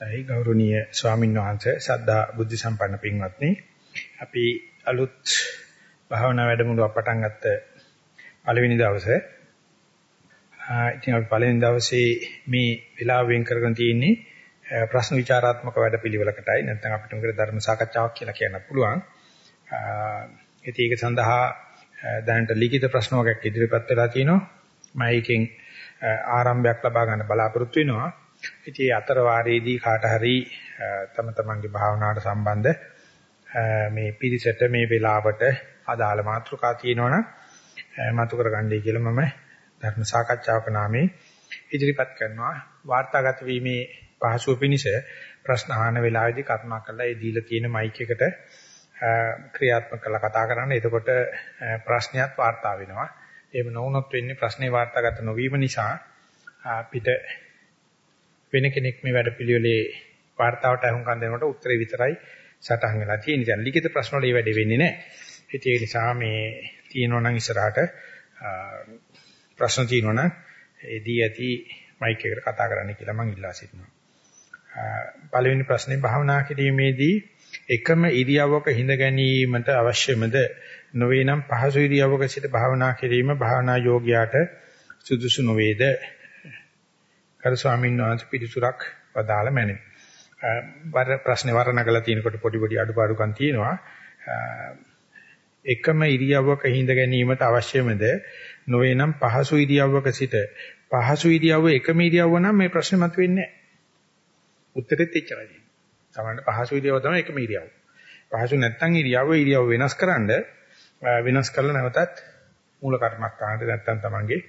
දැයි ගෞරවනීය ස්වාමීන් වහන්සේ සද්ධා බුද්ධ සම්පන්න පින්වත්නි අපි අලුත් භාවනා වැඩමුළුවක් පටන් ගත්ත පළවෙනි දවසේ ඉතින් අපි පළවෙනි දවසේ මේ වෙලාව වෙන් කරගෙන තියෙන්නේ ප්‍රශ්න විචාරාත්මක වැඩපිළිවෙලකටයි නැත්නම් අපිට මොකද ධර්ම සාකච්ඡාවක් කියලා කියන්න පුළුවන්. ඉතින් ඒක සඳහා දැනට ලිඛිත ප්‍රශ්න වර්ගයක් ඉදිරිපත් වෙලා තිනවා. මම ඒකෙන් ආරම්භයක් ලබා ගන්න බලාපොරොත්තු වෙනවා. ඉතින් අතර වාරයේදී කාට හරි තම තමන්ගේ භාවනාවට සම්බන්ධ මේ පිළිසෙට මේ වෙලාවට අදාළ මාතෘකා තියෙනවනම් මතු කරගන්නයි කියලා මම ධර්ම සාකච්ඡාවක නාමයෙන් ඉදිරිපත් කරනවා. වාර්තාගත වීමේ පහසුව පිණිස ප්‍රශ්න අහන වෙලාවේදී කරුණා කරලා ඒ දීලා තියෙන මයික් එකට ක්‍රියාත්මක කරලා කතා කරන්න. එතකොට ප්‍රශ්නයක් වාර්තා වෙනවා. එහෙම නොවුනොත් වෙන්නේ ප්‍රශ්නේ වාර්තාගත නොවීම නිසා අපිට වෙන කෙනෙක් මේ වැඩපිළිවෙලේ වාර්තාවට අහුම්කම් දෙනකොට උත්තරේ විතරයි සටහන් වෙලා තියෙන්නේ. දැන් ලිඛිත ප්‍රශ්න වල ඒ වැඩේ වෙන්නේ නැහැ. ඒ නිසා මේ තියෙනවා නම් ඉස්සරහට ප්‍රශ්න තියෙනවා නම් එදී ඇති මයික් එකට කතා කරන්න කියලා මම ඉල්ලා සිටිනවා. පළවෙනි ප්‍රශ්නේ භාවනා කිරීමේදී එකම ඉරියව්වක හිඳ ගැනීමට අවශ්‍යමද නොවේ නම් පහසු ඉරියව්වක සිට භාවනා කිරීම භාවනා යෝගියාට සුදුසු නොවේද කර ස්වාමීන් වහන්සේ පිළිතුරක් වදාළ මැනවි. වර ප්‍රශ්නේ වර්ණගලා තියෙනකොට පොඩි පොඩි අඩුපාඩුකම් තියෙනවා. එකම ඉරියව්වක හිඳ ගැනීමට අවශ්‍යමද නොවේ නම් පහසු ඉරියව්වක සිට පහසු ඉරියව්ව එකම ඉරියව්ව නම් මේ ප්‍රශ්නේ මතුවෙන්නේ නැහැ. උත්තරෙත් එච්චරයි. තමයි පහසු ඉරියව්ව තමයි එකම ඉරියව්ව. පහසු නැත්නම් ඉරියව්ව ඉරියව්ව වෙනස්කරනද වෙනස් කරලා නැවතත් මූල කර්මස්ථානට නැත්නම් තමන්ගේ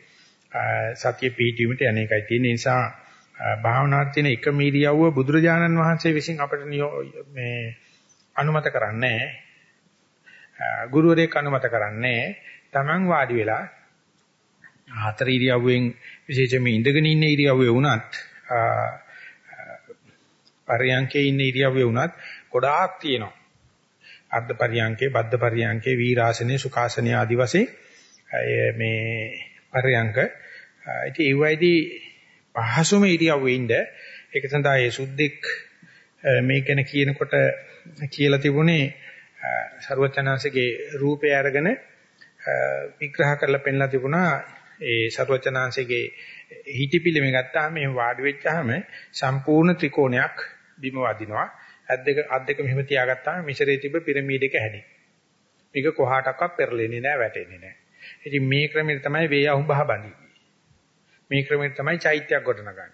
සතිය පිහිටීමට යන එකයි තියෙන නිසා භාවනාවට තියෙන එකම ඉරියව්ව බුදුරජාණන් වහන්සේ විසින් අපිට මේ අනුමත කරන්නේ ගුරුවරයෙක් අනුමත කරන්නේ තමන් වාඩි වෙලා හතර ඉරියව්වෙන් විශේෂයෙන්ම ඉඳගෙන ඉන්න ඉරියව්වේ වුණත් පරියන්කේ ඉන්න ඉරියව්වේ වුණත් ගොඩාක් තියෙනවා. අර්ධ පරියන්කේ, බද්ධ පරියන්කේ, වීරාසනේ, සුඛාසනේ ආදි වශයෙන් මේ පරයන්ක. ඉතින් ඒ වයිදී පහසුම ඉරියව්වෙ ඉඳ ඒක සඳහා ඒ සුද්ධෙක් මේ ගැන කියනකොට කියලා තිබුණේ ਸਰවචනාංශගේ රූපය අරගෙන විග්‍රහ කරලා පෙන්ලා තිබුණා. ඒ ਸਰවචනාංශගේ හිටිපිලිම ගත්තාම මේ වාඩි වෙච්චාම සම්පූර්ණ ත්‍රිකෝණයක් බිම වදිනවා. අත් දෙක අත් දෙක මෙහෙම තියාගත්තාම මිශරේ තිබ්බ පිරමීඩයක හැදෙනවා මේක කොහාටක්වත් පෙරලෙන්නේ නැහැ වැටෙන්නේ නැහැ. ඉතින් මේ ක්‍රමෙට තමයි වේයහුඹහ බඳින්නේ මේ ක්‍රමෙට තමයි චෛත්‍යයක් ගොඩනගන්නේ.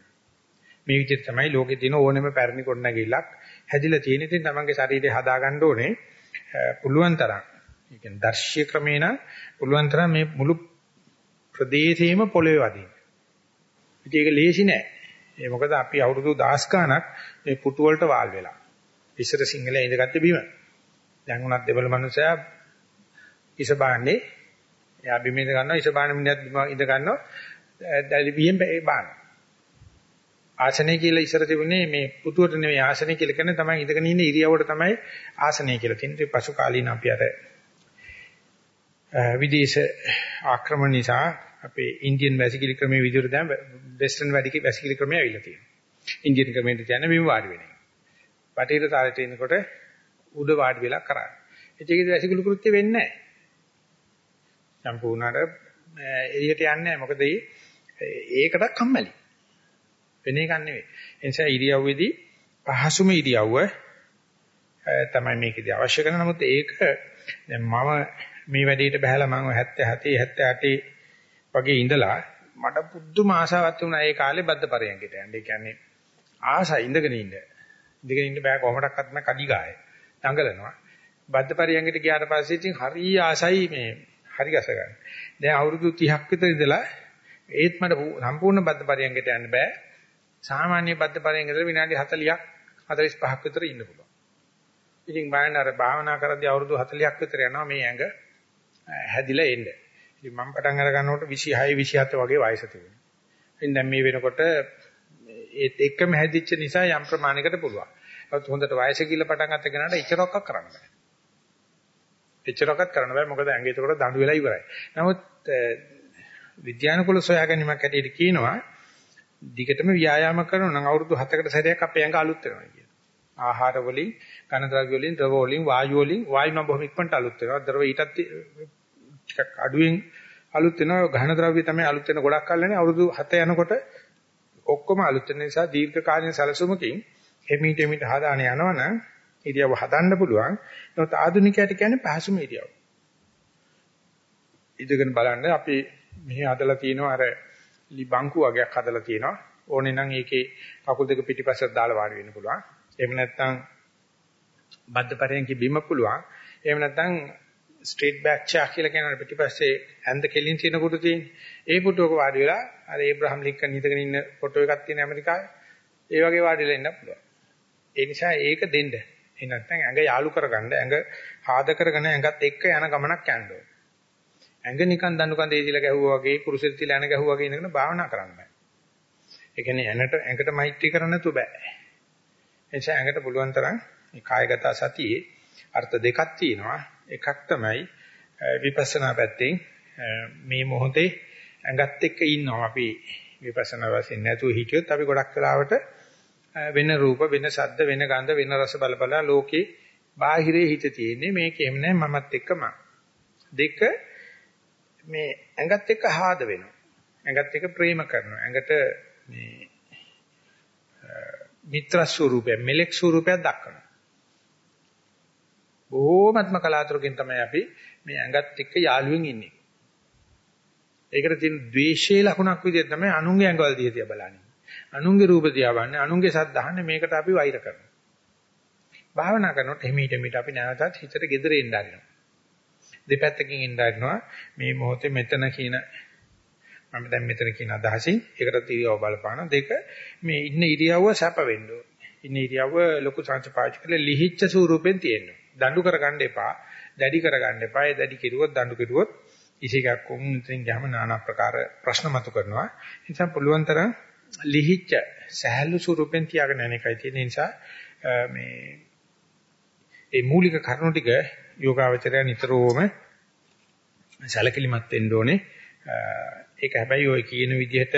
මේ විදිහට තමයි ලෝකේ තියෙන ඕනෙම පැරණි ගොඩනැගිල්ලක් හැදිලා තියෙන. ඉතින් තමන්ගේ ශරීරය හදාගන්න ඕනේ පුළුවන් තරම්. ඒ කියන්නේ දර්ශීය ක්‍රමේන පුළුවන් තරම් මේ මුළු ප්‍රදේශයේම පොළවේ වදින්න. ඉතින් ඒක ලේසි නෑ. ඒ මොකද අපි අවුරුදු 10 ගණක් මේ පුටු වලට වාල් වෙලා. ඉස්සර සිංහලයේ ඉඳගත්ත බිම. දැන් උනත් දෙබල මනුස්සයා ඉස බාන්නේ එයා බිම ඉඳ ගන්නවා ඉස බාන මිනිහත් බිම ඉඳ ගන්නවා දැලිපියෙන් බාන. ආසනය කියලා ඉස්සර තිබුණේ මේ පුතුවට නෙවෙයි ආසනය කියලා කියන්නේ තමයි ඉඳගෙන ඉන්න ඉරියව්වට තමයි ආසනය කියලා තියෙන්නේ. පසු කාලීන අපි අර විදේශ ආක්‍රමණ නිසා අපේ ඉන්දියන් වැසිකිලි ක්‍රමයේ විදිහට දැන් වෙස්ටර්න් වැසිකිලි ක්‍රමය ඇවිල්ලා තියෙනවා. ඉන්දියන් ක්‍රමයට කියන්නේ බිම වාඩි වෙන එක. බටහිර තාලෙට එනකොට උඩ වාඩි වෙලා කරන්නේ. ඒකේ වැසිකිලි කෘත්‍ය වෙන්නේ නැහැ. සම්පූර්ණට එළියට යන්නේ නැහැ. මොකද ඒකට කම්මැලි. වෙන එකක් නෙවෙයි. ඒ නිසා ඉරියව්වේදී පහසුම ඉරියව්ව තමයි මේකදී අවශ්‍ය කරන නමුත් ඒක දැන් මම මේ වැඩේට බහැලා මම 77 78 වගේ ඉඳලා මට පුදුම ආසාවක් තිබුණා ඒ කාලේ බද්ද පරයන්කට යන්න. ඒ කියන්නේ ආසයි ඉඳගෙන ඉන්න. ඉඳගෙන ඉන්න බෑ කොහොමඩක්වත් නැ කඩි ගායේ. දඟලනවා. බද්ද පරයන්කට ගියාට පස්සේ ඉතින් හරි ආසයි මේ හරි ගස ගන්න. දැන් අවුරුදු 30ක් විතර ඉඳලා ඒත් මට සම්පූර්ණ බද්ධ පරියන්කට යන්න බෑ. සාමාන්‍ය බද්ධ පරියන්කතර විනාඩි 40ක් 45ක් විතර ඉන්න පුළුවන්. ඉතින් බලන්න අර භාවනා කරද්දී අවුරුදු 40ක් විතර යනවා මේ ඇඟ හැදිලා එන්න. ඉතින් මම පටන් අර ගන්නකොට 26 27 වගේ වයස තිබුණා. ඉතින් දැන් මේ වෙනකොට ඒත් එක්කම හැදිච්ච නිසා යම් ප්‍රමාණයකට පුළුවන්. ඒත් හොඳට වයස කියලා පටන් ගත්ත කෙනාට ඉච්චරක්ක් කරන්න බෑ. ඉච්චරක්වත් කරන්න බෑ මොකද ඇඟ ඒකට දඬු වෙලා ඉවරයි. නමුත් විද්‍යානුකූල සොයා ගැනීමක් හැටියට කියනවා දිගටම ව්‍යායාම කරනවා නම් අවුරුදු 7කට සැරයක් අපේ ඇඟ අලුත් වෙනවා කියන. ආහාර වලින්, ඝන ද්‍රව්‍ය වලින්, ද්‍රව වලින්, වායු වලින්, වායු නම් බොහොම ඉක්මනට අලුත් වෙනවා. ද්‍රව ඊටත් ටිකක් අඩුවෙන් අලුත් වෙනවා. ඝන ද්‍රව්‍ය තමයි අලුත් වෙන ගොඩක් කල්ලානේ අවුරුදු 7 යනකොට ඔක්කොම අලුත් වෙන නිසා දීර්ඝ කාලීන සැලසුමකින් එමීට එමීට හදාන යනවනම් ඉරියව්ව හදන්න පුළුවන්. නමුත් ආධුනිකයට කියන්නේ පහසුම ඉරියව්ව. ඉඳගෙන බලන්න අපි මෙහි හදලා තියෙනවා අර ලිබංකු වගේක් හදලා තියෙනවා. ඕනේ නම් ඒකේ කකුල් දෙක පිටිපස්සට දාලා වාඩි වෙන්න පුළුවන්. එහෙම නැත්නම් බද්ධ පරයන්ක බිම පුළුවන්. එහෙම නැත්නම් ස්ට්‍රේට් බෑක් චා කියලා කියන පිටිපස්සේ ඇඳ කෙලින් තියෙන කොට තියෙන. ඒ පුටුවක වාඩි වෙලා අර ඒබ්‍රහම් ලින්කන් ඉඳගෙන ඉන්න ෆොටෝ එකක් තියෙන ඇමරිකාවේ. ඒ වගේ වාඩිලා ඉන්න පුළුවන්. ඒ නිසා ඒක දෙන්න. එහෙ නැත්නම් ඇඟ යාලු කරගන්න ඇඟ ආද කරගෙන ඇඟත් එක්ක යන ගමනක් යන්න ඕනේ. ඇඟ නිකන් දණු කඳේ ඉතිලා ගැහුවා වගේ කුරුසෙත් තියලා ඇන ගැහුවා වගේ ඉඳගෙන භාවනා කරන්න බෑ. ඒ කියන්නේ ඇනට ඇඟට මෛත්‍රී කරන්න නැතු බෑ. ඒ නිසා ඇඟට පුළුවන් තරම් මේ කායගත සතියේ අර්ථ දෙකක් තියෙනවා. එකක් තමයි විපස්සනා පැත්තෙන් මේ මොහොතේ ඇඟත් එක්ක ඉන්නවා අපි විපස්සනා වශයෙන් නැතුව හිටියොත් අපි ගොඩක් වෙලාවට වෙන රූප වෙන ශබ්ද වෙන ගන්ධ වෙන රස බල බල ලෝකේ බාහිරේ හිත තියෙන්නේ මේක එහෙම නැහැ මමත් එක්කම. දෙක මේ ඇඟත් එක්ක ආද වෙනවා. ඇඟත් එක්ක ප්‍රේම කරනවා. ඇඟට මේ මිත්‍ර ස්වරූපය මෙලෙක් ස්වරූපයක් දක්වනවා. බොහෝමත්ම කලාතුරකින් තමයි අපි මේ ඇඟත් එක්ක යාළුවෙන් ඉන්නේ. ඒකට තියෙන ද්වේෂයේ ලකුණක් විදිහට තමයි අනුන්ගේ ඇඟවල දිහා බලන්නේ. අනුන්ගේ රූප දිහා බලන්නේ අනුන්ගේ සද්ද අහන්නේ මේකට අපි වෛර කරනවා. භාවනා කරනකොට එහිමීට මිට අපි නැවතත් හිතට gedere එන්න ගන්නවා දෙපැත්තකින් එන්න ගන්නවා මේ මොහොතේ මෙතන කියන මම දැන් මෙතන කියන අදහසින් ඒකට ඉරියව්ව බලපාන දෙක මේ ඉන්න ඉරියව්ව සැප වෙන්න ඉන්න ඉරියව්ව ලොකු සංචපාච කරලා ලිහිච්ඡ ස්වරූපෙන් තියෙනවා. දඬු කරගන්න එපා. දැඩි කරගන්න එපා. ඒ දැඩි කිරුවොත් දඬු කිරුවොත් ඉසිකක් උන් ඉතින් ගහම নানা ප්‍රකාර ප්‍රශ්න මතු කරනවා. ඒ නිසා පුළුවන් තරම් ලිහිච්ඡ සහැල්ලු ස්වරූපෙන් තියාගෙන යන එකයි තියෙන නිසා මේ ඒ මූලික කරුණු ටික යෝගාවචරය නිතරම සැලකිලිමත් වෙන්න ඕනේ ඒක හැබැයි ඔය කියන විදිහට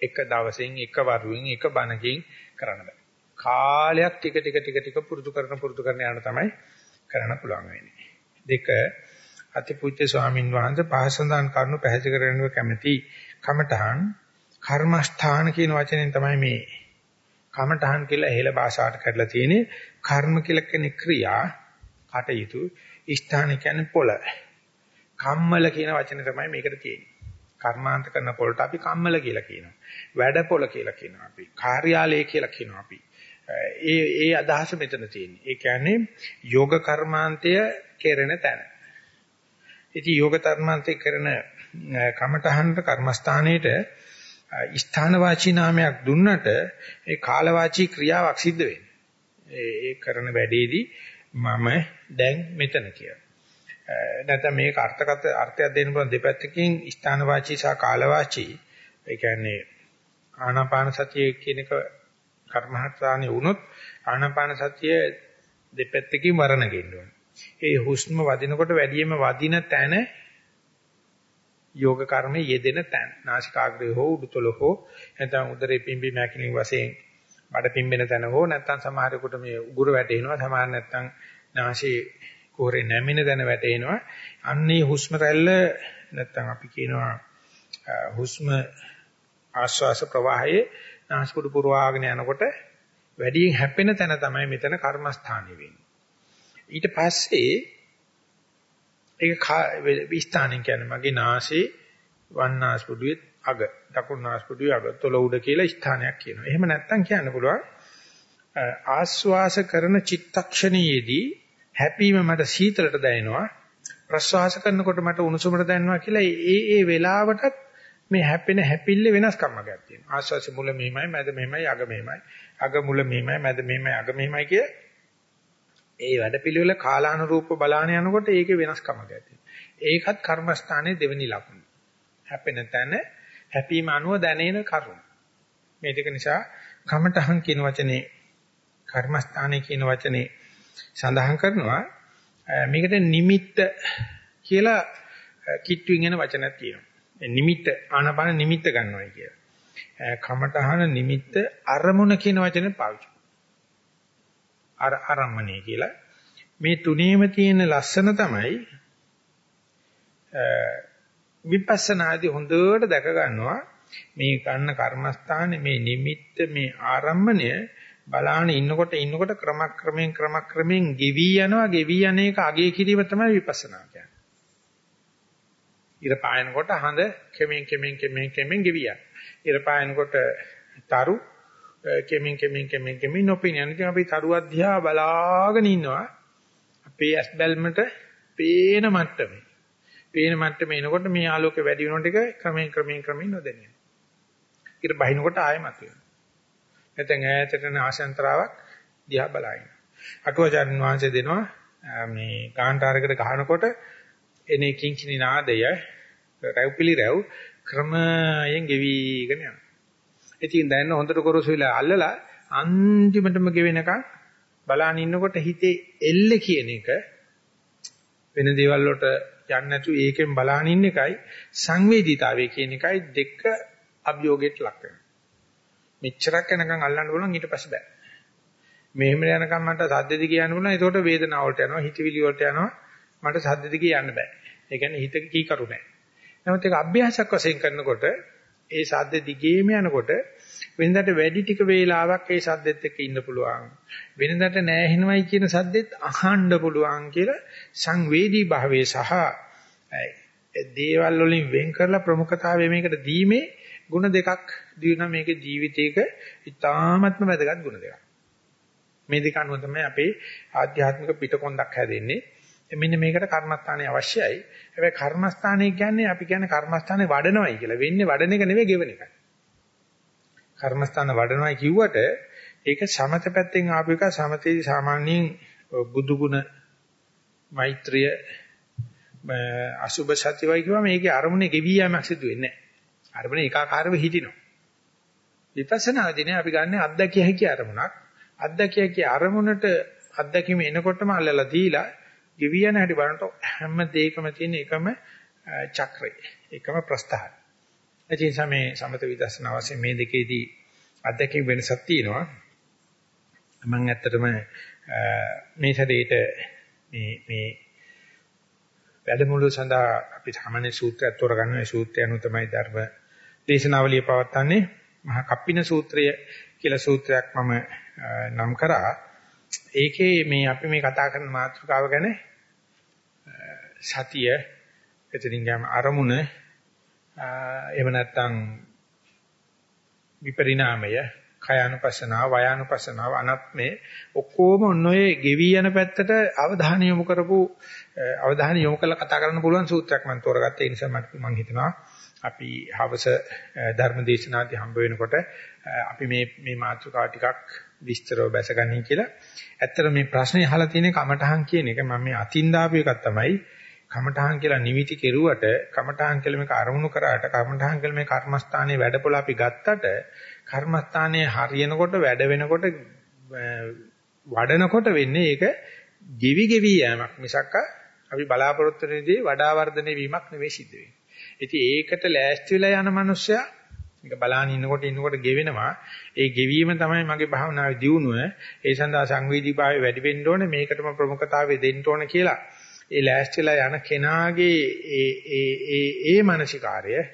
එක දවසින් එක වරුවෙන් එක බණකින් කරන්න බෑ. කාලයක් ටික ටික ටික ටික පුරුදු කරන පුරුදු කරන යන තමයි කරන්න පුළුවන් වෙන්නේ. දෙක අතිපූජ්‍ය ස්වාමින් වහන්සේ පහසඳාන් කරුණු පැහැදිලි කරගන්නව කැමැති කමඨහන් කර්මස්ථාන කියන වචනෙන් තමයි මේ කමඨහන් කියලා එහෙල භාෂාවට කරලා තියෙන්නේ. කර්ම කියලා කියන්නේ ක්‍රියා කටයුතු ස්ථාන කියන්නේ පොළ. කම්මල කියන වචනේ තමයි මේකට තියෙන්නේ. කර්මාන්ත කරන පොළට අපි කම්මල කියලා කියනවා. වැඩ පොළ කියලා කියනවා අපි. කාර්යාලය කියලා කියනවා අපි. ඒ ඒ අදහස මෙතන තියෙන්නේ. ඒ කියන්නේ යෝග කර්මාන්තය කෙරෙන තැන. ඉතින් යෝග කර්මාන්තය කරන කමඨහන්ට කර්මස්ථානයේට ස්ථාන වාචී නාමයක් දුන්නට ඒ කාල වාචී ක්‍රියාවක් සිද්ධ වෙන්නේ. ඒ කරන වැඩේදී මම දැන් මෙතන කියලා. නැත්නම් මේක අර්ථකත අර්ථයක් දෙන්න පුළුවන් දෙපැත්තකින් ස්ථාන වාචී සහ කාල වාචී. ඒ කියන්නේ ආනාපාන සතිය කියන එක කර්මහත්සානේ වුණොත් ආනාපාන සතිය දෙපැත්තකින් වරණ ගෙන්න ඕනේ. ඒ හුස්ම වදිනකොට වැඩියෙන්ම වදින තැන යෝග කර්මයේ යෙදෙන තැන. නාසිකාග්‍රය හෝ උඩුතල හෝ නැත්නම් උදරේ පිම්බි මැකිලින් වශයෙන් බඩ පිම්බෙන තැන හෝ නැත්නම් සමහරෙකුට මේ උගුර වැටෙනවා සමහර නැත්නම් නාසයේ කුහරේ නැමින තැන වැටෙනවා. අන්නේ හුස්ම රැල්ල නැත්නම් අපි කියනවා හුස්ම ආශ්වාස ප්‍රවාහයේ නාස්පුඩු පුරවාගෙන යනකොට වැඩියෙන් හැපෙන තැන තමයි මෙතන කර්මස්ථානෙ වෙන්නේ. ඊට පස්සේ ඒක විස්ථානෙන් කියන්නේ මගේ නාසයේ වන්නාස්පුඩුවේ අග දකුණු නාස්පුඩුවේ අග තොල උඩ කියලා ස්ථානයක් කියනවා. එහෙම නැත්තම් කියන්න පුළුවන් ආස්වාස කරන චිත්තක්ෂණයේදී හැපීම මට සීතලට දැනෙනවා ප්‍රස්වාස කරනකොට මට උණුසුමට දැනෙනවා කියලා ඒ ඒ වෙලාවටත් මේ හැපෙන හැපිල්ල වෙනස්කම් වර්ගයක් තියෙනවා. ආස්වාස මුල මෙහිමයි මැද මෙහිමයි අග මෙහිමයි. අග මුල මෙහිමයි මැද මෙහිමයි අග මෙහිමයි කිය ඒ වැඩපිළිවෙල කාලානුරූප බලාන යනකොට ඒකේ වෙනස්කමක් ඇති. ඒකත් කර්මස්ථානයේ දෙවෙනි ලක්ෂණ. හැපෙන තැන හැපීම අනුව දැනෙන කරුණ. මේ දෙක නිසා කමඨහන් කියන වචනේ කර්මස්ථානයේ කියන වචනේ සඳහන් කරනවා මේකට නිමිත්ත කියලා කිට්ටුවෙන් එන වචනක් තියෙනවා. නිමිත්ත ආනාපාන නිමිත්ත ගන්නවයි කියලා. කමඨහන නිමිත්ත අරමුණ කියන වචනේ පාවිච්චි අර අරම්මනේ කියලා. මේ තුනේම තියෙන ලස්සන තමයි විපස්සනාදී හොඳට දැක ගන්නවා මේ ගන්න කර්මස්ථානේ මේ නිමිත්ත මේ ආරම්මණය බලාන ඉන්නකොට ඉන්නකොට ක්‍රමක්‍රමයෙන් ක්‍රමක්‍රමයෙන් ගෙවි යනවා ගෙවි යන එක අගේ කිරීම තමයි විපස්සනා කියන්නේ. ඉර පායනකොට හඳ කෙමෙන් කෙමෙන් කෙමෙන් කෙමෙන් ගෙවි යනවා. ඉර පායනකොට තරු Eh, කෙමින් කෙමින් කෙමින් කෙමින් ඔපිනියන් ඉතින් අපි තරුවක් දිහා බලාගෙන ඉන්නවා අපේ ඇස් බැල්මට පේන මට්ටමේ පේන මට්ටමේ එනකොට මේ ආලෝකය වැඩි වෙනකොට එක ක්‍රමයෙන් ක්‍රමයෙන් ක්‍රමයෙන් නොදැනිය. ඊට බහිනකොට ආයෙමත් වෙනවා. නැත්නම් ඈතට නාශයන්තරාවක් දිහා බලائیں۔ අටුවචාන් වහන්සේ දෙනවා මේ කාන්ටාරයකට ගහනකොට එනේ කිංචිනි නාදය රැව්පිලි රැව් ක්‍රමයෙන් ගෙවිගෙන යනවා. ඉතින් දැන් හොඳට කරොසුවිලා අල්ලලා අන්තිමටම ගෙවෙනකන් බලාන ඉන්නකොට හිතේ එල්ල කියන එක වෙන දේවල් වලට යන්නේ නැතු ඒකෙන් බලාන ඉන්න එකයි සංවේදීතාවය කියන එකයි දෙක අභියෝගයට ලක් වෙනවා. මෙච්චරක් යනකම් අල්ලන්න බලන් ඊට පස්සේ බෑ. මෙහෙම යනකම් මට සද්දෙදි කියන්න බුණා. ඒකට වේදනාව වලට යනවා, හිතවිලි වලට යනවා. මට සද්දෙදි කියන්න බෑ. ඒ කියන්නේ හිත කීකරු නෑ. නමුත් ඒක අභ්‍යාසයක් වශයෙන් කරනකොට ඒ සද්ද දිගේම යනකොට වෙනදට වැඩි ටික වේලාවක් ඒ සද්දෙත් එක්ක ඉන්න පුළුවන්. වෙනදට නැහැ කියන සද්දෙත් අහන්න පුළුවන් කියලා සංවේදී භාවයේ සහ දේවල් වලින් වෙන් කරලා ප්‍රමුඛතාවය මේකට දීමේ ಗುಣ දෙකක් දිනන මේකේ ජීවිතයක ඉතාමත්ම වැදගත් ಗುಣ දෙකක්. මේ දෙක අනුව තමයි අපේ ආධ්‍යාත්මික පිටකොන්දක් හැදෙන්නේ. මෙන්න මේකට කර්මස්ථානය අවශ්‍යයි. හැබැයි කර්මස්ථානය කියන්නේ අපි කියන්නේ කර්මස්ථානේ වඩනවයි කියලා. වෙන්නේ වඩන එක නෙවෙයි ගෙවන එකයි. කර්මස්ථාන වඩනවයි කිව්වට ඒක සමත පැත්තෙන් ආපු එක සමතේදී සාමාන්‍යයෙන් බුදු ගුණ මෛත්‍රිය අසුබ සත්‍යවයි කියවම මේකේ අරමුණේ ගෙවි යෑමක් සිදු වෙන්නේ නැහැ. අරමුණේ ඒකාකාරව හිටිනවා. විපස්සනාදීනේ අපි ගන්න අත්දැකිය හැකි අරමුණක්. අත්දැකිය හැකි අරමුණට අත්දැකීම එනකොටම අල්ලලා දීලා ගෙවියන හැටි බලනකොට හැම දෙයකම තියෙන එකම චක්‍රය. එකම ප්‍රස්ථාන. ඒ නිසා මේ සමත විදර්ශනා වශයෙන් මේ දෙකේදී අත්දැකීම් වෙනසක් තියෙනවා. මම ඇත්තටම මේ සැරේට මේ මේ වැඩමුළු සඳහා අපි සාමාන්‍ය සූත්‍රයක් තෝරගන්න මේ සූත්‍රය අනුව තමයි ධර්ම දේශනාවලිය පවත්වන්නේ. මහා කප්පින සූත්‍රය කියලා සූත්‍රයක් මම නම් කරා. ඒකේ මේ අපි මේ කතා කරන මාතෘකාව ගැන සතිය එතනින් ගම අරමුණ එහෙම නැත්නම් විපරිණාමය කයानुපස්සනාව වයානුපස්සනාව අනත්මේ ඔක්කොම ඔන්නෝයේ ගෙවි යන පැත්තට අවධානය යොමු කරපු අවධානය යොමු කරලා කතා කරන්න පුළුවන් සූත්‍රයක් මම තෝරගත්තා. ඒ නිසා මම හිතනවා අපි හවස ධර්මදේශනාදී හම්බ වෙනකොට අපි මේ මේ මාතෘකාව ටිකක් විස්තරව බැසගන්නේ කියලා. ඇත්තට මේ ප්‍රශ්නේ අහලා තියෙන කමඨහන් කියන එක. මම මේ අතින් දාපු එකක් තමයි. කමඨහන් කියලා නිමිති කෙරුවට කමඨහන් කියලා මේක අරමුණු කරාට කමඨහන් කියලා මේ කර්මස්ථානයේ වැඩපොළ අපි ගත්තට කර්මස්ථානයේ හරියනකොට වැඩ වෙනකොට වඩනකොට වෙන්නේ ඒක ගෙවි ගෙවි යෑමක් මිසක් අපි බලාපොරොත්තු වෙනදී වඩා වර්ධනය වීමක් නෙවෙයි සිද්ධ වෙන්නේ. ඉතින් ඒකට ලෑස්ති වෙලා යන මනුස්සයා මේක බලාන ඉන්නකොට ඉන්නකොට ගෙවෙනවා. ඒ ගෙවීම තමයි මගේ භාවනාවේ දියුණුව. ඒ සඳහා සංවේදීභාවය වැඩි වෙන්න ඕනේ. මේකටම ප්‍රමුඛතාවය දෙන්න ඕනේ කියලා. ඒ ලෑස්තිලා යන කෙනාගේ ඒ ඒ ඒ ඒ මානසිකාර්ය ඒ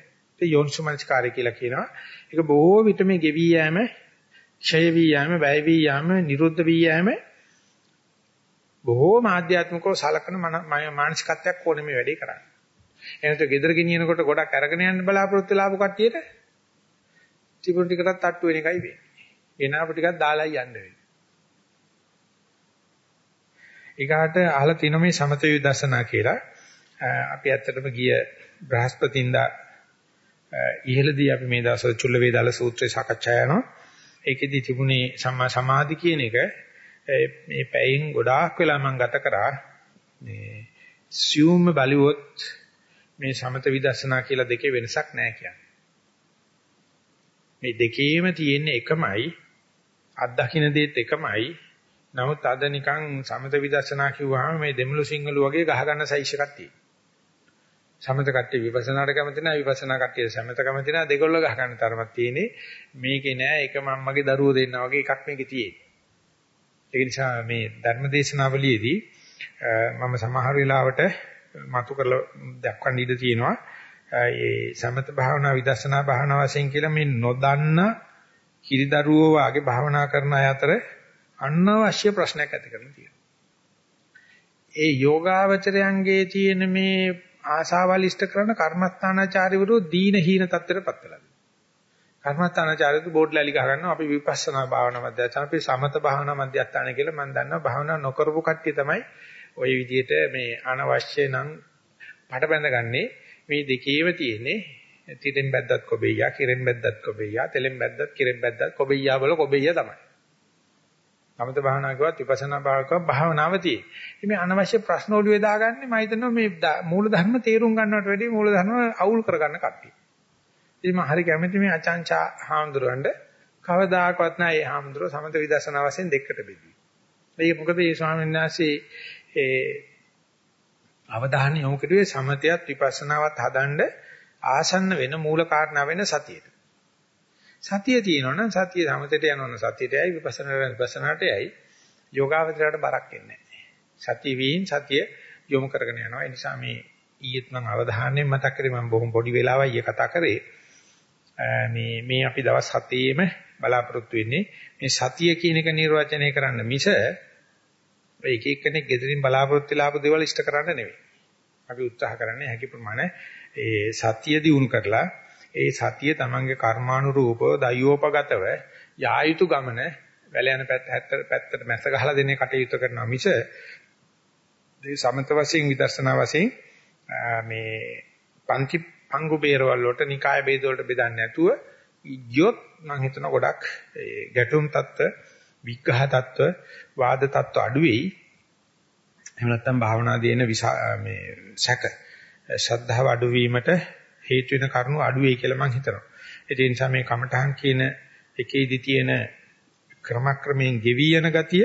යෝනිසු මානසිකාර්ය කියලා කියනවා. ඒක බොහෝ විට මේ ගෙවි යෑම, ක්ෂය වී යෑම, වැය වී යෑම, නිරුද්ධ වී යෑම බොහෝ ආධ්‍යාත්මිකව සලකන මානසිකත්වයක් ඕනේ මේ වැඩේ කරන්නේ. එනත ගෙදර ගෙනියනකොට ගොඩක් අරගෙන යන්න බලාපොරොත්තු වෙලාපු කට්ටියට තිබුණු ටිකටත් අට්ටු වෙන එකයි වෙන්නේ. එනාපු ටිකක් දාලා යන්න වෙන්නේ. ඊගාට අහලා තිනු මේ සමත විදර්ශනා කියලා. අපි ඇත්තටම ගිය බ්‍රහස්පතින්දා ඉහළදී අපි මේ දවස්වල චුල්ල වේදාල සූත්‍රය සාකච්ඡා කරනවා. ඒකෙදි තිබුණේ සම්මා සමාධි කියන එක මේ පැයෙන් ගොඩාක් වෙලා මම ගත කරා. මේ සියුම් බලුවොත් මේ සමත විදර්ශනා කියලා දෙකේ වෙනසක් නැහැ කියන්නේ. මේ දෙකේම තියෙන එකමයි අත්දකින්න දෙයත් එකමයි නමුත් අද නිකන් සමත විදර්ශනා කිව්වහම මේ දෙමුළු සිංහලු වගේ ගහ ගන්න සයිස් එකක් තියෙනවා. සමත කට්ටිය විපස්සනාට කැමති නැහැ විපස්සනා කට්ටිය සමත කැමති නැහැ. දෙකොල්ල ගහ ගන්න තරමක් තියෙන්නේ. මේකේ නෑ එක මම්මගේ දරුවෝ දෙන්නා වගේ එකක් මේකේ තියෙන්නේ. ඒ නිසා මේ ධර්මදේශනාවලියේදී මම සමහර වෙලාවට මතු කරලා දක්වන්න ඉඩ තියෙනවා. ඒ සමත භාවනා විදර්ශනා භාවනා වශයෙන් කියලා මේ නොදන්න කිරිදරුවෝ වාගේ භාවනා කරන අය අතර අනවශ්‍ය ප්‍රශ්නයක් ඇති කරන තියෙනවා. ඒ යෝගාවචරයන්ගේ තියෙන මේ ආසාවල් ඉෂ්ට කරන කර්මස්ථානාචාර්යවරු දීන හීන තත්ත්වයටපත් වෙලා. කර්මස්ථානාචාර්යතු බෝඩ් ලැලි ගහ ගන්නවා අපි විපස්සනා භාවනා මධ්‍යස්ථාන අපි සමත භාවනා මධ්‍යස්ථාන කියලා මම දන්නවා භාවනා නොකරපු කට්ටිය තමයි ওই විදිහට මේ අනවශ්‍ය නම් පඩ බැඳගන්නේ මේ දෙකේම තියෙන්නේ තිරෙන් බැද්දත් කොබෙයියා කිරෙන් බැද්දත් කොබෙයියා තෙලෙන් බැද්දත් කිරෙන් බැද්දත් කොබෙයියා වල කොබෙයියා තමයි. සමත භාවනා කරුවත් විපස්සනා භාවනාවක් භාවනාව තියෙන්නේ. මේ අනවශ්‍ය ප්‍රශ්න ඔළුවේ දාගන්නේ මම හිතනවා මේ මූල ධර්ම තේරුම් ගන්නවට වැඩිය මූල ධර්ම අවුල් කරගන්න කට්ටිය. ඉතින් මම හරි කැමති මේ අචාන්චා හාමුදුරන්ට කවදාකවත් නෑ මේ හාමුදුරුව සමත විදර්ශනා වශයෙන් දෙකට බෙදී. ඒක මොකද මේ ස්වාමීන් වහන්සේ ඒ අවධානය යොමු කරුවේ සමතයත් විපස්සනාවත් හදන්න ආසන්න වෙන මූල කාරණා වෙන සතියට. සතිය තියෙනවනම් සතිය සමතයට යනවනම් සතියටයි විපස්සනාට විපස්සනාට යයි යෝගාවචරයට බරක් එන්නේ නැහැ. සතිය වීන් සතිය යොමු කරගෙන යනවා. ඒ නිසා මේ ඊයේත් මම අවධානයෙන් මතක් කරේ මම බොහොම පොඩි වෙලාවයි ඊයේ කතා කරේ. මේ මේ අපි දවස් 7ේම බලාපොරොත්තු වෙන්නේ මේ සතිය කියන එක නිර්වචනය කරන්න මිස ඒක එක්කෙනෙක් gedirin බලාපොරොත්තු වෙලා ආපු දේවල් ඉෂ්ට කරන්න නෙවෙයි. අපි උත්සාහ කරන්නේ හැකි ප්‍රමාණය ඒ සතිය දිනු කරලා ඒ සතිය තමන්ගේ කර්මානුරූපව දයෝපගතව යායුතු ගමන වැල යන පැත්ත පැත්තට මැස ගහලා දෙන්නේ කටයුතු කරනවා මිස මේ සමත වශයෙන් විදර්ශනා වශයෙන් මේ පන්ති පංගු බේරවල වලට නිකාය ભેද වලට බෙදන්නේ නැතුව ඉජ්ජොත් මම හිතන ගොඩක් ගැටුම් තත්ත්ව විග්ඝහ තත්ත්ව වාද තත්ත්ව අඩු වෙයි එහෙම නැත්නම් භාවනා දේන මේ සැක ශ්‍රද්ධාව අඩු වීමට හේතු වෙන කරුණු අඩු වෙයි කියලා මම හිතනවා. ඒ නිසා මේ කමඨහන් කියන එකේදි තියෙන ක්‍රමක්‍රමයෙන් ගෙවි යන ගතිය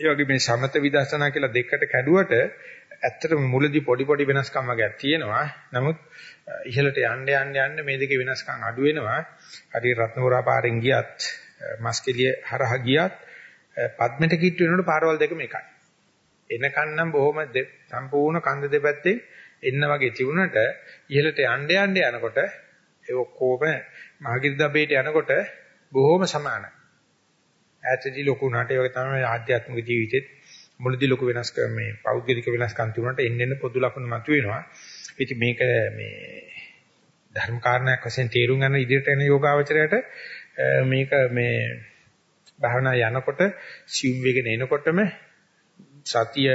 ඒ වගේ මේ සමත විදර්ශනා කියලා දෙකට කැඩුවට ඇත්තටම මුලදී පොඩි පොඩි වෙනස්කම් වගේක් තියෙනවා. නමුත් ඉහළට යන්න යන්න යන්න මේ දෙකේ වෙනස්කම් අඩු වෙනවා. හරි රත්නපුරා පාරෙන් ගියත් මස්කෙලිය හරහා ගියත් පද්මෙට කිට්ටු වෙනකොට පාරවල් දෙකම එකයි. එනකන් නම් බොහොම සම්පූර්ණ කන්ද දෙපැත්තේ එන්න වගේ තිබුණට ඉහළට යන්න යන්න යනකොට ඒ ඔක්කොම මහගිරිදබේට යනකොට බොහොම සමානයි. ඈතදී ලොකු උනාට ඒක තමයි ආධ්‍යාත්මික ජීවිතෙත් මුලදී ලොකු වෙනස්කම් මේ පෞද්ගලික වෙනස්කම් තිබුණාට එන්න එන්න පොදු ලක්ෂණ මතුවෙනවා. ඉතින් මේක මේ ධර්ම කාරණයක් වශයෙන් තේරුම් ගන්න ඉදිරියට යන යෝගාවචරයට මේක මේ භාවනා යනකොට සිව් වෙගෙන එනකොටම සතිය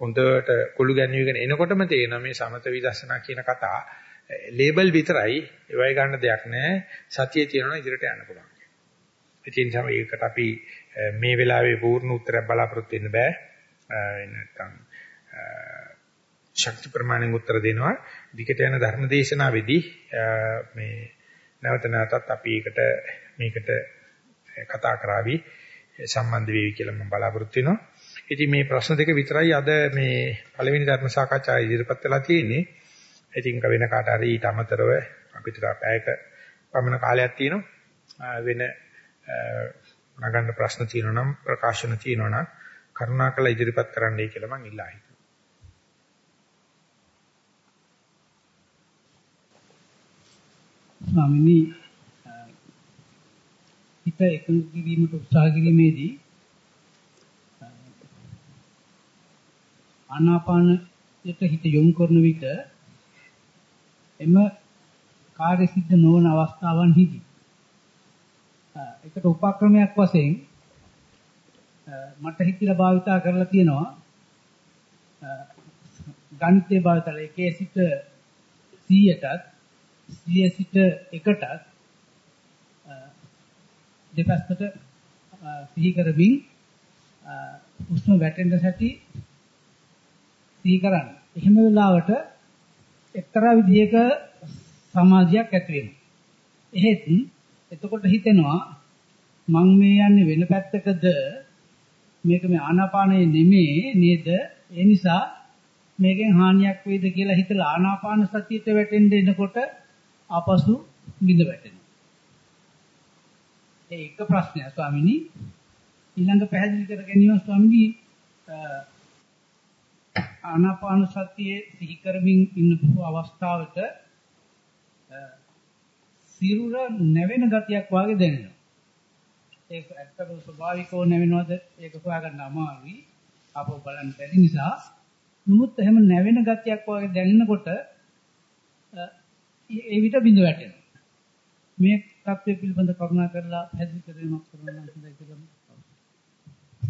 හොඳට කුළු ගැන්වීගෙන එනකොටම තේරෙනවා මේ සමත විදර්ශනා කියන කතා eh, ලේබල් විතරයි ඒවයි ගන්න දෙයක් නැහැ සතියේ තියෙනවා ඉදිරියට යන්න පුළුවන්. ඒ නිසා ඒකට අපි eh, මේ වෙලාවේ පූර්ණ උත්තරයක් බලාපොරොත්තු වෙන්න බෑ. Eh, නැත්නම් ශක්ති ප්‍රමාණෙන් උත්තර දෙනවා. විකට යන ධර්ම දේශනාවේදී මේ නැවත නැවතත් අපි ඒකට මේකට කතා කරાવી සම්බන්ධ වෙවි කියලා මම බලාපොරොත්තු වෙනවා. ඉතින් මේ ප්‍රශ්න දෙක විතරයි අද මේ පළවෙනි ධර්ම සාකච්ඡාවේ ඉදිරිපත් වෙලා තියෙන්නේ. ඉතින් වෙන කාට හරි ඊට අමතරව අපිට පැයක පමණ කාලයක් තියෙනවා. වෙන නගන්න ප්‍රශ්න තියෙනවා නම් ප්‍රකාශන තියෙනවා නම් කරුණාකරලා ඉදිරිපත් කරන්නයි කියලා මම ඉල්ලා හිටිනවා. ස්වාමිනී හිත එකඟ කිරීමට උත්සාහ කිරීමේදී ආනාපානයට හිත යොමු කරන විට එම කාර්ය සිද්ධ නොවන අවස්ථාවන්හිදී ඒකට උපක්‍රමයක් වශයෙන් මට හිතලා භාවිතා කරලා තියෙනවා ගණිතේ භාවිතලා එකේ සිට 100ටත් 100 සිට 1ටත් දෙපැත්තට සිහි කරමින් උෂ්ම වැටෙන්න සැටි සිහි කරන්න. එහෙම වෙලාවට එක්තරා විදිහක සමාධියක් ඇති වෙනවා. එහෙත් එතකොට හිතෙනවා මං මේ යන්නේ වෙන පැත්තකද මේක මේ ආනාපානයේ නෙමේ නේද? ඒ නිසා මේකෙන් හානියක් වෙයිද කියලා හිතලා ආනාපාන සතියට වැටෙන්න එනකොට ආපසු බිඳ වැටෙනවා. ඒ එක ප්‍රශ්නයක් ස්වාමිනී. ඊළඟ පැහැදිලි කර ගැනීම ස්වාමිනී ආනාපාන සතියේ සිහි කරමින් ඉන්න බොහෝ අවස්ථාවක සිරුර නැවෙන ගතියක් වාගේ දැනෙනවා. ඒක ඇත්තටම ස්වභාවිකව නැවෙනවද ඒක හොයාගන්න අමාරුයි. ආපහු බලන්න බැරි නිසා නමුත් එහෙම නැවෙන ගතියක් වාගේ දැනෙනකොට ඒ විට බිඳ වැටෙනවා. මේ தත්ත්වය පිළිබඳ කරුණා කරලා පැහැදිලි කිරීමක් කරන්න හොඳයි කියලා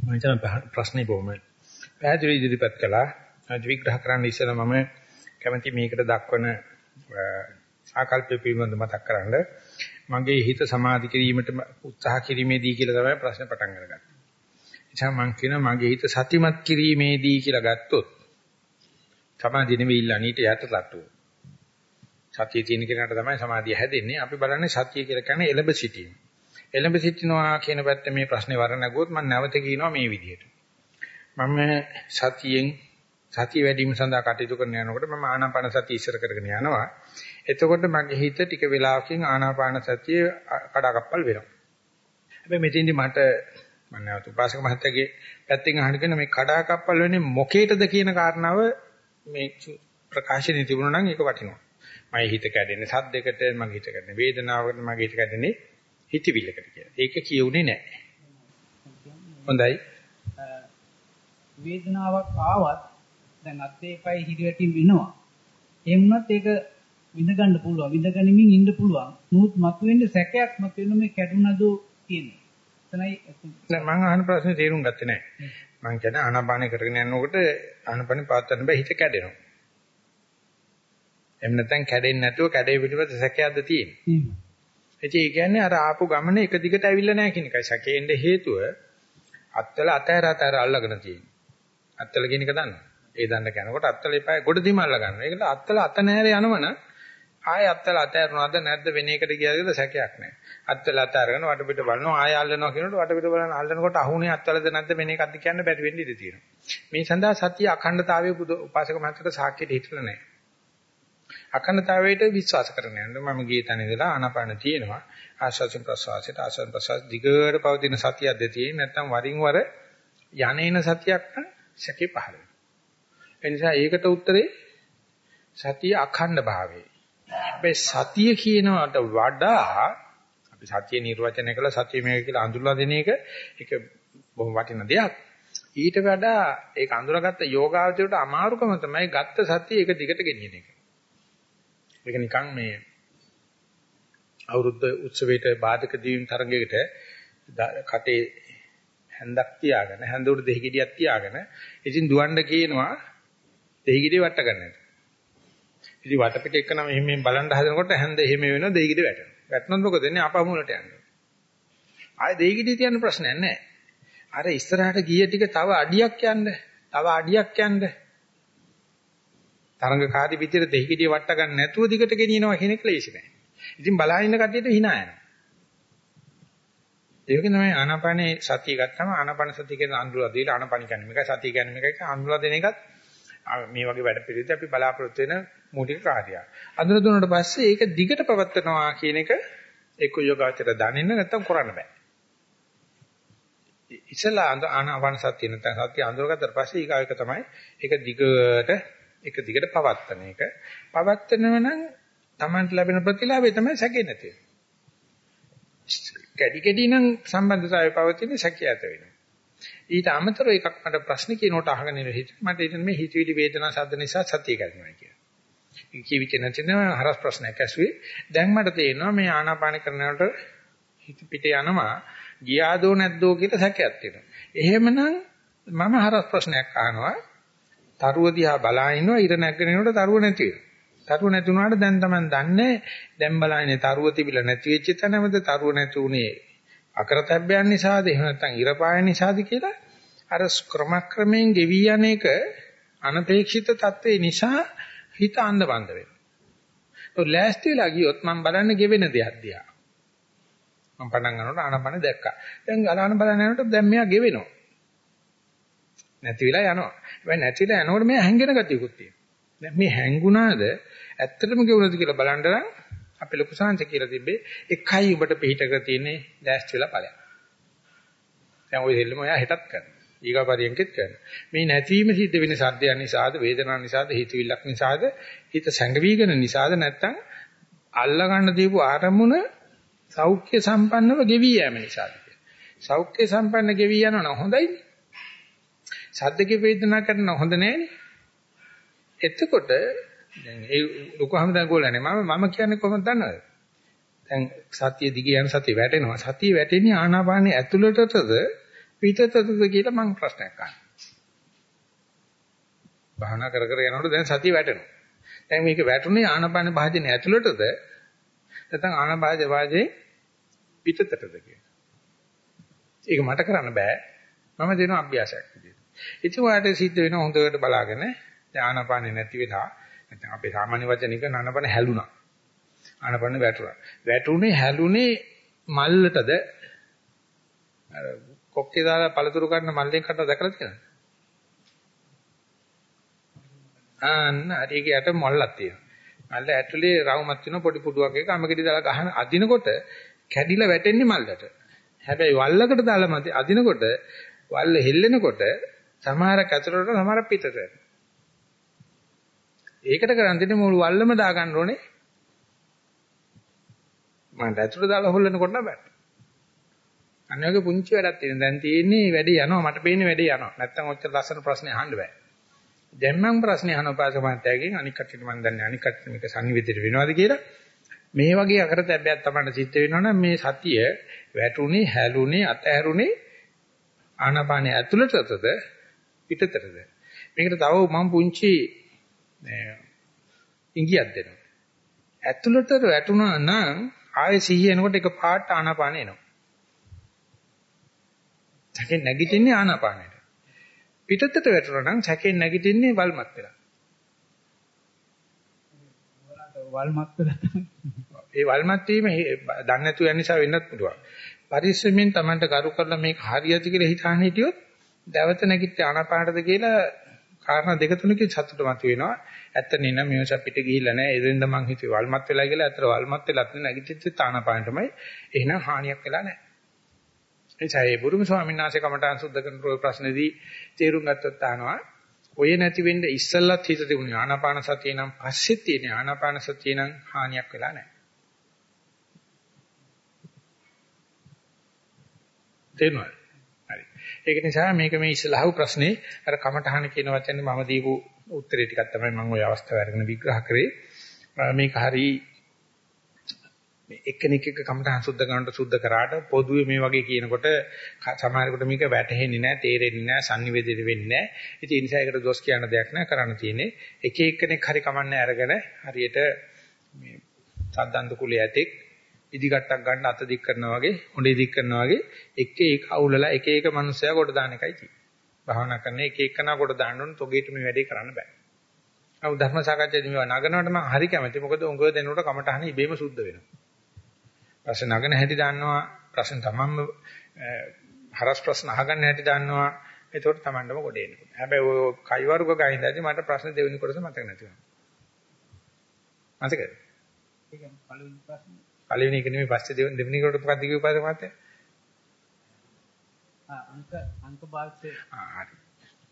මම හිතන ප්‍රශ්නේ බොහොම පැහැදිලි ඉදිරිපත් කළා. විග්‍රහ කරන්න ඉස්සෙල්ලා මම කැමති මේකට දක්වන ආකල්ප පිළිබඳ මතක් කරන්න. මගේ හිත සමාධි කිරීමට උත්සාහ කිරීමේදී කියලා තමයි ප්‍රශ්න පටන් අරගන්නේ. එචා මම කියන මගේ හිත සතිමත් කිරීමේදී කියලා ගත්තොත් සමාධිය නෙවෙයි ඉල්ලන්නේ ඊට යටටට්ටුව. සතිය තියෙන කෙනාට තමයි සමාධිය හැදෙන්නේ. අපි බලන්නේ සතිය කියලා කියන්නේ එළඹ සිටීම. එළඹ සිටිනවා කියන පැත්ත මේ ප්‍රශ්නේ වරණගුවොත් මම නැවත කියනවා මේ විදිහට. මම සතියෙන් සතිය වැඩි වීම සඳහා කටයුතු කරන යනකොට මම ආනාපාන සතිය ඉස්සර කරගෙන යනවා. එතකොට මගේ හිත ටික වෙලාවකින් ආනාපාන සතිය කඩාකප්පල් වෙනවා. හැබැයි මෙතෙන්දි මට මම නැවත උපාසක මහත්තයාගේ පැත්තෙන් අහන්න මේ කඩාකප්පල් වෙන්නේ මොකේටද කියන කාරණාව මේ ප්‍රකාශනයේ තිබුණා නම් ඒක වටිනවා. මගේ හිත කැඩෙන්නේ සද්දයකට, මගේ හිත කැඩෙන්නේ වේදනාවකට, මගේ හිත කැඩෙන්නේ හිතවිල්ලකට කියලා. ඒක කියුනේ නැහැ. හොඳයි. වේදනාවක් ආවත් දැන් අත්ේපයි හිරිවැටින් වෙනවා. එහෙම වුණත් ඒක විඳ ගන්න පුළුවන්. විඳ ගනිමින් ඉන්න පුළුවන්. නමුත් මතුවෙන්නේ සැකයක් මතුවෙන මේ කැඩුනද කියන්නේ. එතනයි නෑ මම අහන ප්‍රශ්නේ තේරුම් ගත්තේ නෑ. මම කියන්නේ ආනාපාන කරගෙන යනකොට ආනාපාන පාත්තන්න බෑ හිත කැඩෙනවා. එහෙම නැත්නම් කැඩෙන්නේ නැතුව කැඩේ පිටිපස්ස සැකයක්ද තියෙන්නේ. ඒ කියන්නේ අර ආපු ගමන එක දිගට ඇවිල්ලා නැහැ කියන එකයි. සැකේෙන්න හේතුව අත්තල අතහැර අතහැර අල්ලගෙන තියෙන්නේ. අත්තල කියන එක දන්නවා. ඒ දන්න කෙනකොට අත්තල එපා ගොඩ දිම අල්ල ගන්නවා. ඒකට අත්තල අත නැහැර යනවනම් ආයෙ අත්තල අතහැරනවද නැද්ද වෙන එකට කියලාද සැකයක් නැහැ. අත්තල අතහැරගෙන වටපිට බලනවා ආයෙ අල්ලනවා කියනකොට වටපිට බලන අල්ලනකොට අහුනේ අත්තලද නැද්ද වෙන එකක්ද කියන්න බැරි වෙන්න ඉඩ තියෙනවා. මේ සඳහා සත්‍ය අඛණ්ඩතාවයේ බුදු උපාසක මහත්තයට සාක්ෂියට හිටලා නැහැ. අඛණ්ඩතාවයට විශ්වාස කරන යන්න මම ගිය තැන ඉඳලා ආනාපාන තියෙනවා. ආශ්වාස ප්‍රශ්වාසයට ආශ්වාස ප්‍රශ්වාස දිගට පවතින සතියක්ද තියෙන්නේ නැත්නම් වරින් වර යන්නේන සතියක් නම් සැකේ පහළ වෙනවා. ඒ නිසා ඒකට උත්තරේ සතිය අඛණ්ඩ භාවයේ. හැබැයි සතිය කියනවට වඩා අපි සතිය නිර්වචනය කළා සතිය මේක කියලා අඳුරලා දෙන එක ඒක බොහොම වටින දෙයක්. ඊට වඩා ඒක අඳුරගත්ත යෝගාවචරයට අමාරුකම තමයි ගත්ත සතිය ඒක දිගට ගෙනියන එක. ඒක නිකන් මේ අවුරුද්ද උත්සවයට බාධක දීම් තරඟයකට කටේ හැන්දක් තියාගෙන හැන්ද උඩ දෙහි ගෙඩියක් තියාගෙන ඉතින් දුවන්න කියනවා දෙහි ගෙඩිය වට ගන්නට. ඉතින් වටපිට එක්කම මෙහෙම බලන් හදනකොට හැන්ද එහෙම වෙනවා දෙහි ගෙඩිය වැටෙනවා. වැටුණොත් මොකද වෙන්නේ? අපමුලට යනවා. ආයේ දෙහි ගෙඩිය තියන්න ප්‍රශ්නයක් නැහැ. අර ඉස්සරහට ගිය ටික තව අඩියක් යන්න. තව අඩියක් යන්න. තරංගකාරී පිටියට දෙහි ගෙඩිය වට ගන්න නැතුව දිගට ගෙනියනවා කියන එක ලේසි නෑ. ඉතින් බලාගෙන ඉන්න කට්ටියට hina යනවා. ඒක තමයි ආනාපානේ සතිය ගත්තම ආනාපාන සතිය කියන අඳුරලා දීලා ආනාපාන කියන්නේ මේකයි සතිය කියන්නේ මේකයි අඳුරලා දෙන එකත් මේ වගේ වැඩ පිළිවෙලට අපි බලාපොරොත්තු වෙන මූලික කාර්යයක්. අඳුර දුන්නාට පස්සේ ඒක දිගට පවත්නවා කියන එක එක්ක යෝගාචර දනින්න නැත්තම් කරන්න බෑ. ඉතලා ආනාපාන සතිය නැත්නම් සතිය අඳුරගත්තට පස්සේ ඊගාව එක තමයි ඒක දිගට එක දිගට පවත්තන එක. පවත්තනව නම් Tamanට ලැබෙන ප්‍රතිලාභය තමයි සැකේ නැති වෙන්නේ. කැඩි කැඩි නම් සම්බන්ධතාවය පවතින සැකය ඇත වෙනවා. ඊට අමතරව එකක් මට ප්‍රශ්න කියනකොට අහගෙන ඉන්න හිත මට හිතෙන මේ හිතවිලි වේදනා සද්ද නිසා සතිය ගන්නවා කියලා. ඒක කිවිච්ච නැතිනම් හරස් ප්‍රශ්නයක් ඇසුවේ. දැන් මට තේරෙනවා මේ ආනාපාන කරනකොට හිත පිට යනවා ගියාදෝ නැද්දෝ කියලා සැකයක් තියෙනවා. එහෙමනම් මම හරස් ප්‍රශ්නයක් අහනවා. තරුව දිහා බලා ඉන්නවා ඉර නැගගෙනනකොට තරුව නැති වෙනවා. තරුව නැති වුණාට දැන් තමයි දන්නේ දැන් බලන්නේ තරුව තිබිලා නැති වෙච්ච තැනමද තරුව නැති උනේ අකරතැබ්බයන් නිසාද එහෙම නැත්නම් ඉර පායන නිසාද කියලා අර ක්‍රමක්‍රමයෙන් ගෙවි යන එක අනපේක්ෂිත தત્ත්වේ නිසා හිත අන්ධබන්ද වෙනවා. ඔය ලෑස්ති වෙලා ගියොත් මම බලන්නේ ගෙවෙන දෙයක් දිහා. මම පටන් ගන්නකොට ආනපන දැක්කා. දැන් අලාන බලන යනකොට දැන් මෙයා ගෙවෙනවා. නැති වෙලා යනවා. හැබැයි නැතිලා යනකොට මේ හැංගෙන ගතියකුත් තියෙනවා. දැන් මේ හැංගුණාද ඇත්තටම ගෙවුනද කියලා බලන්න නම් අපේ ලොකු සංස කියලා තිබ්බේ එකයි උඹට පිටක තියෙන්නේ දැස් වෙලා ඵලයක්. දැන් ওই දෙල්ලම එයා හෙටත් කරනවා. ඊගාපරියන්කෙත් කරනවා. මේ නැතිවීම සිද්ධ වෙන සද්දයන් නිසාද වේදනාවක් නිසාද හිතවිල්ලක් නිසාද හිත සැඟවිගෙන නිසාද නැත්තම් අල්ල ගන්න දීපු ආරමුණ සෞඛ්‍ය සම්පන්නව ගෙවි යෑම නිසාද සෞඛ්‍ය සම්පන්න ගෙවි යනවා නම් හොඳයිනේ. සද්දකේ වේදනා කරන හොඳ නෑනේ. එතකොට දැන් ඒ ලොකුහම දැන් ගෝලන්නේ මම මම කියන්නේ කොහොමද දන්නවද? දැන් සතිය දිගේ යන සතිය වැටෙනවා. සතිය වැටෙන්නේ ආනාපානයේ ඇතුළටද පිටතටද කියලා මම ප්‍රශ්නයක් අහනවා. භාවනා කර කර යනකොට දැන් සතිය වැටෙනවා. දැන් මේක වැටුනේ ආනාපාන භාජනයේ ඇතුළටද නැත්නම් ආනාපාන භාජනයේ පිටතටද කියලා. ඒක මට කරන්න බෑ. මම දෙන අභ්‍යාසයක් විදියට. ඉතින් ඔයාලට සිද්ධ වෙන හොඳට බලාගෙන ආනාපානෙ නැති වෙලා නැත්නම් අපේ සාමාන්‍ය වචනික ආනාපාන හැලුණා. ආනාපාන වැටුණා. වැටුනේ හැලුනේ මල්ලටද අර කොක්කේ දාලා පළතුරු ගන්න මල්ලෙන් කට දැකලා තියෙනවද? ආන්න හරි යට මොල්ලක් තියෙනවා. මල්ල ඇතුලේ රවුමක් තියෙන පොඩි පුඩුවක් එක අමගෙඩි දාලා ගහන අදිනකොට කැඩිලා වැටෙන්නේ මල්ලට. හැබැයි වල්ලකට දාලා මත අදිනකොට වල්ල හෙල්ලෙනකොට සමහරක් ඇතුලට සමහරක් පිටට. ඒකට කරන් දෙන්නේ මුළු වල්ලම දා ගන්න ඕනේ. මම ඇතුලට දාලා හොල්ලනකොට බෑ. අනිවාර්ය පුංචි වැඩක් තියෙන. දැන් තියෙන්නේ වැඩේ යනවා මට පේන්නේ වැඩේ යනවා. නැත්තම් ඔච්චර ලස්සන ප්‍රශ්නේ අහන්න බෑ. දැන් මම ප්‍රශ්නේ අහන උපාසකමන්තයගෙන් අනික් කටට මම දන්නේ අනික් කටට මේක සංනිවේදයට වෙනවද කියලා. මේ වගේ අකරතැබ්බයක් තමයි සිද්ධ වෙනවනම් මේ සතිය වැටුනේ, හැලුනේ, අතහැරුනේ ආනාපානය ඇතුළටද පිටතටද? මේකට තව මම පුංචි ඉංගියක් දෙනවා. ඇතුළට වැටුණා නම් ආයේ සිහිය එනකොට එක පාට ආනාපාන එනවා. සැකෙන් නැගිටින්නේ ආනාපානෙට. පිටතට වැටුණා නම් සැකෙන් නැගිටින්නේ වල්මත් වෙලා. වල්මත් වෙලා ඒ වල්මත් වීම දන්නේ නැතුව යන නිසා වෙන්නත් පුළුවන්. පරිස්සමෙන් Tamanට කරු කරලා මේක හරියට කියලා හිතාන හිටියොත් දවත නැගිට ආනාපානටද කියලා කාරණා දෙක තුනකින් සතුට මත වෙනවා. ඇත්ත නෙන මේවස පිට ගිහිල්ලා නැහැ. එදෙන්ද මං හිතුවේ වල්මත් වෙලා කියලා. ඇත්තට වල්මත් වෙලත් නැගිටිච්ච ආනාපානටමයි. එහෙනම් හානියක් වෙලා නැහැ. එනිසා ඒ බුදුම ස්වාමීන් වහන්සේ කමඨාන් සුද්ධ කරන ප්‍රශ්නේදී තේරුම් ගත්තොත් අහනවා ඔය නැති වෙන්න ඉස්සල්ලත් හිත තිබුණේ ආනාපාන සතිය නම් පස්සෙත් තියෙන ආනාපාන සතිය නම් හානියක් වෙලා නැහැ. තේරුණාද? හරි. ඒක නිසා මේක මේ ඉස්සලහව ප්‍රශ්නේ අර කමඨහන කියන වචනේ මම දීපු උත්තරේ ටිකක් තමයි මම ওই අවස්ථාව අරගෙන විග්‍රහ කරේ. මේක හරි මේ එක්කෙනෙක් එක කමටහන් සුද්ධ කරනට සුද්ධ කරාට පොදුවේ මේ වගේ කියනකොට සමහරකට මේක වැටහෙන්නේ නැහැ, තේරෙන්නේ නැහැ, sannivedana වෙන්නේ නැහැ. ඉතින් ඒ නිසා ඒකට දොස් කියන දෙයක් නෑ කරන්න තියෙන්නේ. එක එක්කෙනෙක් හරි කමන්නේ අරගෙන හරියට මේ සද්දන්ත කුලයේ ඇතෙක් ඉදිකට්ටක් ගන්න අත දික් කරනවා වගේ, හොඬේ දික් කරනවා වගේ එක එක අවුලලා එක එක මනුස්සයා කොට දාන එකයි තියෙන්නේ. භාවනා කරන එක එකනා කොට දාන්න ඕන තොගේට මේ වැඩේ කරන්න බෑ. නමුත් ධර්ම සාකච්ඡාවේදී මේවා නගනවට මම හරි කැමතියි. මොකද උංගව දෙනකොට කමටහන ඉබේම සුද්ධ වෙනවා. ප්‍රශ්න නගන හැටි දන්නවා ප්‍රශ්න තමන්ම හරස් ප්‍රශ්න අහගන්න හැටි දන්නවා එතකොට තමන්ටම කොට එන්න පුළුවන්. හැබැයි ඔය කයිවරුක ගහින්දාදී මට ප්‍රශ්න දෙවෙනි කොටස මතක නැති වෙනවා. මතකද? ඒක පළවෙනි ප්‍රශ්නේ. පළවෙනි එක නෙමෙයි පස්සේ දෙවෙනි කොට මොකක්ද කිව්ව පාද මතේ? ආ අංක අංක භාගයේ ආ හරි.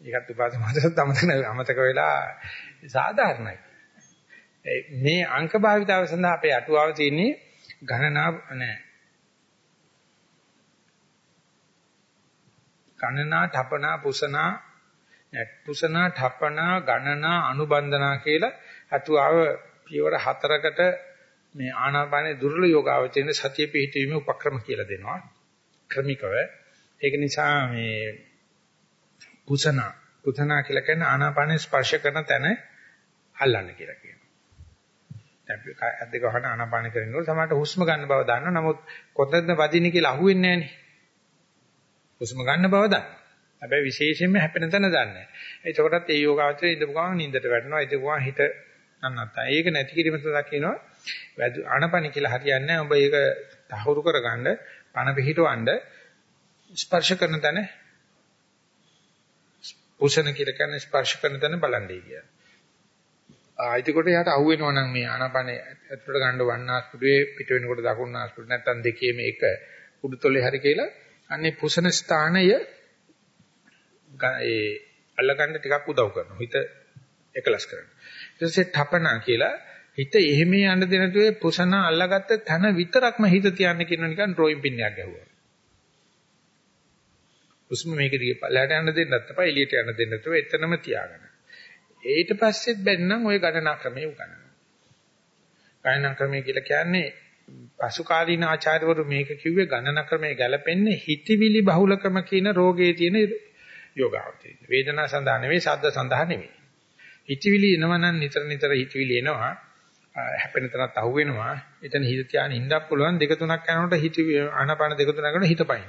ඒකත් උපාස මාතට අමතක අමතක වෙලා සාධාරණයි. මේ අංක භාවිතාව සඳහා අපේ අටුවාව තියෙන්නේ ගණනා නැහැ. ගණනා, ඨපනා, පුසනා, පුසනා, ඨපනා, ගණනා, අනුබන්ධනා කියලා අතුආව පියවර හතරකට මේ ආනාපානේ දුර්ල යෝගාවචරයේ සතිය පිහිටීමේ උපක්‍රම කියලා දෙනවා. ක්‍රමිකව. ඒක නිසා මේ පුසනා, පුසනා කියලා කියන්නේ ආනාපානේ ස්පර්ශ කරන තැන අල්ලන්න කියලා කියනවා. දැන් අත් දෙක වහන ආනාපාන කරනකොට සමහරට හුස්ම ගන්න බව දන්නවා. නමුත් කොතනද වදින්නේ කියලා අහුවෙන්නේ නැහනේ. හුස්ම ගන්න බව දන්නවා. හැබැයි විශේෂයෙන්ම හැපෙන තැන දන්නේ නැහැ. ඒකකටත් ඒ යෝගාවචරය ඉඳපු ගමන් නින්දට වැටෙනවා. ඒක ගමන් හිත නන්නත්තා. ඒක නැති කිරීම සඳහා කියනවා ආනාපාන කියලා හරියන්නේ නැහැ. ඔබ ඒක තහවුරු කරගන්න පණ පිහිටවන්න ස්පර්ශ කරන තැන පුසන කියලා කියන්නේ ස්පර්ශ කරන තැන බලන්නේ කියලා. ආයිතකොට යාට අහුවෙනවා නම් මේ ආනාපානේ ඇතුළට ගන්න වන්නාස්පුඩුවේ පිට වෙනකොට දකුණු ආස්පුඩු නැත්තම් දෙකේම එක උඩුතොලේ හරි කියලා අන්නේ පුසන ස්ථානය ඒ අල්ලගන්න ටිකක් උදව් කරනවා. හිත එකලස් කරනවා. ඊට පස්සේ තපනා කියලා හිත එහෙම යන්න දෙන තුේ පුසන අල්ලගත්ත තන විතරක්ම හිත තියන්න කියන නිකන් ඩ්‍රොයින් පින් එකක් ගැහුවා. උස්ම මේක දිගේ පල්ලයට යන්න දෙන්නත් අපා එළියට යන්න දෙන්නත් එතනම තියාගන්න. ඊට පස්සෙත් බැන්නම් ওই ගණනා ක්‍රමයේ උගන්වනවා. ගණනා ක්‍රමය කියලා කියන්නේ පසු කාලීන ආචාර්යවරු මේක කිව්වේ ගණනා ක්‍රමයේ ගැලපෙන්නේ හිතවිලි බහුලකම කියන රෝගයේ තියෙන යෝගාවතේ. වේදනා සඳහා නෙවෙයි සද්ද සඳහා නෙවෙයි. හිතවිලි එනවනම් නිතර නිතර හිතවිලි එනවා. හැපෙන තරත් අහු වෙනවා. එතන හිත තියාගෙන ඉන්නත් පුළුවන් දෙක තුනක් යනකොට හිත ආනාපාන දෙක තුනක් කරනකොට හිත පයින්.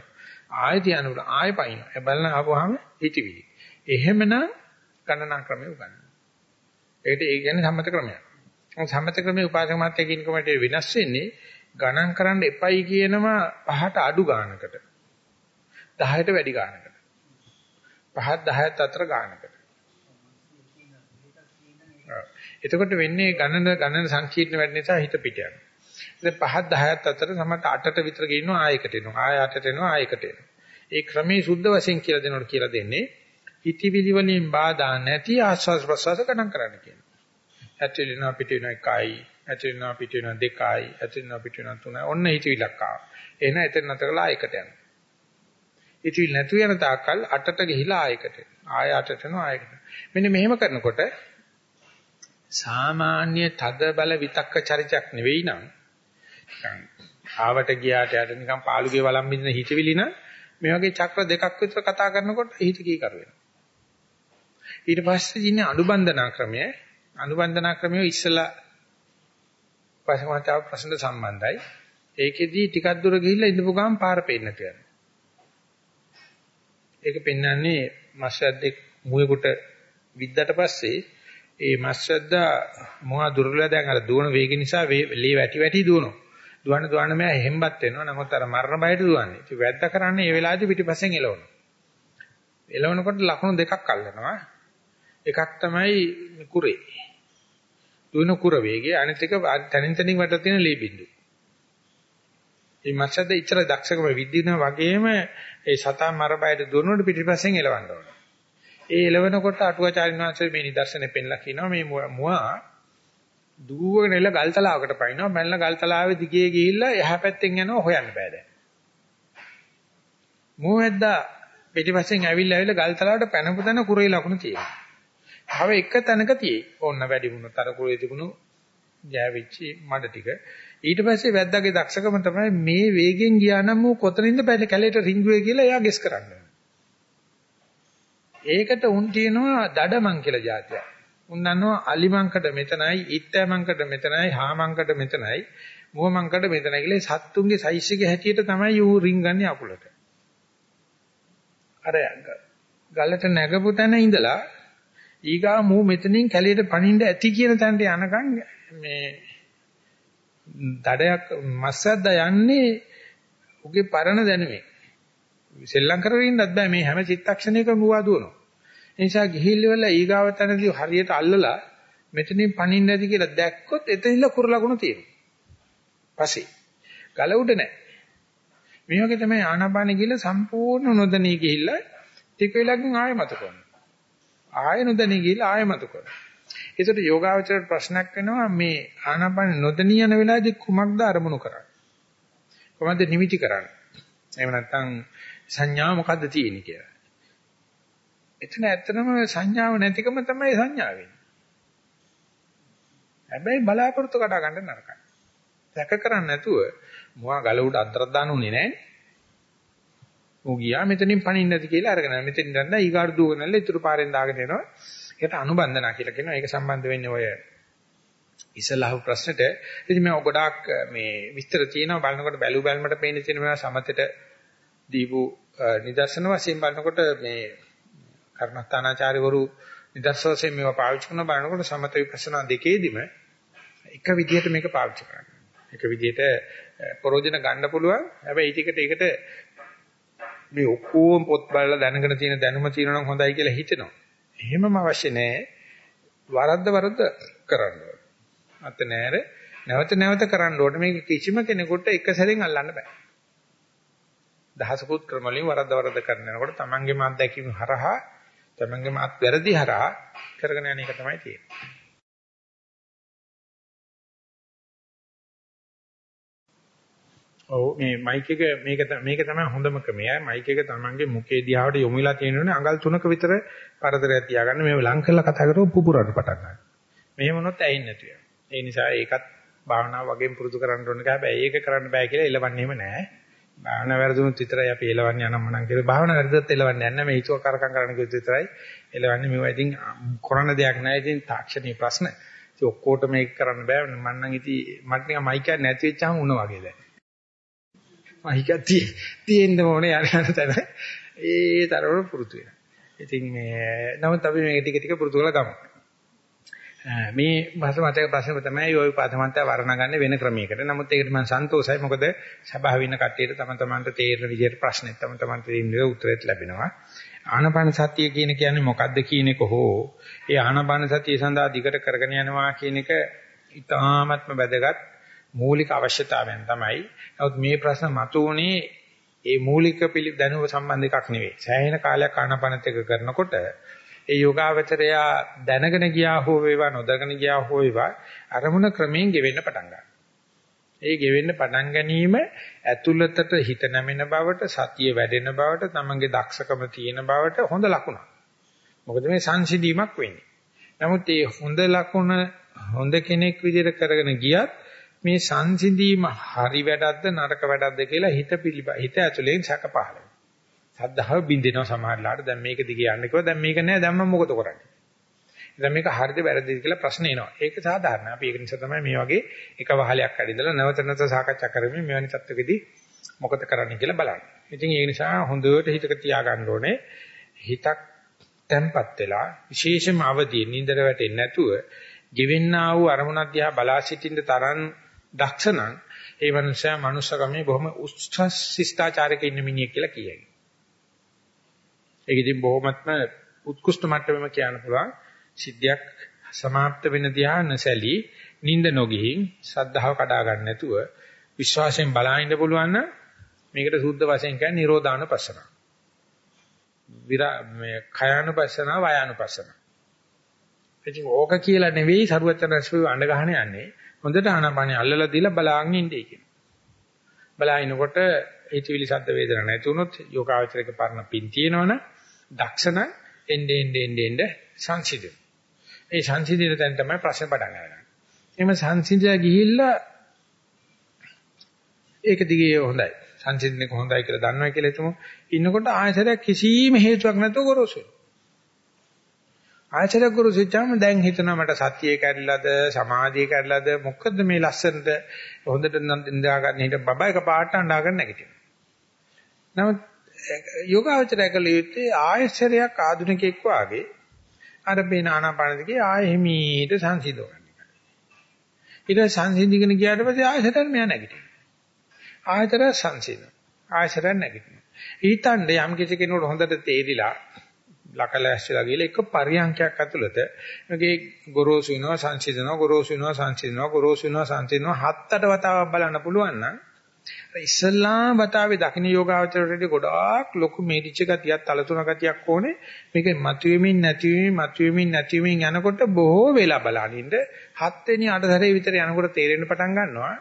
ආයෙ පුළුවන්. ආයෙ පයින්. ඒ බලන ආපුවාම හිතවිලි. එහෙමනම් ගණනා ක්‍රමය උගන්වනවා. ඒකට ඒ කියන්නේ සම්මත ක්‍රමයක්. සම්මත ක්‍රමයේ උපාසක මාත්‍ය කියන කමට වෙනස් වෙන්නේ ගණන් කරන්න එපයි කියනවා පහට අඩු ගානකට. 10ට වැඩි ගානකට. පහත් 10ත් අතර ගානකට. එතකොට වෙන්නේ ගණන ගණන සංකීර්ණ වැඩි නිසා හිත පිට යනවා. දැන් පහත් 10ත් අතර සමහර 8ට විතර ගිනවා ආයකට එනවා. ආය 8ට එනවා ආයකට එනවා. ඒ ක්‍රමයේ සුද්ධ වශයෙන් කියලා දෙනකොට කියලා දෙන්නේ හිතවිලි වලින් බාධා නැති ආස්වාද ප්‍රසවාස ගණන් කරන්න කියනවා. ඇතුළේනවා පිට වෙන එකයි, ඇතුළේනවා පිට වෙන දෙකයි, ඇතුළේනවා පිට වෙන තුනයි. ඔන්න හිතවිලක් ආවා. එන එතන නැතකලා ආයකට යනවා. හිතවිලි නැතු යන තාක්කල් 8ට ගිහිලා ආයකට. ආය 8ට යනවා ආයකට. මෙන්න මෙහෙම කරනකොට සාමාන්‍ය තද බල විතක්ක චරිතයක් නෙවෙයි නම් නිකන් ආවට ගියාට යට නිකන් පාළුගේ වළම් බින්දන හිතවිලි නම් මේ වගේ චක්‍ර දෙකක් විතර කතා කරනකොට හිත කී කර වෙනවා. ඊට පස්සේ ඉන්නේ අනුබන්ධනා ක්‍රමය. අනුබන්ධනා ක්‍රමය ඉස්සලා පසමතාව ප්‍රශ්න සම්බන්ධයි. ඒකෙදී ටිකක් දුර ගිහිල්ලා ඉඳපු ගමන් පාර පේන්න තියෙනවා. ඒක පෙන්වන්නේ මස්සද්දෙක් මුවෙකුට විද්දට පස්සේ ඒ මස්සද්දා මොහා දුර්වලව දැන් අර දුවන වේග නිසා ලේ වැටි වැටි දුවනවා. දුවන දුවන මෙයා හෙම්බත් වෙනවා. නමුත් අර මරණ බයට දුවන්නේ. ඉතින් වැද්ද කරන්නේ ඒ වෙලාවේදී පිටිපස්සෙන් එලවනවා. එලවනකොට ලකුණු දෙකක් අල්ලනවා. එකක් තමයි කුරේ. දුවන කුර වේගය අනිත් එක තනින් තනින් වට තියෙන ලී බින්දු. මේ මත්සද්ද ඉතර දක්ෂකම විද්දින වගේම ඒ සතා මර බයට දුවනකොට පිටිපස්සෙන් එලවන්න ඕන. ඒ එලවනකොට අටුවාචාරින් වහන්සේ මේ නිදර්ශනේ පෙන්ලා කියනවා මේ මුවා දුවගෙන එල ගල්තලාවකට පයින්නවා මැල්ල ගල්තලාවේ දිගේ ගිහිල්ලා එහා පැත්තෙන් යනවා හොයන්න බෑ දැන්. මුවෙද්දා පිටිපස්සෙන් ඇවිල්ලා ඇවිල්ලා ගල්තලාවට පැනපු තැන කුරේ ලකුණු තියෙනවා. තව එක තැනක තියෙයි. ඕන්න වැඩි වුණොත් අර කුරේ තිබුණු ගෑවිච්ච මඩ ටික. ඊට පස්සේ වැද්දාගේ දක්ෂකම තමයි මේ වේගෙන් ගියා නම් ඌ කොතනින්ද පැලේ කැලේට රිංගුවේ කියලා එයා ගෙස් කරන්නේ. ඒකට උන් කියනවා දඩමන් කියලා જાතිය. උන් දන්නවා අලිමංකඩ මෙතනයි, ඊත්තමංකඩ මෙතනයි, හාමංකඩ මෙතනයි, මුවමංකඩ මෙතනයි කියලා සත්තුන්ගේ සයිස් එක හැටියට තමයි ඌ රින්ගන්නේ අකුලට. අර ගලට නැගපු තැන ඉඳලා ඊගා මූ මෙතනින් කැලේට පනින්න ඇති කියන තැනට යනකම් මේ දඩයක් මස්සද්ද යන්නේ උගේ පරණ දැනුමේ. සෙල්ලම් කරගෙන ඉන්නත් බෑ මේ හැම චිත්තක්ෂණයකම මුවා දුවනවා. ඒ නිසා ගිහිල්ල ඊගාව තැනදී හරියට අල්ලලා මෙතනින් පනින්න ඇති කියලා දැක්කොත් එතනින්ලා කුර ලකුණු තියෙනවා. පස්සේ ගල උඩ නැහැ. මේ වගේ තමයි ආනාපානෙ ගිහලා සම්පූර්ණ නොදණී ගිහිල්ලා ටික වෙලකින් ආයෙ මත කරනවා. ආයෙ නොදණී ගිහිල්ලා ආයෙ මත කරනවා. ඒකට යෝගාවචරයට ප්‍රශ්නයක් වෙනවා මේ ආනාපාන නොදණී යන වෙලාවේදී කුමක්ද අරමුණු කරන්නේ? කොහොමද නිමිති කරන්නේ? එහෙම නැත්නම් සංඥා මොකද්ද තියෙන්නේ කියලා. එතන ඇත්තටම සංඥාව නැතිකම තමයි සංඥා වෙන්නේ. හැබැයි බලාපොරොත්තු කඩා ගන්න නරකයි. සැක කරන්නේ නැතුව මොවා ගල උඩ අතරක් දාන්නුනේ නැහැ. ඌ ගියා මෙතනින් පණින්න නැති කියලා අරගෙන මෙතෙන් දැන්න ඊගාඩු දුවගෙනල්ලා ඉතුරු පාරෙන් දාගෙන එනවා. ඒකට අනුබන්ධනා කියලා කියනවා. ඒක සම්බන්ධ වෙන්නේ ඔය ඉස්සලාහු ප්‍රශ්නෙට. ඉතින් මම ගොඩාක් මේ විස්තර තියෙනවා බලනකොට බැලු බැලමට පේන තියෙන මේවා සමතෙට දීපු නිදර්ශන වශයෙන් බලනකොට මේ කර්මස්ථානාචාර්යවරු නිදර්ශන වශයෙන් මේවා පාවිච්චි කරන බලනකොට සමත විපස්සනා දෙකේදීම එක විදිහට මේක පාවිච්චි කරනවා. එක විදිහට ප්‍රෝජන ගන්න පුළුවන්. හැබැයි ඊටිකට ඒකට මේ ඔක්කොම පොත් බලලා දැනගෙන තියෙන දැනුම තියෙනවා නම් හොඳයි කියලා හිතෙනවා. එහෙමම අවශ්‍ය නැහැ. වරද්ද වරද්ද කරන්න ඕනේ. අත නෑර නැවත නැවත කරන්න ඕනේ. මේක කිසිම කෙනෙකුට එක සැරෙන් අල්ලන්න බෑ. දහසකුත් ක්‍රම වලින් වරද්ද වරද්ද කරනකොට තමන්ගේම අත්දැකීම් හරහා තමන්ගේම අත් වැරදි හරහා කරගෙන යන එක තමයි තියෙන්නේ. ඔව් මේ මයික් එක මේක මේක තමයි හොඳම ක්‍රමය. මයික් එක තමන්ගේ මුඛේ දිහාවට යොමු වෙලා තියෙනෝනේ අඟල් තුනක විතර පරතරයක් තියාගන්න මේව ලං කරලා කතා කරලා පුපුරන්න පටන් ගන්න. මෙහෙම වුණොත් ඇයින් නැතු වෙනවා. ඒ නිසා ඒකත් භාවනාව වගේම පුරුදු කරන්න ඕනේ. හැබැයි ඒක කරන්න බෑ කියලා එලවන්නේම නෑ. භාවනා වැරදුනොත් විතරයි අපි එලවන්නේ අනම්මනම් කියලා. භාවනා වැරදුනොත් එලවන්නේ නැහැ. මේ හිතුව කරකම් කරන්න කිව්වොත් විතරයි එලවන්නේ. මේවා ඉතින් කරන්න දෙයක් නැහැ. ඉතින් තාක්ෂණීය ප්‍රශ්න. ඉතින් ඔක්කොට මේක කරන්න බෑ. මම නම් ඉතින් මට නිකන් මයික් එක නැති වෙච්චාම උන වගේ දැන්. මයික් එක තියෙන්න ඕනේ යන යන තැන. ඒ තරම පුරුදු වෙනවා. ඉතින් මේ නමුත් අපි මේක ටික ටික පුරුදු කරලා ගමු. මේ භාෂ මතක ප්‍රශ්න තමයි ওই පදමන්ත වර්ණගන්නේ වෙන ක්‍රමයකට. නමුත් ඒකට මම සන්තෝෂයි. මොකද සභාව ඉන්න කට්ටියට තම තමන්ට තේරෙන විදිහට ප්‍රශ්නෙත් තම තමන්ට දෙන්න උත්තරෙත් ලැබෙනවා. ආනපාන සතිය කියන කියන්නේ මොකද්ද කියන එක හෝ ඒ ආනපාන සතිය සඳහා දිගට කරගෙන යනවා කියන එක ඉතාමත්ම වැදගත් මූලික අවශ්‍යතාවයන් තමයි. නමුත් මේ ප්‍රශ්න මතුවුනේ ඒ මූලික දැනුම සම්බන්ධ එකක් නෙවෙයි. සෑහෙන කාලයක් ආනපානත් එක කරනකොට ඒ යෝගාවචරය දැනගෙන ගියා හෝ වේවා නොදැනගෙන ගියා හෝ වේවා අරමුණ ක්‍රමයෙන් ගෙවෙන්න පටන් ගන්නවා. ඒ ගෙවෙන්න පටන් ගැනීම ඇතුළතට හිත නැමෙන බවට සතිය වැඩෙන බවට තමන්ගේ දක්ෂකම තියෙන බවට හොඳ ලකුණක්. මොකද මේ සංසිඳීමක් වෙන්නේ. නමුත් මේ හොඳ ලකුණ හොඳ කෙනෙක් විදිහට කරගෙන ගියත් මේ සංසිඳීම හරි වැඩක්ද නරක වැඩක්ද කියලා හිත පිළිබ හිත ඇතුලෙන් සැක පහළ සද්ධාව බින්දිනවා සමහරලාට දැන් මේක දිගේ යන්න කිව්වා. දැන් මේක නෑ. දැන් මම මොකද කරන්නේ? දැන් මේක හරිද වැරදිද කියලා ප්‍රශ්න එනවා. ඒක සාධාරණයි. අපි ඒක නිසා තමයි මේ වගේ එක වහලයක් ඇවිදලා නැවත නැවත සාකච්ඡා කරමින් මෙවැනි තත්ත්වකදී මොකද කරන්න කියලා බලන්න. ඉතින් ඒ නිසා හොඳට හිතක තියාගන්න ඕනේ. හිතක් තැම්පත් වෙලා විශේෂම අවදී නින්දර වැටෙන්නේ නැතුව ගෙවෙන්නා වූ අරමුණක් දිහා බලා සිටින්න තරම් දක්ෂ නම් ඒ මනුස්සයා මනුස්සකමේ බොහොම උච්ච ශිෂ්ටාචාරයක ඉන්න මිනිහෙක් කියලා කියයි. ඒක ඉතින් බොහොමත්ම උත්කෘෂ්ඨ මට්ටමෙම කියන්න පුළුවන් සිද්ධියක් સમાપ્ત වෙන දිහා නැසැලී නිින්ද නොගිහින් සද්ධාව කඩා ගන්න නැතුව විශ්වාසයෙන් බලහින්න පුළුවන් නම් මේකට සුද්ධ වශයෙන් කියන්නේ නිරෝධාන පස්සන. විරා මේ khයානුපස්සන වායානුපස්සන. ඉතින් ඕක කියලා නෙවෙයි සරුවචන රසුව අඬ ගහන යන්නේ. හොඳට ආනාපානිය අල්ලලා දීලා බලාගෙන ඉන්නේ කියනවා. බලාිනකොට හිතවිලි සද්ද වේදනා නැති වුණොත් යෝගාවචරයක පරණ පින් තියෙනවනම් දක්ෂණ එන්නේ එන්නේ එන්නේ සංසිඳන. ඒ සංසිඳින තැන තමයි ප්‍රශ්න පටන් ගන්නේ. එimhe සංසිඳියා ගිහිල්ලා ඒක දිගේ හොඳයි. සංසිඳන එක හොඳයි කියලා දන්නවා කියලා හිතමු. ඉන්නකොට ආයතරයක් කිසිම හේතුවක් නැතුව ගොරෝසු වෙනවා. ආචාර්ය ගුරු සිච්චාම දැන් හිතනවා මට සතියේ කැඩලාද සමාධියේ කැඩලාද මොකද්ද මේ ලස්සනට හොඳට නිදා ගන්න හිට බබා එක පාට අඬාගෙන නැගිටිනවා. නමුත් යෝගාවචරය කළ යුත්තේ ආයශරයක් ආධුනිකෙක් වාගේ අර බේන ආනාපානදිගේ ආයෙ හිමීට සංසිඳව ගන්න එක. ඊට සංසිඳිගෙන ගියාට පස්සේ ආයශරයෙන් මෙයා නැගිටිනවා. ආයතර සංසිඳන. ආයශරයෙන් නැගිටිනවා. ඊතණ්ඩ යම් කිසි කෙනෙකුට හොඳට තේරිලා ලකලැස්සිලා ගිහලා එක පරියන්කයක් ඇතුළත මේකේ ගොරෝසු වෙනවා සංසිඳනවා ගොරෝසු වෙනවා සංසිඳනවා ගොරෝසු වෙනවා සංසිඳනවා හත් අට වතාවක් බලන්න පුළුවන් නම් ඉස්ලාම් වතාවේ දකින්න යෝගාවචරයේදී ගොඩාක් ලොකු මේරිච්ච ගතියක් තලතුණ ගතියක් ඕනේ. මේක මතුවෙමින් නැතිවෙමින් මතුවෙමින් නැතිවෙමින් යනකොට බොහෝ වෙලා බලනින්න හත් වෙනි අට සැරේ විතර යනකොට තේරෙන්න පටන් ගන්නවා.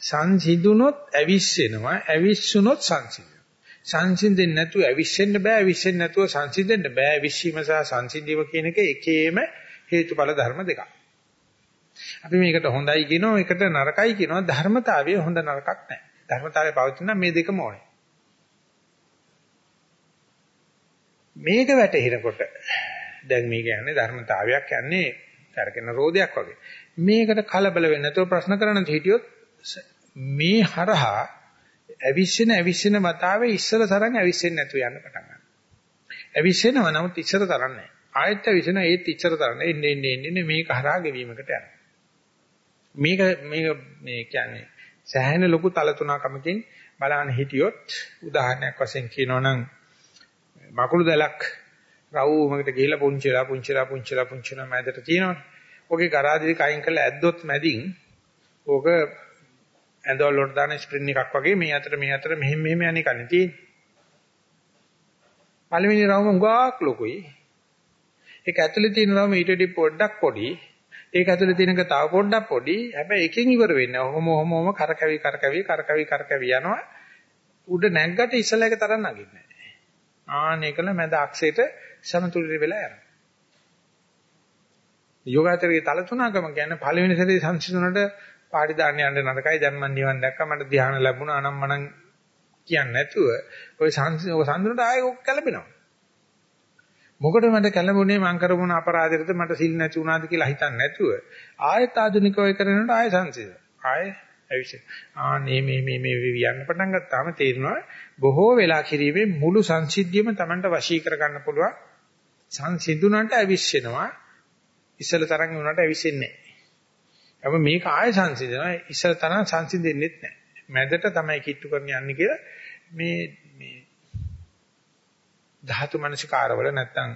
සංසිඳුනොත් ඇවිස්සෙනවා ඇවිස්සුනොත් සංසිඳ සංසිඳෙන්නේ නැතුව ඇවිස්සෙන්න බෑ ඇවිස්සෙන්නේ නැතුව සංසිඳෙන්න බෑ. ඇවිස්සීම සහ සංසිඳීම කියන එක එකේම හේතුඵල ධර්ම දෙකක්. අපි මේකට හොඳයි කියනවා මේකට නරකයි කියනවා. ධර්මතාවයේ හොඳ නරකක් නැහැ. ධර්මතාවයේ පවතින මේ දෙකම ඕනේ. මේක වැටහෙනකොට දැන් මේ කියන්නේ ධර්මතාවයක් කියන්නේ තරකන රෝදයක් වගේ. මේකට කලබල වෙන්නේ නැතුව ප්‍රශ්න කරන්න හිටියොත් මේ හරහා ඇවිස්සෙන ඇවිස්සෙන මතාවේ ඉස්සර තරම් ඇවිස්සෙන්නේ නැතුව යන්න පටන් ගන්නවා. ඇවිස්සෙනව නමුත් ඉස්සර තරම් නැහැ. ආයෙත් ඇවිස්සෙන ඒත් ඉස්සර තරම් නැහැ. එන්නේ එන්නේ එන්නේ මේක හරහා ගෙවීමකට යනවා. මේක මේක මේ කියන්නේ සෑහෙන ලොකු තල තුනකමකින් බලන්න හිටියොත් උදාහරණයක් වශයෙන් කියනවනම් මකුළු දැලක් රවුමකට ගිහිලා පුංචිලා පුංචිලා පුංචිලා පුංචිලා මැදට තියෙනවනේ. ඔගේ ගරාදිරි කයින් කරලා ඇද්දොත් මැදින් ඕක ඇඳවල වලට දාන ස්ප්‍රින් එකක් වගේ මේ අතර මේ අතර මෙහෙම මෙහෙම යන්නේ කන්නේ තියෙන්නේ. පළවෙනි රවුම උගාක් ලොකුයි. ඒක ඇතුලේ තියෙන රවුම ඊට වඩා පොඩ්ඩක් පොඩි. ඒක ඇතුලේ තියෙනක තව පොඩ්ඩක් පොඩි. හැබැයි එකෙන් ඉවර වෙන්නේ. ඔහොම ඔහොම ඔහොම කරකැවි කරකැවි කරකැවි කරකැවි යනවා. උඩ නැග්ගට ඉස්සලා එක තරම් නගින්නේ නැහැ. ආන එකල මැද අක්ෂයට සමතුලිත වෙලා යනවා. යෝගාචරයේ තල තුනකම කියන්නේ පළවෙනි සැරේ සංසිඳුනට පාටි දාන්න යන්න නරකයි දැන් මම නිවන් දැක්කා මට ධ්‍යාන ලැබුණා අනම්මනම් කියන්නේ නැතුව ඔය සංසිඳුනට ආයෙ ඔක් කැළඹෙනවා. මොකද මට කැළඹුණේ මං කරපුණ අපරාධයකට මට සිල් නැති වුණාද කියලා හිතන්නේ නැතුව ආයෙත් ආධුනිකව කරනකොට ආයෙ සංසිඳ. ආයෙ ඇවිත් ආ මේ මේ මේ මේ වියන්න පටන් ගත්තාම තේරෙනවා බොහෝ වෙලා කිරීමේ මුළු සංසිද්ධියම Tamanට වශී කර ගන්න පුළුවන් සංසිඳුණාට ඇවිස්සෙනවා ඉස්සල තරම් වුණාට ඇවිස්සෙන්නේ නැහැ. අප මේක ආයෙ සංසිඳනවා ඉස්සල තරම් සංසිඳෙන්නෙත් නැහැ. මැදට තමයි කිට්ටු කරන්න යන්නේ කියලා මේ මේ ධාතු මනසිකාරවල නැත්තම්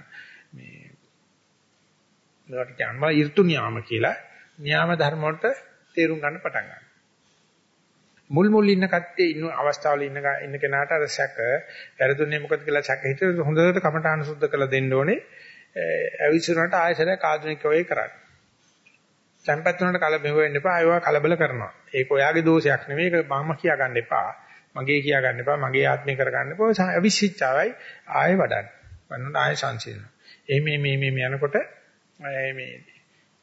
මේ මේවට කියනවා ඍතු න්යාම කියලා න්යාම ධර්ම වලට තේරුම් ගන්න පටන් ගන්නවා. මුල් මුල් ඉන්න කට්ටිය ඉන්න අවස්ථාවල ඉන්න ඉන්න කෙනාට අර සැක වැරදුනේ මොකද කියලා සැක හිතේ හොඳට කමඨාන සුද්ධ කරලා දෙන්න ඕනේ. අවිසුරණට ආයසරයක් ආධුනික වෙයි කරන්නේ. tempත් වුණාට කලබල වෙන්න එපා. ආයවා කලබල කරනවා. ඒක ඔයාගේ දෝෂයක් නෙමෙයි. ඒක මම කියා ගන්න එපා. මගේ කියා ගන්න එපා. මගේ ආත්මය කර ගන්න එපා. අවිසිච්චාවයි ආයෙ වඩන්න. වන්නට ආයෙ සංසිඳන. එහේ මේ මේ මේ යනකොට මේ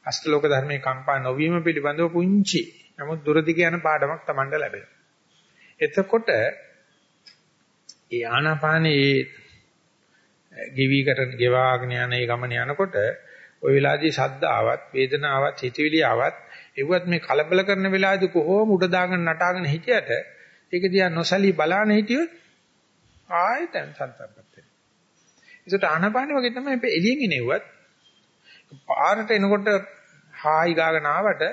අෂ්ටලෝක ධර්මයේ කම්පා නොවීම පිළිබඳව පුංචි නමුත් දුරදිග යන පාඩමක් Tamanda ලැබෙනවා. එතකොට ඒ ආනාපානේ ගෙවිකට ගෙවාගෙන යන ඒ ගමන යනකොට ওই වෙලාවේදී ශබ්ද ආවත් වේදනාවක් හිතවිලි ආවත් ඒවත් මේ කලබල කරන වෙලාවේදී කොහොම උඩ දාගෙන නටාගෙන හිටියට ඒක දිහා නොසලී බලාන හිටියොත් ආයෙත් සංතරපත් වෙනවා. ඒකට ආනපාන වගේ තමයි මේ එළියෙන් එනෙව්වත් පාරට එනකොට හායි ගාගෙන ආවට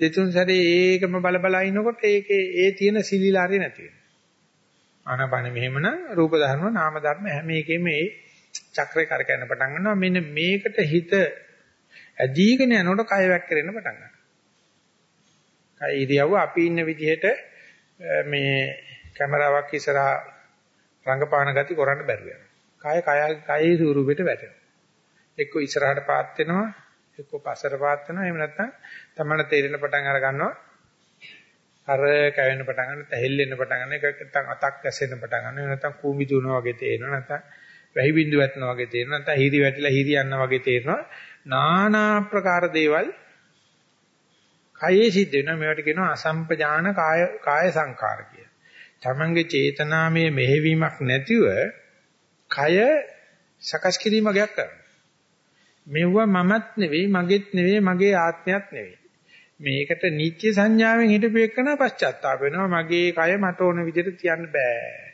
දෙතුන් සැරේ ඒකම බල බල ඉනකොට ඒකේ ඒ තියෙන සිලිලාරේ නැති වෙනවා. ආනපාන මෙහෙමනම් රූප ධර්ම නාම ධර්ම හැම එකෙම මේ චක්‍රේ කරකැන්න පටන් ගන්නවා. මෙන්න මේකට හිත ඇදීගෙන යනකොට කය වැක්කෙරෙන්න පටන් ගන්නවා. කය ඉරියව්ව අපි ඉන්න විදිහට මේ කැමරාවක් ඉස්සරහා රංගපාන ගති කරන්න බැරුව යනවා. කය කය කයේ ස්වරූපෙට වැටෙනවා. එක්ක ඉස්සරහට පාත් වෙනවා, එක්ක පස්සට පාත් වෙනවා. එහෙම නැත්නම් තමයි තේරෙන පටන් අර ගන්නවා. අර කැවෙන්න පටන් ගන්න, තැහෙල්ලෙන්න පටන් ගන්න, එක නැත්නම් අතක් ඇසෙන්න පටන් ගන්න. එහෙම නැත්නම් කූඹි දුවනවා වගේ තේරෙනවා. නැත්නම් වැහි බින්දු වැටෙනවා වගේ තේරෙනවා. නැත්නම් හිරි වැටිලා හිරි යනවා වගේ තේරෙනවා. নানা ආකාර දේවල් කයේ සිද්ධ වෙනවා මේවට කියනවා අසම්පජාන කාය කාය සංකාර කිය. තමන්ගේ චේතනාමය මෙහෙවීමක් නැතිව කය සකස් කිරීම ගයක් කරනවා. මෙවුව මමත් නෙවෙයි මගේත් නෙවෙයි මගේ ආත්මයක් නෙවෙයි. මේකට නිත්‍ය සංඥාවෙන් හිටපු එකන පශ්චාත්තාප වෙනවා මගේ කය මට ඕන විදිහට තියන්න බෑ.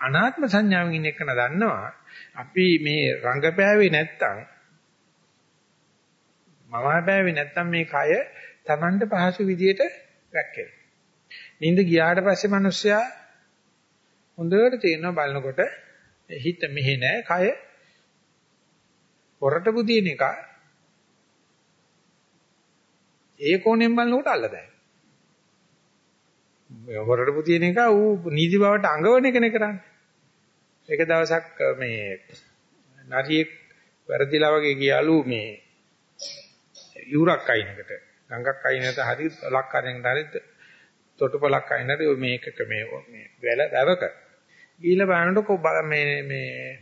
අනාත්ම සංඥාවෙන් ඉන්න එකන දන්නවා අපි මේ රංගපෑවේ නැත්තම් මම හැබැයි නැත්තම් මේ කය Tamanට පහසු විදියට රැක්කේ. නිින්ද ගියාට පස්සේ මිනිස්සයා හොඳට තේරෙනවා බලනකොට හිත මෙහෙ නෑ කය පොරට බුදින එක ඒ කොනෙන් බලනකොට අල්ලදැයි. හොරට බුදින එක ඌ නීති බවට අඟවන එකනේ කරන්නේ. එක දවසක් මේ නරියෙක් වැරදිලා වගේ ගියලු මේ යුරක් අයිනකට. ගඟක් අයිනට හරි ලක් අරිනකට හරි තොටුපලක් අයිනට මේකක මේ මේ වැල වැවක. ගිහිල්ලා බලනකොට මේ මේ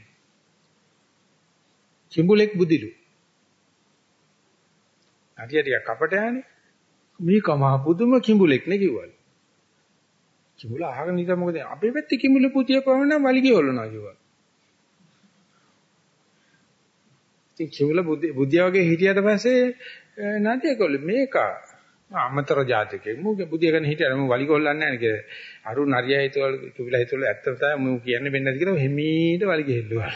කිඹුලෙක් බුදිලු. හරියට කපට යන්නේ. මේ කම පුදුම කිඹුලෙක් නේ කිව්වලු. කිඹුල අහගෙන ඉඳලා මොකද අපේ පැත්තේ කිඹුල පුතිය පවන වලිගේ ඔල්ලනවා කිව්වා. ඉතින් කිඹුල බුදියා වගේ හිටියට පස්සේ නැතිකොල්ල මේක අමතර જાතිකෙක් මූගේ බුදියාගෙන හිටියම වලි කොල්ලන්නේ නැහැ කියලා. අරු නරියා හිතවල කිවිලා හිතවල ඇත්තම තමයි මූ කියන්නේ වෙන්නේ නැති කියලා හිමීට වලි ගෙහෙල්ලුවා.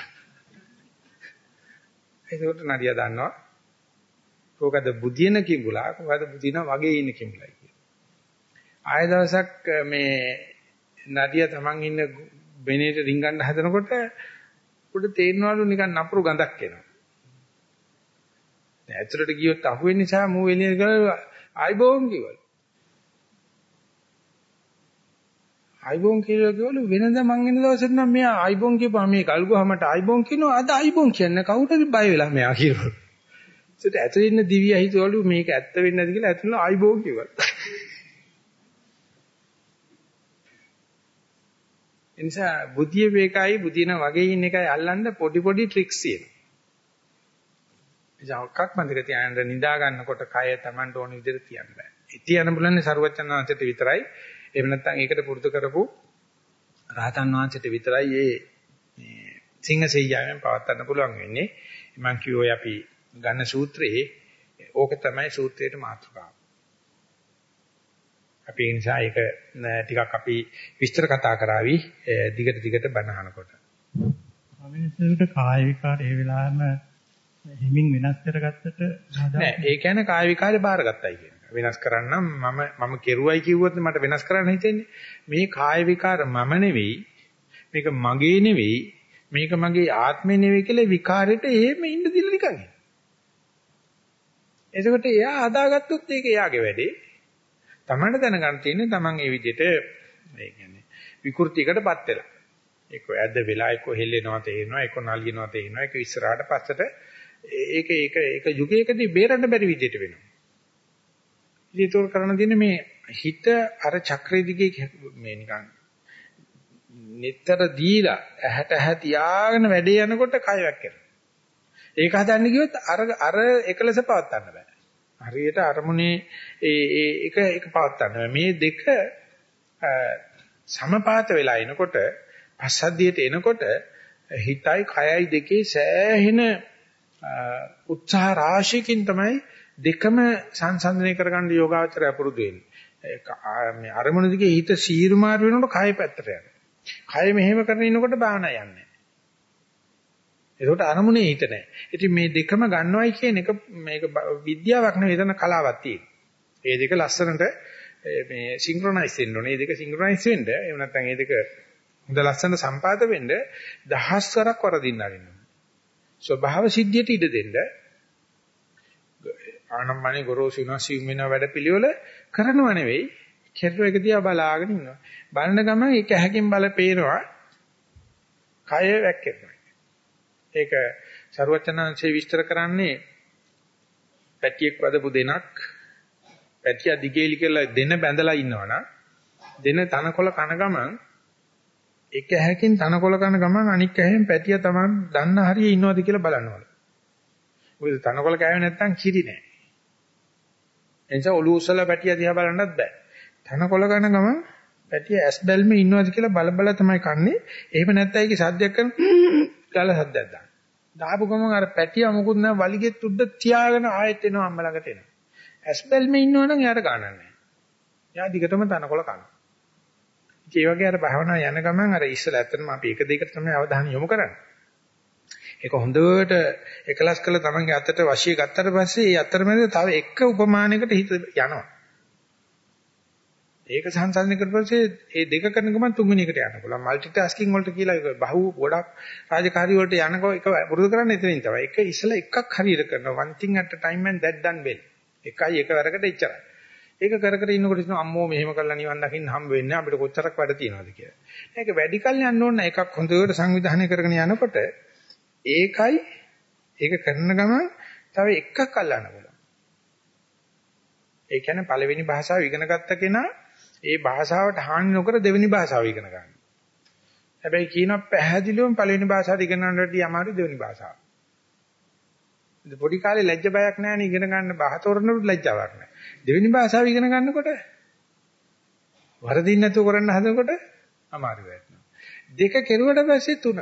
ඒකට නරියා දන්නවා. කොකද බුදියන කිඹුලා කොකද බුදිනා වගේ ඉන්න කිඹුලයි කියලා. ආය දවසක් මේ නරියා තමන් ඉන්න බෙනේට රින්ගන්න හදනකොට උඩ තේරෙනවලු නිකන් නපුරු ගඳක් එනවා. දැන් ඇතුළට ගියොත් අහුවෙන නිසා මූ එළිය ගාලා ආයිබෝන් කිව්වලු. ආයිබෝන් කියලා කිව්වලු වෙනද මං එන දවසට නම් මෙයා ආයිබෝන් කියපුවා මේ කල්ගොහමට ආයිබෝන් කියනවා අද ආයිබෝන් කියන්නේ කවුරුද බය වෙලා මෙයා කියනවා. ඒකට ඇතුළේ ඉන්න දිවියා හිතවලු මේක ඇත්ත වෙන්නේ නැති කියලා ඇතුළේ ආයිබෝන් කිව්වා. එනිසා බුද්ධිය වේකයි බුදින වගේ ඉන්න එකයි අල්ලන්න පොඩි පොඩි ට්‍රික්ස් තියෙනවා. යක්කක් බඳිර තියන්න නිදා ගන්නකොට කය Tamanට ඕන විදිහට තියන්න බෑ. තියන්න බලන්නේ සරුවචනාංශයට විතරයි. එහෙම නැත්නම් ඒකට පුරුදු කරපු රහතන් වහන්සේට විතරයි මේ මේ සිංහසෙයියාවෙන් පවත්වන්න පුළුවන් වෙන්නේ. මම කිව්වෝ අපි ගන්න සූත්‍රයේ ඕක තමයි සූත්‍රයේ මාතෘකාව. අපි ඒ නිසා ඒක ටිකක් අපි විස්තර කතා කරાવી දිගට දිගට බණ අහනකොට. අවිනිසයට කාය විකාර ඒ වෙලාවෙම හිමින් වෙනස් කරගත්තට නෑ ඒ කියන්නේ කාය විකාරේ බාරගත්තයි කියන එක. වෙනස් කරන්නම් මම මම කෙරුවයි කිව්වොත් මට වෙනස් කරන්න හිතෙන්නේ. මේ කාය විකාර මම නෙවෙයි මේක මගේ නෙවෙයි මේක මගේ ආත්මේ නෙවෙයි කියලා විකාරෙට එහෙම ඉන්න දිලා නිකන්. එතකොට එයා හදාගත්තොත් ඒක එයාගේ වැඩේ. තමන්ට දැනගන්න තියෙන්නේ තමන් ඒ විදිහට ඒ කියන්නේ විකෘතියකටපත් වෙලා. ඒක ඇද්ද වෙලා එක්ක හෙල්ලෙනවා තේරෙනවා එක්ක නලියනවා තේරෙනවා ඒක ඉස්සරහට පස්සට ඒක ඒක ඒක යුගයකදී බේරන්න බැරි විදිහට වෙනවා. ඉතින් ඒක කරන්න තියෙන්නේ මේ හිත අර චක්‍රය දිගේ මේ නිකන් නිතර දීලා ඇහැට ඇහැ තියාගෙන වැඩේ යනකොට කය වැක්කෙනවා. ඒක හදන්න ගියොත් අර අර එකලස පවත් ගන්න බෑ. හරියට අරමුණේ ඒ ඒ එක එක පවත්තන්න මේ දෙක සමපාත වෙලා එනකොට පස්සද්ධියට එනකොට හිතයි කයයි දෙකේ සෑහෙන උත්සාහ රාශියකින් තමයි දෙකම සංසන්දනය කරගන්න යෝගාචරය පුරුදු වෙන්නේ. මේ අරමුණ දිගේ හිත සීරු මාරු වෙනකොට කය පැත්තට යනවා. කය මෙහෙම කරගෙන ඉනකොට භාවනා යන්නේ. ඒකට අරමුණේ හිත නැහැ. ඉතින් මේ දෙකම ගන්නවයි කියන එක මේක විද්‍යාවක් නෙවෙයි එතන කලාවක් තියෙනවා. මේ දෙක ලස්සනට මේ සින්ක්‍රොනයිස් වෙන්න ඕනේ. මේ දෙක සින්ක්‍රොනයිස් වෙන්න එහෙම නැත්නම් මේ දෙක හොඳ ලස්සන සම්පාද වෙන්න දහස් වරක් වරදින්න අරින්න. ස්වභාව සිද්ධියට ඉඩ දෙන්න ආනම්මනේ ගොරෝසු වෙනවා සිව් වෙනවා වැඩ පිළිවෙල කරනව නෙවෙයි කෙරුව එක දිහා බලාගෙන ඉන්නවා. බලන ගමන් ඒක ඇහැකින් බල පේනවා. කය වැක්කෙනවා. ඒක ਸਰවචනංශේ විස්තර කරන්නේ පැටියෙක් වදපු දෙනක් පැටිය දිගේලි කියලා දෙන බැඳලා ඉන්නවනම් දෙන තනකොළ කන ගමන් එක ඇහැකින් තනකොළ කන ගමන් අනික් ඇහෙන් පැටිය Taman දන්න හරිය ඉන්නවද කියලා බලනවලු. මොකද තනකොළ කෑවේ නැත්තම් කිරි නෑ. එනිසා ඔලුව උස්සලා පැටිය දිහා බලන්නත් බෑ. තනකොළ කන ගමන් පැටිය ඇස් බැල්මේ ඉන්නවද කියලා බල බල තමයි කන්නේ. එහෙම නැත්නම් ඒකේ සද්දයක් කරන ගාල සද්දයක් දාන්න. දාපු ගමන් අර පැටියා මොකුත් නැහැ වලිගෙත් උඩ තියාගෙන ආයෙත් එනවා අම්ම ළඟට එනවා. ඇස්බල්මේ ඉන්නවනම් යාර ගානක් නැහැ. යා දිගටම තනකොළ කනවා. ඒ වගේ අර භාවනා යන ගමන් අර ඉස්සලා ඇත්තටම අපි එක දෙයකට තමයි අවධානය යොමු කරන්නේ. ඒක හොඳට එකලස් කළ තමන්ගේ අතට වශී ගත්තට පස්සේ ඒ අතරමැද තව එක උපමානයකට හිත යනවා. ඒක සංසන්දනය කරපස්සේ ඒ දෙක කරන ගමන් තුන්වෙනි එකට යන්න පුළුවන්. মালටි ටාස්කින් වලට කියලා ඒක බහුව ගොඩක් රාජකාරී වලට යනකෝ එක පුරුදු කරන්න එතනින් තමයි. ඒක ඉස්සලා එකක් හරියට කරනවා. one thing at a time and that done well. එකයි එක වැරකට එච්චරයි. ඒක කර කර ඉන්නකොට ඉතින් අම්මෝ මෙහෙම කරලා නිවන් දකින්න හම්බ වෙන්නේ අපිට කොච්චරක් වැඩ තියෙනවද කියලා. ඒක වැඩි කල් යන්න ඕන එකක් හොඳට සංවිධානය කරගෙන යනකොට ඒකයි ඒක කරන ගමන් තව එකක් අල්ලන්න පුළුවන්. ඒ කියන්නේ පළවෙනි භාෂාව ඉගෙන ගත්ත කෙනා ඒ භාෂාවට හානි නොකර දෙවෙනි භාෂාව ඉගෙන ගන්න. හැබැයි කියනවා පැහැදිලිවම පළවෙනි භාෂාවට ඉගෙන ගන්නට අමාරු දෙවෙනි භාෂාව. ඉතින් පොඩි කාලේ ලැජ්ජ බයක් නැහැ නේ ඉගෙන ගන්න බහතොරනට ලැජ්ජාවක් නැහැ. දෙවෙනි භාෂාව ඉගෙන ගන්නකොට වරදින් නැතුව කරන්න හදනකොට අමාරු වෙනවා. දෙක කෙරුවට පස්සේ තුන.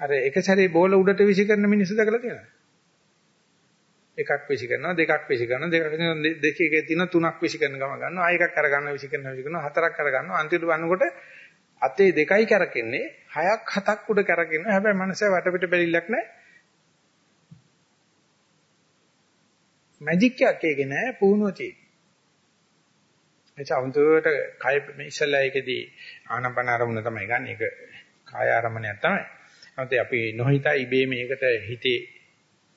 අර එක සැරේ බෝල උඩට විසි කරන මිනිස්සු දැකලා තියෙනවද? එකක් විසි කරනවා දෙකක් විසි කරනවා දෙකක් දෙකේ තියෙන තුනක් විසි කරන ගම ගන්නවා ආයෙ එකක් අරගන්න විසි කරනවා විසි කරනවා හතරක් අරගන්නවා අන්තිමට වන්නකොට අතේ දෙකයි කරකෙන්නේ හයක් හතක් උඩ කරකිනවා හැබැයි මනසේ වටපිට බැලිල්ලක් නැහැ මැජික් එකක් ඒකේ නෑ පුහුණුව තියෙන්නේ. එචා වුන්තුවට කය ඉස්සල්ලා ඒකෙදී ආනපන ආරමුණ තමයි ගන්න. ඒක කාය ආරමණයක් තමයි. නැත්නම් අපි නොහිතා ඉබේ මේකට හිතේ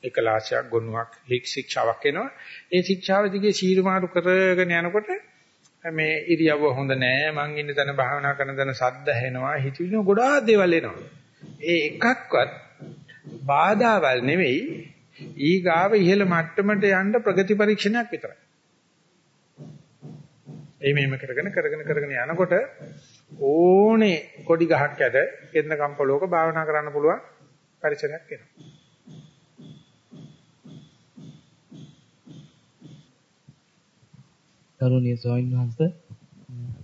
එකලාශයක් ගොනුවක් හික් ශික්ෂාවක් එනවා. ඒ ශික්ෂාව දිගේ සීරුමාරු කරගෙන යනකොට මේ ඉරියව්ව හොඳ නෑ. මං ඉන්න තැන භාවනා කරන තැන සද්ද ඇහෙනවා හිතවිලි ගොඩාක් දේවල් එනවා. ඒ එකක්වත් බාධාවල් නෙවෙයි. ඊගාව ඉහළ මට්ටමට යන්න ප්‍රගති පරීක්ෂණයක් විතරයි. ඒ මෙහෙම කරගෙන කරගෙන කරගෙන යනකොට ඕනේ කොඩි ගහක් යට එන්න කම්පලෝක භාවනා කරන්න පුළුවන් පරිසරයක් එනවා. කරුණීය ස්වාමීන් වහන්සේ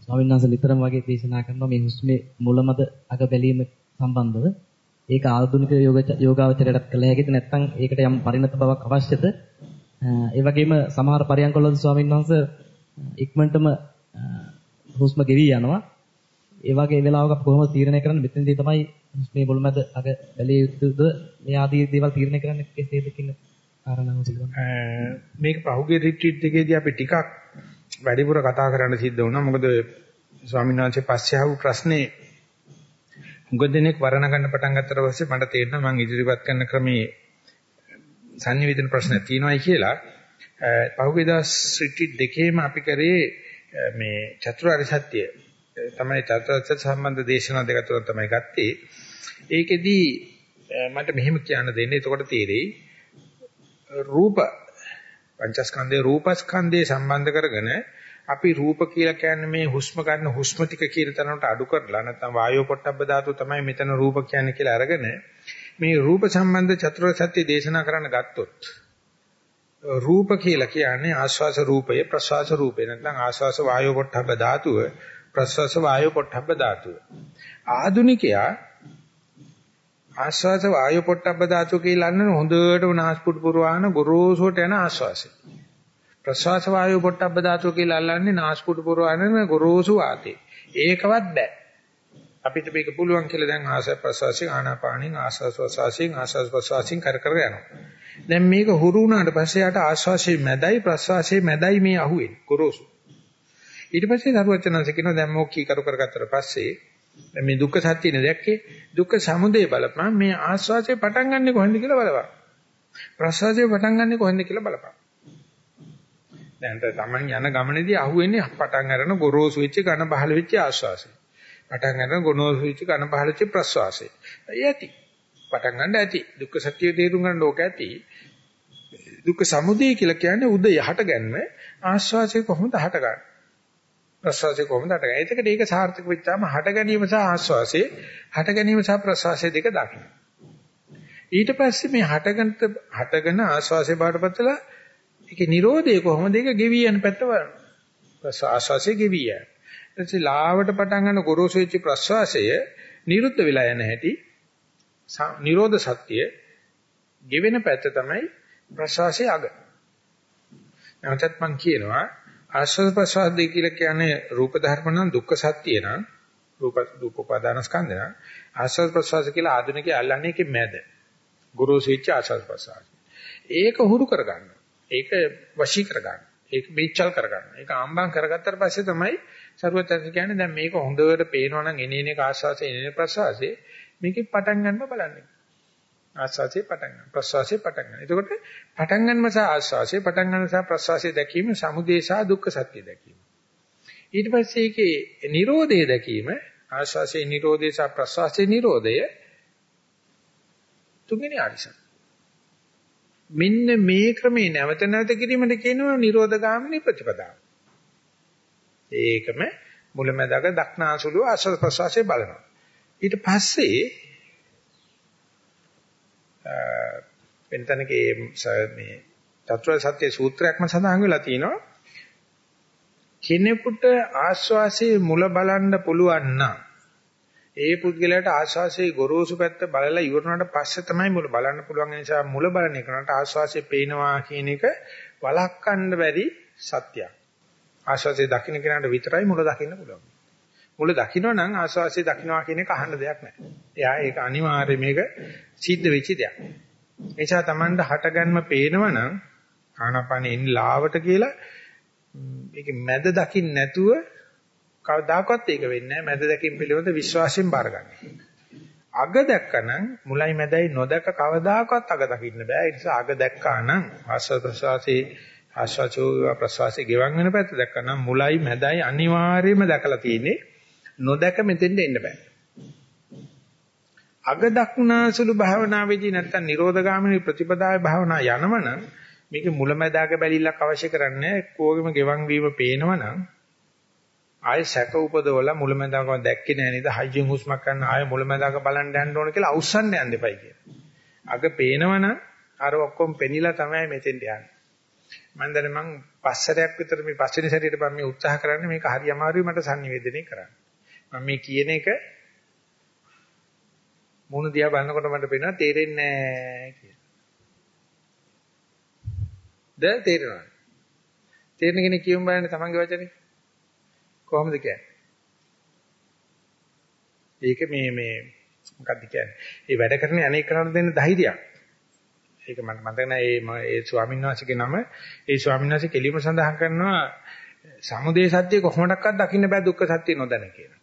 ස්වාමීන් වහන්සේ නිතරම වගේ දේශනා කරනවා මේ හුස්මේ මුලමද අග බැලීම සම්බන්ධව ඒක ආධුනික යෝගාවචරයටත් කළ හැකිද නැත්නම් ඒකට යම් පරිණත බවක් අවශ්‍යද? ඒ වගේම සමහර පරියන්කවලදී ස්වාමීන් වහන්සේ ඉක්මනටම හුස්ම ගෙවි යනවා. ඒ වගේ වෙලාවක කොහොමද තීරණය කරන්නේ? මෙතනදී තමයි මේ මුලමද අග බැලිය යුතුද? මේ ආදී දේවල් තීරණය කරන්නේ කෙසේද කියන කාරණාව පිළිබඳව. මේක පහුගිය රිට්‍රීට් එකේදී අපි ටිකක් වැඩිපුර කතා කරන්න සිද්ධ වුණා. මොකද ස්වාමීන් වහන්සේ පස්සේ ආපු ප්‍රශ්නේ උගදෙනෙක් වරණ ගන්න පටන් ගත්තට පස්සේ මට තේරෙනවා මම ඉදිරිපත් කරන ක්‍රමේ සංනිවේදන ප්‍රශ්න තියෙනවායි කියලා. පහුගිය දවස් රිට්‍රීට් දෙකේම අපි කරේ මේ චතුරාර්ය සත්‍ය තමයි චතුරාර්ය සත්‍ය සම්බන්ධ දේශනා දෙක තුන තමයි ගත්තේ. ඒකෙදී මට මෙහෙම කියන්න දෙන්න. එතකොට තේරෙයි රූප පංචස්කන්ධේ රූපස්කන්ධේ සම්බන්ධ කරගෙන අපි රූප කියලා කියන්නේ මේ හුස්ම ගන්න හුස්ම ටික කියන තැනට අඩු කරලා නැත්නම් වායෝ පොට්ටබ්බ ධාතු තමයි මෙතන රූප කියන්නේ කියලා අරගෙන මේ රූප සම්බන්ධ චතුරාර්ය සත්‍ය දේශනා කරන්න ගත්තොත් රූප කියලා කියන්නේ ආස්වාස රූපය ප්‍රසවාස රූපය නැත්නම් ආස්වාස වායෝ පොට්ටබ්බ ධාතුව ප්‍රසවාස වායෝ පොට්ටබ්බ ධාතුව ආදුනිකයා ආස්වාස වායු පොට්ටබ්බ ධාතු කියලා අන්නන හොඳටම නාස්පුඩු පුරවාන ගොරෝසුට යන ආස්වාසය. ප්‍රස්වාස වායු පොට්ටබ්බ ධාතු කියලා අල්ලන්නේ නාස්පුඩු පුරවාන ගොරෝසු වාතේ. ඒකවත් බෑ. අපිට මේක පුළුවන් කියලා දැන් ආසස් ප්‍රස්වාසයෙන් ආනාපානින් ආස්වාස් ප්‍රස්වාසයෙන් ආස්වාස් ප්‍රස්වාසයෙන් කර කර යනවා. දැන් මේක හුරු වුණාට පස්සේ යට ආස්වාසයේ මැදයි ප්‍රස්වාසයේ මැදයි මේ අහුවෙන්නේ ගොරෝසු. ඊට පස්සේ දරුවචනanse කියනවා දැන් මොකී කරු කරගත්තට පස්සේ මේ දුක්ඛ සත්‍යනේ දැක්කේ දුක්ඛ සමුදය බලපන් මේ ආස්වාදයේ පටන් ගන්නෙ කොහෙන්ද කියලා බලපන් ප්‍රසවාසයේ පටන් ගන්නෙ කොහෙන්ද කියලා බලපන් දැන් තමන් යන ගමනේදී අහුවෙන්නේ පටන් අරන ගොරෝසු වෙච්ච ඝන බහල වෙච්ච ආස්වාසය. පටන් අරන ගොරෝසු වෙච්ච ඝන බහල වෙච්ච ප්‍රසවාසය. ඇති. පටන් ගන්න ඇති. දුක්ඛ සත්‍ය තේරුම් ගන්න ඕක ඇති. දුක්ඛ සමුදය කියලා කියන්නේ උද යහට ගැනීම ආස්වාසය කොහොමද හටගන්නේ ප්‍රසවාසය කොහොමද හටගන්නේ? එතකොට ඒක සාර්ථක වෙච්චාම හට ගැනීම සහ ආස්වාසයේ හට ගැනීම සහ ප්‍රසවාසයේ දෙක දකින්න. ඊට පස්සේ මේ හටගන්න හටගෙන ආස්වාසයේ බාටපත්ලා ඒකේ Nirodhe කොහොමද ඒක ගෙවි යන පැත්ත බලන්න. ප්‍රසවාසයේ ගෙවි යන. ඊටසේ ලාවට පටන් ගන්න ගොරෝසු වෙච්ච ප්‍රසවාසය නිරුද්ධ වෙලා යන හැටි නිරෝධ සත්‍ය ගෙවෙන පැත්ත තමයි ප්‍රසවාසයේ අග. නැවතත් මම කියනවා ආස්වාද ප්‍රසවාස දෙක කියලා කියන්නේ රූප ධර්ම නම් දුක්ඛ සත්‍ය නම් රූප දුක්ඛ උපාදාන ස්කන්ධ නම් ආස්වාද ප්‍රසවාස කියලා ආධුනිකය අල්ලන්නේ ඒකේ මැද ගුරුසීච්ච ආස්වාද ප්‍රසවාස ඒක හුරු කරගන්න ඒක වශී කරගන්න ඒක බීචල් කරගන්න ඒක ආම්බම් කරගත්තට පස්සේ තමයි සරුවත්යන් කියන්නේ දැන් මේක හොඳට පේනවා නම් එනේන එක ආස්වාසේ එනේන ප්‍රසවාසේ මේකේ පටන් ගන්න බලන්නේ ආස්වාසිය පටන් ගන්න. ප්‍රස්වාසිය පටන් ගන්න. එතකොට පටන් ගන්නම සහ ආස්වාසිය පටන් ගන්න සහ ප්‍රස්වාසිය දැකීම සමුදේ සහ දුක්ඛ සත්‍ය දැකීම. ඊට පස්සේ ඒකේ Nirodhe දැකීම ආස්වාසියේ Nirodhe සහ ප්‍රස්වාසියේ Nirodhe තුන්වෙනි ආරිසන. මෙන්න මේ ක්‍රමේ නැවත නැවත කිරීමට කියනවා Nirodhagaamini ප්‍රතිපදාව. ඒකම මුලැමැදක දක්නාසුළු ආස්වාද ප්‍රස්වාසයේ බලනවා. ඊට පස්සේ වෙනතනකේ මේ චතුරාර්ය සත්‍ය සූත්‍රයක්ම සඳහන් වෙලා තිනවා කෙනෙකුට ආස්වාසේ මුල බලන්න පුළුවන් නම් ඒ පුද්ගලයාට ආස්වාසේ ගොරෝසු පැත්ත බලලා ඉවරනට පස්සේ තමයි මුල බලන්න පුළුවන්. නිසා මුල බලන එකට ආස්වාසේ පේනවා කියන එක වළක්වන්න බැරි සත්‍යයක්. ආස්වාසේ දකින්න කෙනාට විතරයි මුල දකින්න පුළුවන්. මුල දකින්න නම් ආස්වාසේ දකින්නවා කියන එක අහන්න දෙයක් නැහැ. එයා ඒක අනිවාර්යයෙන් මේක සිද්ධ වෙච්ච දෙයක්. එනිසා Tamanda හටගන්ම පේනවනම් ආනාපානෙ ඉන්න ලාවට කියලා මේක මැද දකින්න නැතුව කවදාකවත් ඒක වෙන්නේ නැහැ මැද දැකීම පිළිබඳ විශ්වාසයෙන් බාර ගන්න. අග දැක්කනම් මුලයි මැදයි නොදක කවදාකවත් අග දකින්න බෑ. ඒ නිසා අග දැක්කානම් ආස්වාද ප්‍රසවාසී ආස්වාචෝ ප්‍රසවාසී ගෙවන් වෙන පැත්ත දැක්කනම් මුලයි මැදයි අනිවාර්යයෙන්ම දැකලා තියෙන්නේ. නොදක මෙතෙන්ට එන්න බෑ. අග දක්නාසුළු භාවනාවේදී නැත්තම් නිරෝධගාමිනී ප්‍රතිපදාවේ භාවනා යනවනම් මේක මුලැමැදාක බැලිල්ලක් අවශ්‍ය කරන්නේ කෝගෙම ගෙවන් වීම පේනවනම් ආය සැක උපදවලා මුලැමැදාකම දැක්කේ නැහැ නේද හයියෙන් හුස්මක් ගන්න ආය මුලැමැදාක බලන්න යන්න ඕන කියලා අවසන් යන්න එපයි කියන. අග පේනවනම් අර ඔක්කොම පෙනිලා තමයි මෙතෙන්ට යන්නේ. මම දැන් මං පස්සරයක් විතර මේ පස්වෙනි සැරේට මම මේ උත්සාහ කරන්නේ මේක හරි අමාරුයි මට sannivedanaya කරන්න. මම මේ කියන එක මුණ දිහා බලනකොට මට පේනවා තේරෙන්නේ නැහැ කියලා. ද තේරෙනවද? තේරෙන කෙනෙක් කියමු බලන්න තමන්ගේ වචනේ. කොහොමද කියන්නේ? ඒක මේ මේ මොකක්ද කියන්නේ? මේ වැඩ කරන අනේක කරන දෙන්න ධෛර්යයක්. ඒක මම මතක නැහැ මේ ඒ ස්වාමීන් වහන්සේගේ නම ඒ ස්වාමීන් වහන්සේ කෙලිම සඳහන් කරනවා සමුදේ සත්‍ය කොහොමඩක්වත් දකින්න බෑ දුක්ඛ සත්‍ය නොදැන කියලා.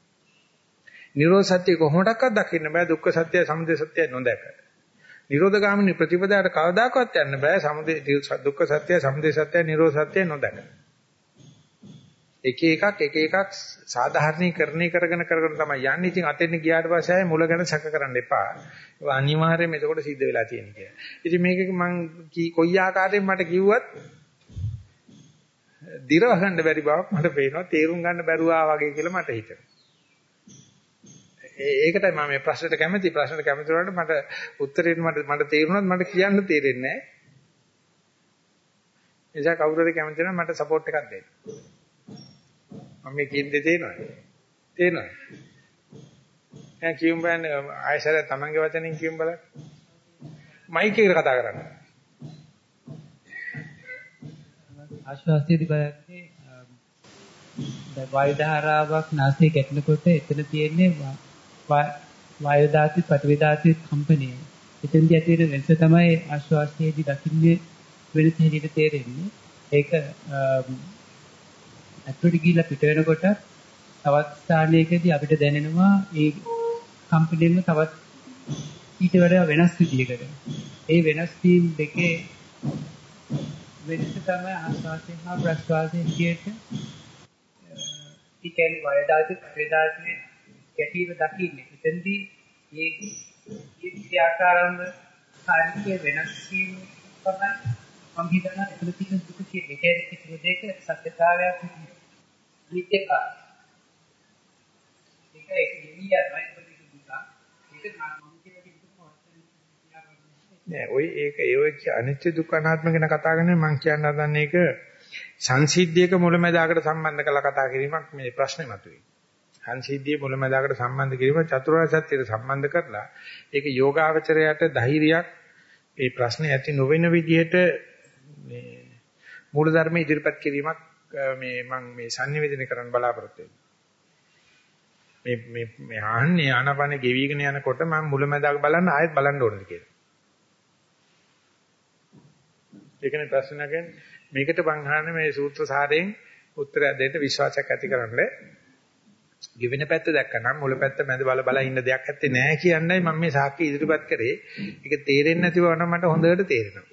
නිරෝධ සත්‍ය කොහොමඩක්වත් දකින්න බෑ දුක්ඛ සත්‍ය සමුදය සත්‍ය නොදැක. නිරෝධ ගාමිනී ප්‍රතිපදාවට කවදාකවත් යන්න බෑ සමුදය දුක්ඛ සත්‍ය සමුදය සත්‍ය නිරෝධ සත්‍ය නොදැක. එක එකක් එක එකක් සාධාරණීකරණය කරගෙන කරගෙන තමයි යන්නේ. ඉතින් අතෙන් ගියාට පස්සේ ආයේ මුල ගැන සැක කරන්න එපා. ඒක අනිවාර්යයෙන්ම එතකොට සිද්ධ වෙලා තියෙන කියලා. ඉතින් මේක මම කොයි ආකාරයෙන් මට කිව්වත් දිරව ගන්න බැරි බවක් මට පේනවා. තේරුම් ගන්න බැරුවා වගේ කියලා මට හිතෙනවා. ඒකටයි මම මේ ප්‍රශ්නෙට කැමති. ප්‍රශ්නෙට කැමති වුණාට මට උත්තරේ මට මට තේරුණාත් මට කියන්න තේරෙන්නේ නැහැ. එනිසා කවුරු හරි කැමති නම් මට සපෝට් එකක් දෙන්න. මම මේ කියන්නේ තේනවද? තේනවද? දැන් කියමු බලන්න ආයසර තමන්ගේ වචනෙන් කියමු බලන්න. මයික් එකට කතා කරන්න. ආශ්වාසයේදී බලන්නේ දැන් වායු ධාරාවක් නාසයේ ගැටෙනකොට එතන තියෙන්නේ වායු ධාතු පඨවි ධාතු කම්පණය. එතෙන්දී ඇති වෙන වෙනස තමයි ආශ්වාසයේදී දකින්නේ වෙනස හැටියට තේරෙන්නේ. ඒක ඇතුළට ගිහිල්ලා පිට වෙනකොට තවත් ස්ථානයකදී අපිට දැනෙනවා ඒ කම්පැනිෙම තවත් ඊට වඩා වෙනස් විදියකට. ඒ වෙනස් වීම දෙකේ වෙනස තමයි ආස්වාදයෙන් හා ප්‍රස්වාදයෙන් කියට ඒ කියන්නේ වයදාති වේදාති කැටීව දකින්නේ. එතෙන්දී මේ මේ ආකාරම කාර්යයේ වෙනස් වීම තමයි මම හිතනවා එතන තියෙන දුක කියන එක කිසිම දෙයක සත්‍යතාවයක් නෙවෙයි. නිත්‍ය කාර්ය. ඒක ඒක නිවිය නයි ඒක මම නෑ ඔය ඒක ඒ ඔය අනිත්‍ය දුක්ඛ අනාත්ම ගැන කතා කරන්නේ මම කියන්න හදන්නේ ඒක සංසිද්ධියක මුලැමැදාකට සම්බන්ධ කරලා කතා කිරීමක් මේ ප්‍රශ්නේ මතුවේ. සංසිද්ධියේ මුලැමැදාකට සම්බන්ධ කිරීම චතුරාර්ය සත්‍යයට සම්බන්ධ කරලා ඒක යෝගාවචරයට ධෛර්යයක් ඒ ප්‍රශ්නේ ඇති නොවන විදිහට මේ මූලධර්ම ඉදිරිපත් කිරීමක් මේ මම මේ sannivedana කරන්න බලාපොරොත්තු මේ මේ මේ ආන්නේ ආනපන ගෙවිගෙන යනකොට මම මුලැමැදාක බලන්න ආයෙත් බලන්න ඕනද කියලා. ඒකනේ ප්‍රශ්නයක් මේකට බං අහන්නේ මේ සූත්‍ර සාරයෙන් උත්තරයක් දෙන්න විශ්වාසයක් ඇතිකරන්න. ගෙවෙන පැත්ත දැක්කනම් මුල පැත්ත මැද බල බල ඉන්න දෙයක් ඇත්තේ නැහැ කියන්නයි මම මේ සාක්ෂි ඉදිරිපත් කරේ. ඒක තේරෙන්නේ නැතිව නම් මට හොඳට තේරෙනවා.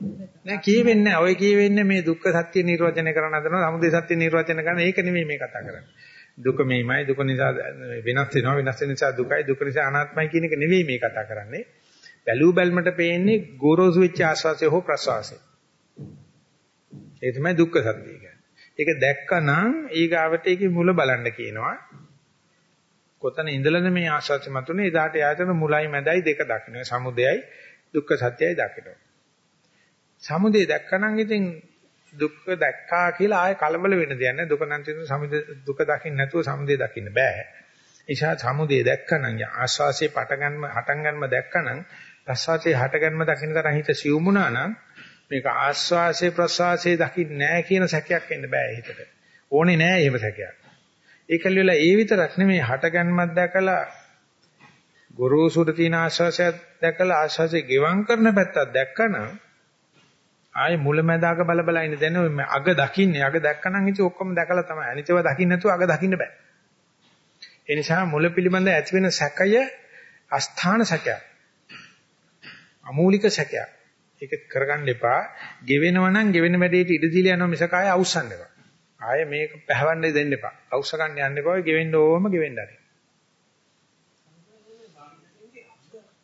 නෑ කියවෙන්නේ ඔය කියවෙන්නේ මේ දුක්ඛ සත්‍ය නිර්වචනය කරන හදනවා සමුදය සත්‍ය නිර්වචනය කරන ඒක නෙමෙයි මේ කතා කරන්නේ. දුක මේමයි දුක නිසා වෙනස් වෙනවා වෙනස් වෙන නිසා දුකයි දුක නිසා අනාත්මයි කියන එක නෙවෙයි මේ කතා කරන්නේ. බැලූ බැල්මට පේන්නේ ගෝරෝසු වෙච්ච ආස්වාසය හෝ ප්‍රසවාසය. ඒ තමයි දුක්ඛ සත්‍ය කියන්නේ. ඒක දැක්කනම් ඊගාවට ඒකේ මුල බලන්න කියනවා. කොතන ඉඳලාද මේ ආස්වාසය මතුනේ? එදාට යාතන මුලයි මැදයි දෙක දකින්න. සමුදයයි දුක්ඛ සත්‍යයි දකින්න. සමුදය දැක්කනම් ඉතින් දුක්ඛ දැක්කා කියලා ආය කලබල වෙන්න දෙයක් නැහැ. දුක නම් තියෙන සමුදය දුක දකින්න නැතුව සමුදය දකින්න බෑ. ඒෂා සමුදය දැක්කනම් ආස්වාසේ පටගන්ම හටගන්ම දැක්කනම් ප්‍රසවාසයේ හටගන්ම දකින්න තරම් හිත සිවුමුණා නම් මේක ආස්වාසේ ප්‍රසවාසයේ දකින්න නැහැ කියන සැකයක් එන්න බෑ හිතට. ඕනේ නැහැ එහෙම සැකයක්. ඒකල වෙලා ඒ විතරක් නෙමෙයි හටගන්මක් දැකලා ගොරෝසුට තියෙන ආස්වාසයක් දැකලා ආස්වාසේ ගෙවම් කරන පැත්තක් දැක්කනම් ආයේ මුලැමැදාක බල බල ඉන්න දැන අග දකින්නේ අග දැක්කනම් ඉතින් ඔක්කොම දැකලා තමයි අනිතව දකින්න නැතුව අග දකින්න බෑ ඒ නිසා මුල පිළිබඳ ඇති වෙන සැකය අස්ථාන සැකයක්. අමූලික සැකයක්. ඒක කරගන්න එපා. ගෙවෙනවා නම් ගෙවෙන වැඩේට ඉඩ දීලා යනවා මිසක ආය අවුස්සන්න එපා. ආය මේක පැහැවන්න දෙන්න එපා. අවුස්ස ගන්න යන්න එපා. ගෙවෙන්න ඕවම ගෙවෙන්න හරි.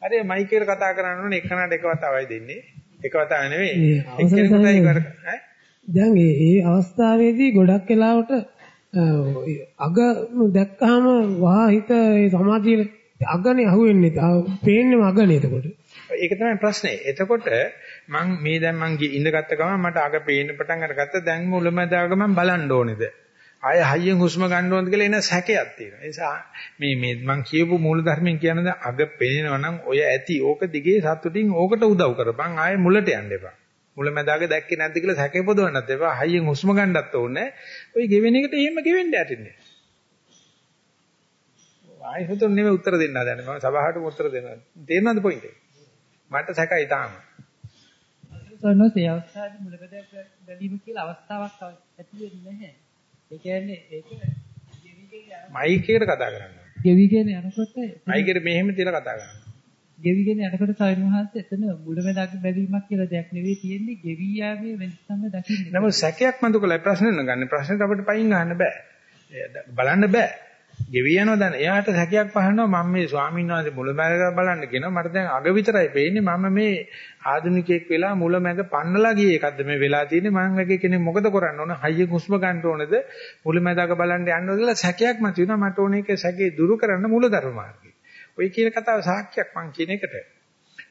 අර මයික් එකට කතා කරන්න ඕනේ එකනට එක වතාවයි දෙන්නේ. එක වතාව නෙවෙයි. එක්කෙනෙකුටයි කර දැන් මේ මේ අවස්ථාවේදී ගොඩක් වෙලාවට අග දැක්කහම වහා හිත ඒ සමාධියේ අගනේ අහුවෙන්නේ. පේන්නේම අගනේ එතකොට. ඒක තමයි ප්‍රශ්නේ. එතකොට මං මේ දැන් මං ඉඳගත්ත ගමන් මට අග පේන්න පටන් අරගත්තා. දැන් මුලමදාග මං බලන්න ඕනේද? ආය හයියෙන් හුස්ම ගන්න ඕනද කියලා එන සැකයක් තියෙනවා. ඒ නිසා මේ මේ මං කියපු මූල ධර්මයෙන් කියනද අග පේනවා නම් ඔය ඇති ඕක දිගේ සතුටින් ඕකට උදව් කරපන්. ආය මුලට යන්න එපා. මුලමදාග දැක්කේ නැද්ද කියලා සැකේ පොදවන්නත් එපා. හයියෙන් හුස්ම ගන්නත් ඕනේ. ඔය ගෙවෙන එකට එහෙම ගෙවෙන්න ඇතින්නේ. ආයෙ හිතුන් නෙමෙයි උත්තර දෙන්න හදන්නේ. මම සභාවටම උත්තර දෙනවා. තේරෙනවද පොයින්ට් එක? මට සැකයි තාම. සොනෝ ඒ අවස්ථාවේ මුලකද බැලීම කියලා අවස්ථාවක් ඇති වෙන්නේ නැහැ. ඒ කියන්නේ ඒක මයික් එකට කතා කරනවා. ගෙවිගෙන යනකොට මයික් එකට මෙහෙම තියලා කතා කරනවා. ගෙවිගෙන යනකොට සාරිමහාස එතන මුලමදාග බැලීමක් කියලා දෙයක් නෙවෙයි තියෙන්නේ ගෙවි යාමේ වෙනස තමයි දකින්නේ. නමුත් සැකයක් මතු කළා ප්‍රශ්න නගන්න ප්‍රශ්නෙට අපිට පයින් ගන්න බෑ. බලන්න බෑ. ගෙවි යනවා දැන් එයාට හැකියාවක් පහනවා මම මේ ස්වාමීන් වහන්සේ මුලමැද බලන්න කියනවා මට දැන් අග විතරයි පේන්නේ මම මේ ආධුනිකයෙක් වෙලා මුලමැද පන්නලා ගියේ එකක්ද මේ වෙලා තියෙන්නේ මම වගේ කෙනෙක් මොකද කරන්න ඕන හයිය හුස්ම ගන්න ඕනද මුලමැදක බලන්න යන්න ඕනද කියලා සැකයක් මතුවෙනවා මට ඕනේ ඒක සැකේ දුරු කරන්න මූලධර්ම මාර්ගය. ඔය කියන කතාව සාක්ෂියක් මං කියන එකට.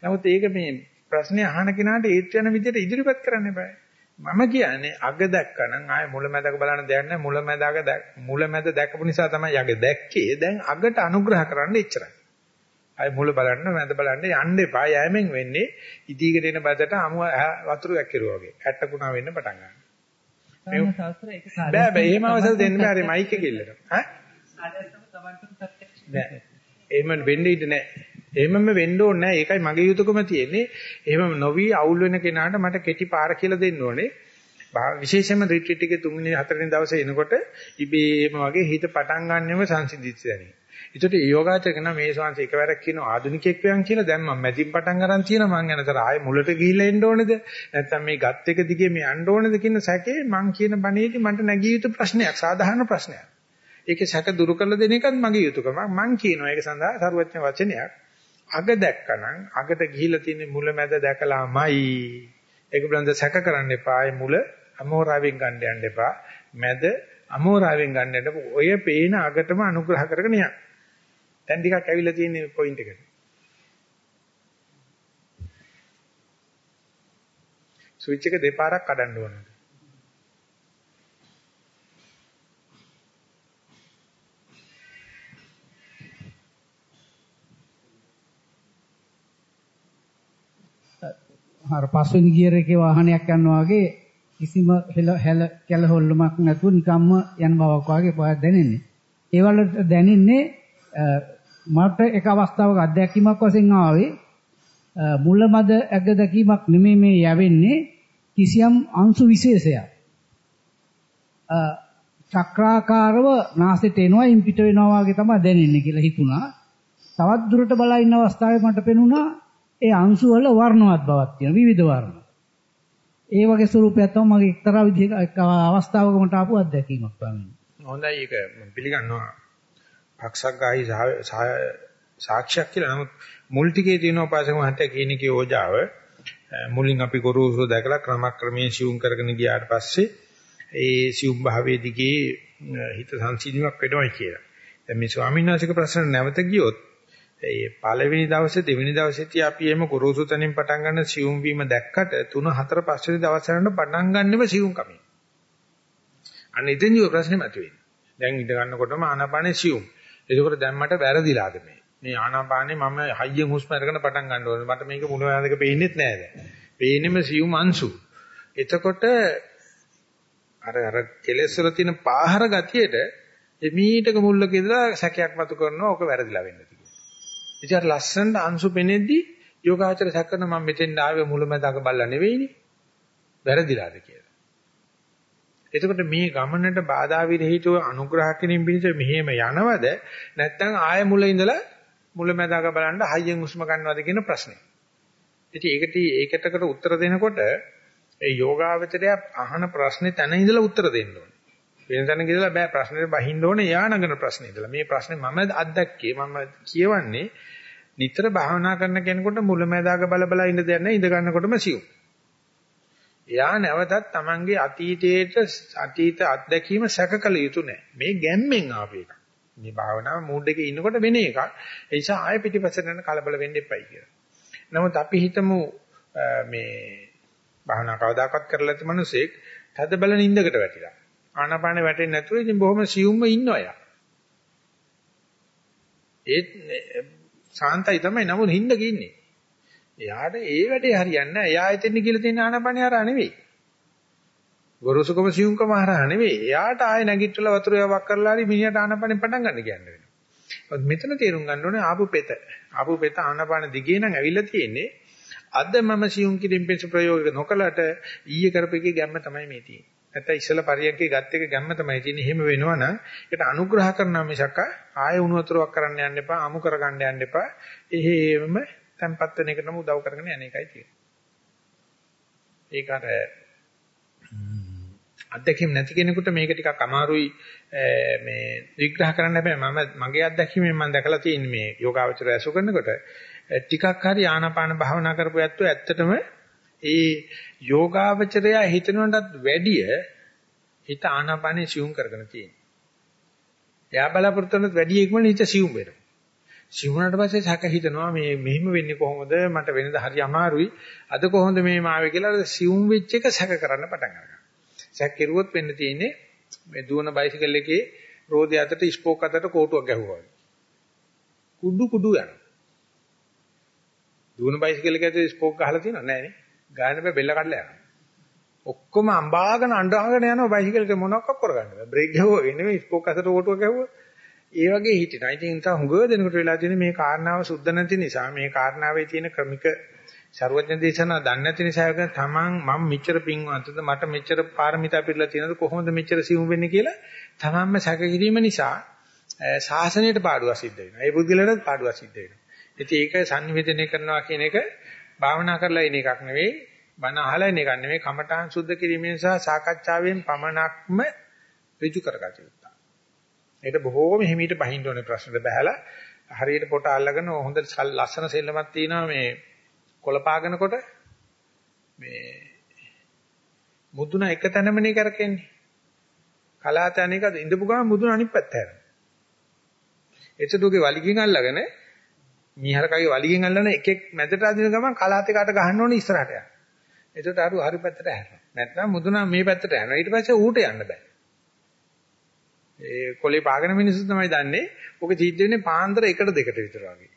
නමුත් ඒක මේ ප්‍රශ්නේ අහන කෙනාට ඒත් යන විදිහට ඉදිරිපත් කරන්න බෑ. මම කියන්නේ අග දැක්කනම් ආයේ මුලැමැදක බලන්න දෙයක් නැහැ. මුලැමැදක මුලැමැද දැකපු නිසා තමයි අග දැක්කේ. දැන් අගට අනුග්‍රහ කරන්න එච්චරයි. ආයේ මුල බලන්න මැද බලන්න යන්න එපා. යෑමෙන් වෙන්නේ ඉදීගෙන එන බදට අමු වතුර දැක්කිරුවා වගේ. ඇට්ටකුණා වෙන්න පටන් ගන්නවා. බෑ බෑ. එහෙම අවසර දෙන්න බෑ. මයික් එක ඉල්ලන ඈ? එහෙම වෙන්න ඉඩ නෑ එහෙමම වෙන්න ඕනේ නැහැ. ඒකයි මගේ යුතුයකම තියෙන්නේ. එහෙමම නොවි අවුල් වෙන කෙනාට මට කෙටි පාර කියලා දෙන්න ඕනේ. විශේෂයෙන්ම රිට්‍රීට් එකේ තුන්වෙනි හතරවෙනි දවසේ එනකොට ඉබේම වගේ හිත පටන් ගන්නෙම සංසිඳිච්ච දැනේ. ඒකට යෝගාචර කරන මේ ශාන්ති එකවරක් කියන ආධුනිකෙක් වයන් කියලා දැන් මම මැදින් පටන් ගන්න තියෙනවා මං යනතර ආයේ මුලට ගිහිල්ලා එන්න ඕනේද නැත්නම් මේ ගත් එක දිගේ මේ යන්න ඕනේද කියන සැකේ මං කියන බණේදී මන්ට නැගිය යුතු ප්‍රශ්නයක් සාධාරණ ප්‍රශ්නයක්. ඒකේ සැක දුරු කරලා දෙන එකත් මගේ යුතුයකම. මං කියනවා ඒක සඳහා සරුවචන වචනයක්. අග දැක්කනම් අගට ගිහිලා තියෙන මුල මැද දැකලාමයි. ඒක බලන්න සැක කරන්න එපා. ඒ මුල අමෝරාවෙන් ගන්න යන්න එපා. මැද අමෝරාවෙන් ගන්න යන්න ඔය පේන අගටම අනුග්‍රහ කරගෙන යන්න. දැන් ටිකක් ඇවිල්ලා තියෙන පොයින්ට් එකට. ස්විච් එක දෙපාරක් කඩන්න ඕනේ. අර පස්වෙනි ගියර් එකේ වාහනයක් යනවා වගේ කිසිම හෙල හැල කැල හොල්ලමක් නැතුව නිකම්ම යන බවක් වගේ පොයක් දැනෙන්නේ. ඒ වලට දැනෙන්නේ මට එක අවස්ථාවක අත්දැකීමක් වශයෙන් ආවේ මුලමද ඇග දැකීමක් නෙමෙයි මේ යවෙන්නේ කිසියම් අංශු විශේෂයක්. චක්‍රාකාරව නාසයට එනවා ඉන් පිට වෙනවා වගේ තමයි දැනෙන්නේ කියලා හිතුණා. තවත් දුරට බලා ඉන්න අවස්ථාවේ මට පෙනුණා ඒ අංශු වල වර්ණවත් බවක් තියෙනවා විවිධ වර්ණ. ඒ වගේ ස්වරූපයක් තමයි මගේ එක්තරා විදිහක අවස්ථාවක මට ආපු අත්දැකීමක් තමයි. හොඳයි ඒක පිළිගන්නවා. පක්ෂග්‍රාහී සාක්ෂියක් කියලා. නමුත් මුල් ටිකේ තියෙන උපාසක මහත්තයා කියන එකේ ඕජාව මුලින් අපි ගොරෝසු දැකලා ක්‍රමක්‍රමයෙන් සිවුම් කරගෙන ගියාට පස්සේ ඒ සිවුම් භාවයේ දිගේ හිත සංසිඳීමක් වෙනවා කියලා. දැන් මේ ස්වාමීන් වහන්සේගේ ප්‍රශ්න නැවත ගියොත් ඒ පළවෙනි දවසේ දෙවෙනි දවසේදී අපි එහෙම ගොරෝසු තැනින් පටන් ගන්න සියුම් වීම දැක්කට 3 4 5 වෙනි දවස් වලට පටන් ගන්නෙම සියුම් කමින්. අන්න ඉතින් ඔය ප්‍රශ්නේ මතුවේ. දැන් ඉඳ ගන්නකොටම ආනාපානේ සියුම්. ඒකෝර දැන් මට වැරදිලාද මේ? මේ ආනාපානේ මම හයියෙන් හුස්ම අරගෙන පටන් ගන්න ඕනේ. මට මේක මුල වැරදක පේන්නේත් නෑ දැන්. පේන්නේම සියුම් අංශු. එතකොට අර අර කෙලෙස් වල තියෙන පාහර ගතියට එමීටක මුල්ලක ඉඳලා සැකයක් මතු කරනවා. ඕක වැරදිලා වෙන්න ඉතින් අර ලස්සනට අංශු පෙනෙද්දි යෝගාචර සැකන මම මෙතෙන් ආවේ මුලමඳාක බල්ලා නෙවෙයිනේ. වැරදිලාද කියලා. එතකොට මේ ගමනට බාධා විරහිතව අනුග්‍රහ කිරීම පිණිස මෙහෙම යනවද නැත්නම් ආය මුල ඉඳලා මුලැමැදාක බලන්න හයියෙන් හුස්ම ගන්නවද කියන ප්‍රශ්නේ. ඉතින් ඒකට ඒකටකට උත්තර දෙනකොට ඒ යෝගාවචරය අහන ප්‍රශ්නේ තැන ඉඳලා උත්තර දෙන්න ඕනේ. වෙන තැනක ඉඳලා බෑ ප්‍රශ්නෙට බහින්න ඕනේ යා නගන ප්‍රශ්නේ ඉඳලා. මේ ප්‍රශ්නේ මම අත්දැක්කේ මම කියවන්නේ නිතර භාවනා කරන කෙනෙකුට මුලැමැදාක බල බල ඉඳ දෙන්න ඉඳ ගන්නකොටම සියුම්. එයා නැවතත් Tamange අතීතයේට අතීත අත්දැකීම සැකකල යුතු නැහැ. මේ ගැම්මෙන් ආපු එක. මේ භාවනාව මූඩ් එකේ ඉන්නකොට වෙන එකක්. ඒ නිසා ආයෙ පිටිපස්සට යන කලබල වෙන්න එපයි කියලා. නමුත් අපි හිතමු මේ භාවනා කවදාකවත් කරලා නැති මිනිසෙක් තද බල නින්දකට වැටිලා. ආනාපානෙ වැටෙන්නේ නැතුව ඉතින් බොහොම සියුම්ම ඉන්නවා යා. ඒත් සාන්තයි තමයි නමුත් හින්දක ඉන්නේ. එයාට ඒ වැඩේ හරියන්නේ නැහැ. එයා එතෙන් කියලා තියෙන ආනාපානිය හරහා නෙවෙයි. ගොරෝසුකම සියුම්කම හරහා නෙවෙයි. එයාට ආයෙ නැගිටලා වතුර යවක් කරලා හරි මිනිහට ආනාපානෙ පටන් ගන්න කියන්න වෙනවා. මෙතන තේරුම් ගන්න ඕනේ ආපු පෙත. ආපු පෙත ආනාපාන දිගේ නම් ඇවිල්ලා තියෙන්නේ. අද මම සියුම් කිරීම පිණිස ප්‍රයෝග නොකලට ඊයේ කරපේකේ ගැම්ම තමයි මේ තියෙන්නේ. නැත්නම් ඉස්සලා පරියන්කේ ගත් එක ගැම්ම තමයි තියෙන්නේ. එහෙම වෙනවනම් ඒකට අනුග්‍රහ කරනවා මිසක් ආයෙ උණු වතුරක් කරන්න යන්න එපා, අමු කරගන්න යන්න එපා. එහෙම තැම්පත් වෙන එකටම උදව් කරගෙන යන එකයි තියෙන්නේ. ඒක අර අත්දැකීම් නැති කෙනෙකුට මේක ටිකක් අමාරුයි මේ විග්‍රහ කරන්න හැබැයි මම මගේ අත්දැකීමෙන් මම දැකලා තියෙන්නේ මේ යෝගාවචරය ඇසු කරනකොට ටිකක් හරි ආනාපාන භාවනා කරපු ඇත්තෝ ඇත්තටම ඒ යෝගාවචරය හිතනවටත් වැඩිය හිත ආනාපානේ සියුම් කරගෙන තියෙනවා. එයා බලාපොරොත්තු වෙනත් වැඩි ඉක්මන හිත සියුම් වෙනවා. සිවුනට පස්සේ සැක හිතනවා මේ මෙහෙම වෙන්නේ කොහොමද? මට වෙනද හරි අමාරුයි. අද කොහොමද මේ මාවේ කියලා සිවුම් වෙච්ච එක සැක කරන්න පටන් ගන්නවා සැක කෙරුවොත් වෙන්න තියෙන්නේ මේ දුවන බයිසිකල් එකේ රෝදේ අතට ස්පෝක් අතට කෝටුවක් ගැහුවා කුඩු කුඩු යනවා. දුවන බයිසිකල් එකේ ඇතුලේ ස්පෝක් ගහලා තියෙනව නෑ නේ. ගාන බෑ බෙල්ල කඩලා යනවා ඔක්කොම අඹාගෙන අඬාගෙන යනවා බයිසිකල් එක මොනවක් කරගන්න බෑ බ්‍රේක් ගැහුවා නෙමෙයි ස්පෝක් අතට කෝටුවක් ගැහුවා ඒ වගේ හිටිනා. ඉතින් තා හුඟ දෙනකොට වෙලා තියෙන මේ කාරණාව සුද්ධ නැති නිසා මේ කාරණාවේ තියෙන ක්‍රමික ਸਰවඥ දේශනා දන්නේ නැති නිසා ඒක තමන් මම මෙච්චර පින්වන්තද මට මෙච්චර පාරමිතා පිළිලා තියෙනද කොහොමද මෙච්චර සිවුම් වෙන්නේ කියලා තමන්ම සැක කිරීම නිසා ශාසනයට පාඩුවක් සිද්ධ වෙනවා. ඒ බුද්ධිලටත් පාඩුවක් සිද්ධ වෙනවා. ඉතින් ඒක sannivedanaya කරනවා කියන එක භාවනා කරලා එන එකක් නෙවෙයි බණ අහලා එන එකක් නෙවෙයි කමඨාන් සුද්ධ කිරීම නිසා සාකච්ඡාවෙන් පමණක්ම ඍජු කරගත යුතුයි. ඒකට බොහෝම හිමීට බහින්න ඕනේ ප්‍රශ්නෙට බහැලා. හරියට පොට අල්ලගෙන හොඳ ලස්සන සෙල්ලමක් තියෙනවා මේ කොළ පාගනකොට මේ මුදුන එක තැනමනේ කරකෙන්නේ. කලාත අනේක ඉඳපු ගමන් මුදුන අනිත් පැත්ත හැරෙනවා. එතකොට වලිගෙන් අල්ලගෙන මීහරකගේ වලිගෙන් අල්ලන එකෙක් මැදට අදින ගමන් කලාත එකට ගහන්න ඕනේ ඉස්සරහට යන්න එතකොට අර හරි පැත්තට හැරෙනවා නැත්නම් මුදුන මේ පැත්තට යනවා ඊට පස්සේ ඌට යන්න බෑ ඒ කොලේ පාගන මිනිස්සු තමයි දන්නේ. ඔක සිද්ධ වෙන්නේ පාන්දර එකට දෙකට විතර වගේ.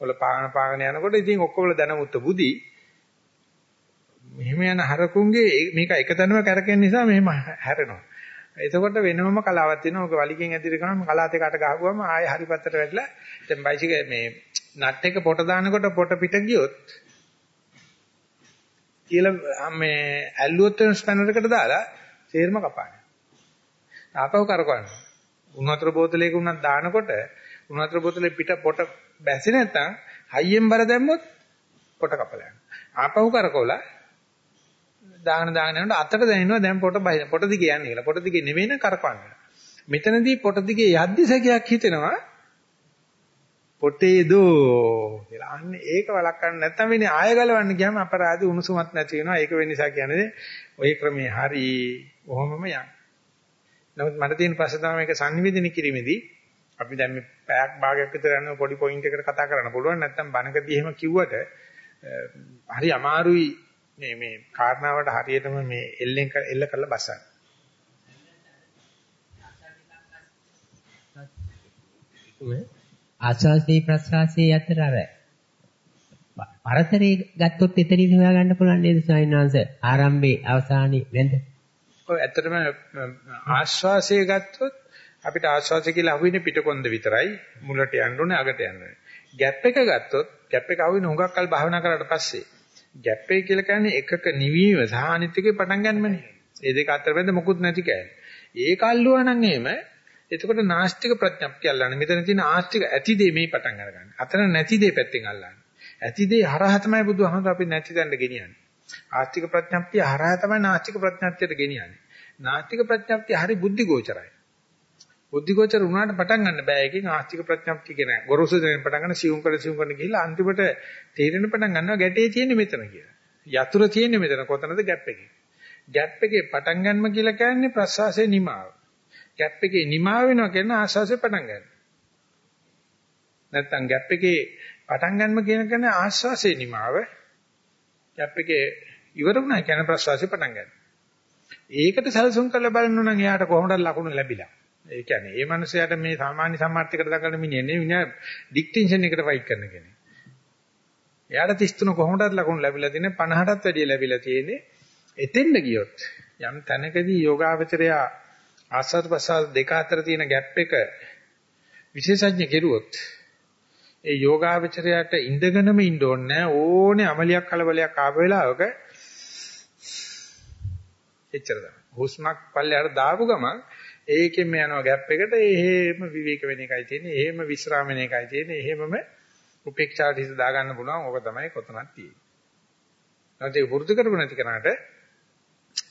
කොල පාගන පාගන යනකොට ඉතින් ඔක්කොම දැනමුත්ත බුදි. මෙහෙම යන හරකුන්ගේ මේක එකතැනම කරකෙන නිසා මෙහෙම හැරෙනවා. එතකොට වෙනමම කලාවක් තියෙනවා. ඔක වලිගෙන් ඇදිරි ගමන් කලාත් එකට ගහපුවම ආයෙ හරි පැත්තට වැටලා දැන් බයිසිකල් මේ නට් එක පොට දානකොට පොට පිට ගියොත් කියලා මේ ඇල්ලුවොත් ස්පැනර් එකට දාලා තේරම කපාන. ආපහු කරකවනවා. උණු වතුර බෝතලයක උනක් දානකොට උණු වතුර බෝතලේ පිට පොට බැසි නැත්නම් හයියෙන් බර දැම්මොත් පොට කපලා යනවා. ආපහු කරකවලා දාන දාන යනකොට අතට දැනෙනවා දැන් පොට බයි පොට දිගේ යන්නේ කියලා. පොට දිගේ නෙවෙයි න කරකවන්නේ. මෙතනදී පොට දිගේ යද්දි සැකයක් හිතෙනවා පොටේ දෝ කියලා. අන්න ඒක වළක්වන්න නැත්නම් වෙන්නේ ආය ගලවන්න ගියාම අපරාධි උණුසුමක් නැති වෙනවා. ඒක වෙන නිසා කියන්නේ ওই ක්‍රමේ හරි. කොහොමම යන්න. නමුත් මට තියෙන ප්‍රශ්න තමයි මේක sannivedana කිරීමේදී අපි දැන් මේ පැයක් භාගයක් විතර යන පොඩි පොයින්ට් එකකට කතා කරන්න පුළුවන් නැත්නම් බණකදී එහෙම කිව්වට හරි අමාරුයි මේ මේ කාරණාවට හරියටම මේ එල්ලෙන් එල්ල කරලා බස්සන්න. ආස්වාසේ ප්‍රස්වාසේ අතර අර පරතරේ ගත්තොත් එතනින් හොයා ගන්න පුළුවන් නේද ස්වාමීන් වහන්සේ? ආරම්භයේ අවසානයේ වෙන්ද? ඔය ඇත්තටම ආස්වාසය ගත්තොත් අපිට ආස්වාසය කියලා අහුවෙන්නේ පිටකොන්ද විතරයි. මුලට යන්න ඕනේ අගට යන්න ඕනේ. ગેප් එක ගත්තොත් ગેප් එක අහුවෙන්නේ හුඟක් කල් භාවනා කරලා පස්සේ. ગેප් එක කියලා කියන්නේ එකක නිවීම සහ අනිත් එකේ පටන් ගන්නමනේ ඒ දෙක අතර බැඳ මොකුත් නැති කෑ ඒක අල්ලුවා නම් එහෙම එතකොට නාස්තික ප්‍රඥප්තිය අල්ලන්නේ. මෙතන තියෙන ආස්තික ඇති දේ මේ පටන් අරගන්න. අතන නැති දේ පැත්තෙන් අල්ලන්නේ. ඇති දේ හරහා තමයි බුදුහාමර අපි නැති තැනට ගෙනියන්නේ. ආස්තික ප්‍රඥප්තිය හරහා තමයි නාස්තික ප්‍රඥප්තියට ගෙනියන්නේ. නාස්තික ප්‍රඥප්තිය හරි බුද්ධි ගෝචරයි. බුද්ධි ගෝචර වුණාට පටන් ගන්න බෑ. ඒකෙන් ආස්තික ප්‍රඥප්තිය කියන ගොරෝසු දෙන පටන් ගන්න සියුම් කර සියුම් කරන ගිහිල්ලා අන්තිමට තේරෙන පටන් ගන්නවා ගැටේ තියෙන්නේ මෙතන කියලා. යතුර තියෙන්නේ මෙතන කොතනද ગેප් එකේ. ગેප් එකේ පටන් ගන්නම කියලා කියන්නේ ප්‍රසවාසයේ නිමාව. ગැප් එකේ නිමා වෙනවා කියන ආස්වාසේ පටන් ගන්නවා. නැත්තම් ગැප් එකේ පටන් ගන්නම කියන කෙන ආස්වාසේ නිමාව ગැප් එකේ ඉවර වුණා කියන ප්‍රස්වාසේ පටන් ගන්නවා. ඒකට සැලසුම් කරලා බලන්න නම් එයාට කොහොමද ලකුණු ලැබිලා. ඒ කියන්නේ මේ මනුස්සයාට මේ සාමාන්‍ය සම්මාර්ථයකට දඟලන මිනිහ නෙවෙයි විනා ඩික්ටෙන්ෂන් එකට ෆයිට් කරන කෙනෙක්. එයාට 33 කොහොමදත් ලකුණු ලැබිලා තියෙන්නේ 50ටත් වැඩිය ලැබිලා තියෙන්නේ. එතෙන්ද ගියොත් යම් තැනකදී යෝගාවචරයා ආස්වාද ප්‍රසාර දෙක අතර තියෙන ગેප් එක විශේෂඥ කෙරුවොත් ඒ යෝගාවචරයට ඉඳගෙනම ඉන්න ඕනේ ඕනේ අමලියක් කලබලයක් ආව වෙලාවක එච්චර තමයි. හුස්මක් පල්ලයට දාපු ගමන් ඒකෙන් මේ යනවා ગેප් එකට එහෙම විවේක වෙන එකයි තියෙන්නේ. එහෙම විස්රාම වෙන එකයි තියෙන්නේ. එහෙමම උපේක්ෂාට හිත දාගන්න පුළුවන්. ඕක තමයි කොතනක් තියෙන්නේ. නැත්නම් ඒ වෘද්ධ කරපු නැති කෙනාට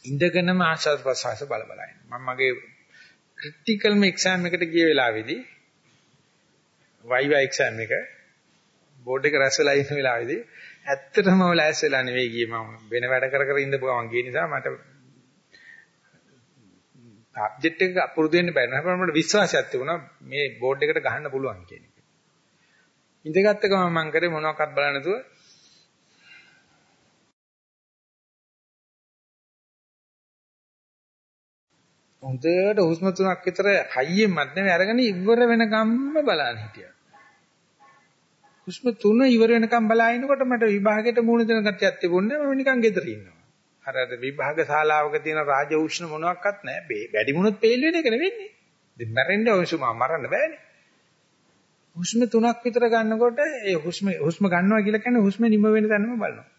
ඉඳගෙනම ආශාස ප්‍රසවාස බල බල ඉන්න. මම මගේ ක්‍රිටිකල්ම එක්සෑම් එකට ගිය වෙලාවේදී වයිවා එක්සෑම් එක බෝඩ් එක රැස් වෙලා ඉන්න වෙලාවේදී ඇත්තටම ඔයලා ඇස් වෙලා නෙවෙයි ගියේ මම වෙන වැඩ කර කර ඉඳපු ගමන් ගිය නිසා මට සබ්ජෙක්ට් එක පුරුදු වෙන්න බැහැ. හැබැයි මට විශ්වාසයක් තිබුණා මේ බෝඩ් එකට ගහන්න පුළුවන් කියන එක. ඉඳගත්ත ගමන් මම කරේ මොනවක්වත් බලන්නේ නැතුව හොඳට හුස්ම තුනක් විතර හයියෙන්වත් නෙවෙයි අරගෙන ඉවර වෙනකම්ම බලන්න හිටියා. හුස්ම තුන ඉවර වෙනකම් බලාගෙනකොට මට විභාගයට මුහුණ දෙන ගතියක් තිබුණේ මම නිකන් ගෙදර ඉන්නවා. අර අර විභාග ශාලාවක තියෙන රාජ උෂ්ණ මොනවත් නැහැ. වැඩි මුණොත් පේල් වෙන එක නෙවෙන්නේ. ඉතින් මැරෙන්න ඔයසුම මරන්න බෑනේ. හුස්ම තුනක් විතර ගන්නකොට ඒ හුස්ම හුස්ම ගන්නවා කියලා කියන්නේ හුස්ම නිම වෙන තැනම බලනවා.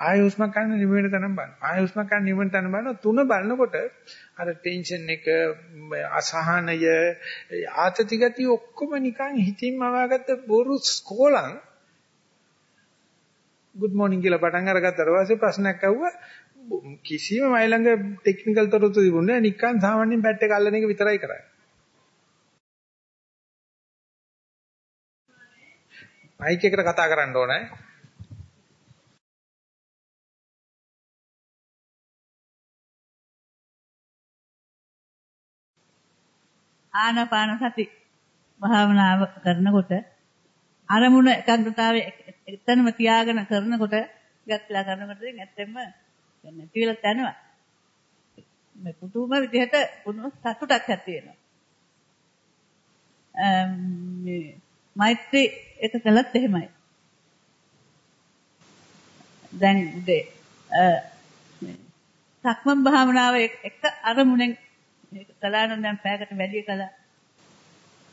ආයෙ හුස්ම ගන්න නිම වෙන තැනම බලනවා. ආයෙ හුස්ම ගන්න නිම වෙන තැනම බලනවා. තුන බලනකොට අර ටෙන්ෂන් එක අසහනය ආතති ගතිය ඔක්කොම නිකන් හිතින්ම අවාගත්ත බොරු ස්කෝලං good morning කියලා පටන් අරගත්තාට පස්සේ ප්‍රශ්නයක් අහුවා කිසිම මයි ළඟ ටෙක්නිකල් තොරතුරු තිබුණේ නැහැ නිකන් සාමාන්‍යයෙන් බැට් එක අල්ලන එක විතරයි කරන්නේ මයික් එකට කතා කරන්න ඕනේ ආනාපාන සති භාවනාව කරනකොට අරමුණ එකඟතාවයේ එතනම තියාගෙන කරනකොට ගැත්ලා කරනකොට ඇත්තෙම නැති වෙලා යනවා. මේ පුදුම විදිහට පුදුම සතුටක් ඇති වෙනවා. මේ මෛත්‍රී එක කළත් එහෙමයි. දැන් උදේ සක්මන් භාවනාව එක අරමුණෙන් කළා නම් දැන් පැයකට වැඩි කළා.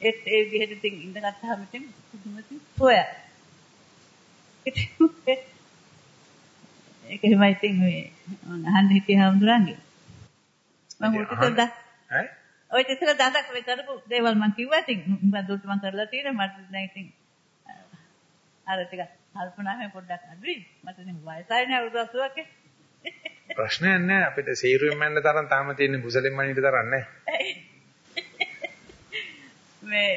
ඒත් ඒ විදිහට ඉතින් ඉඳගත්තාම ඉතින් පුදුමති සෝය. ඒක එහෙමයි ඉතින් මේ අහන්න හිතේ හඳුරන්නේ. මම උඩට දා ඈ ඔය ඉතින් දාදක් මේ කරපු දේවල් මම කිව්වා ඉතින් මම දුරට මම කරලා තියෙනවා මට දැන් ඉතින් අර ටික කල්පනාවෙන් පොඩ්ඩක් අඩුයි මට දැන් වයසයි නෑ 80ක් ප්‍රශ්නයක් නැහැ අපිට සීරුවෙන් මැන්න තරම් තාම තියෙන බුසලෙන් මනින්න තරම් නැහැ. මේ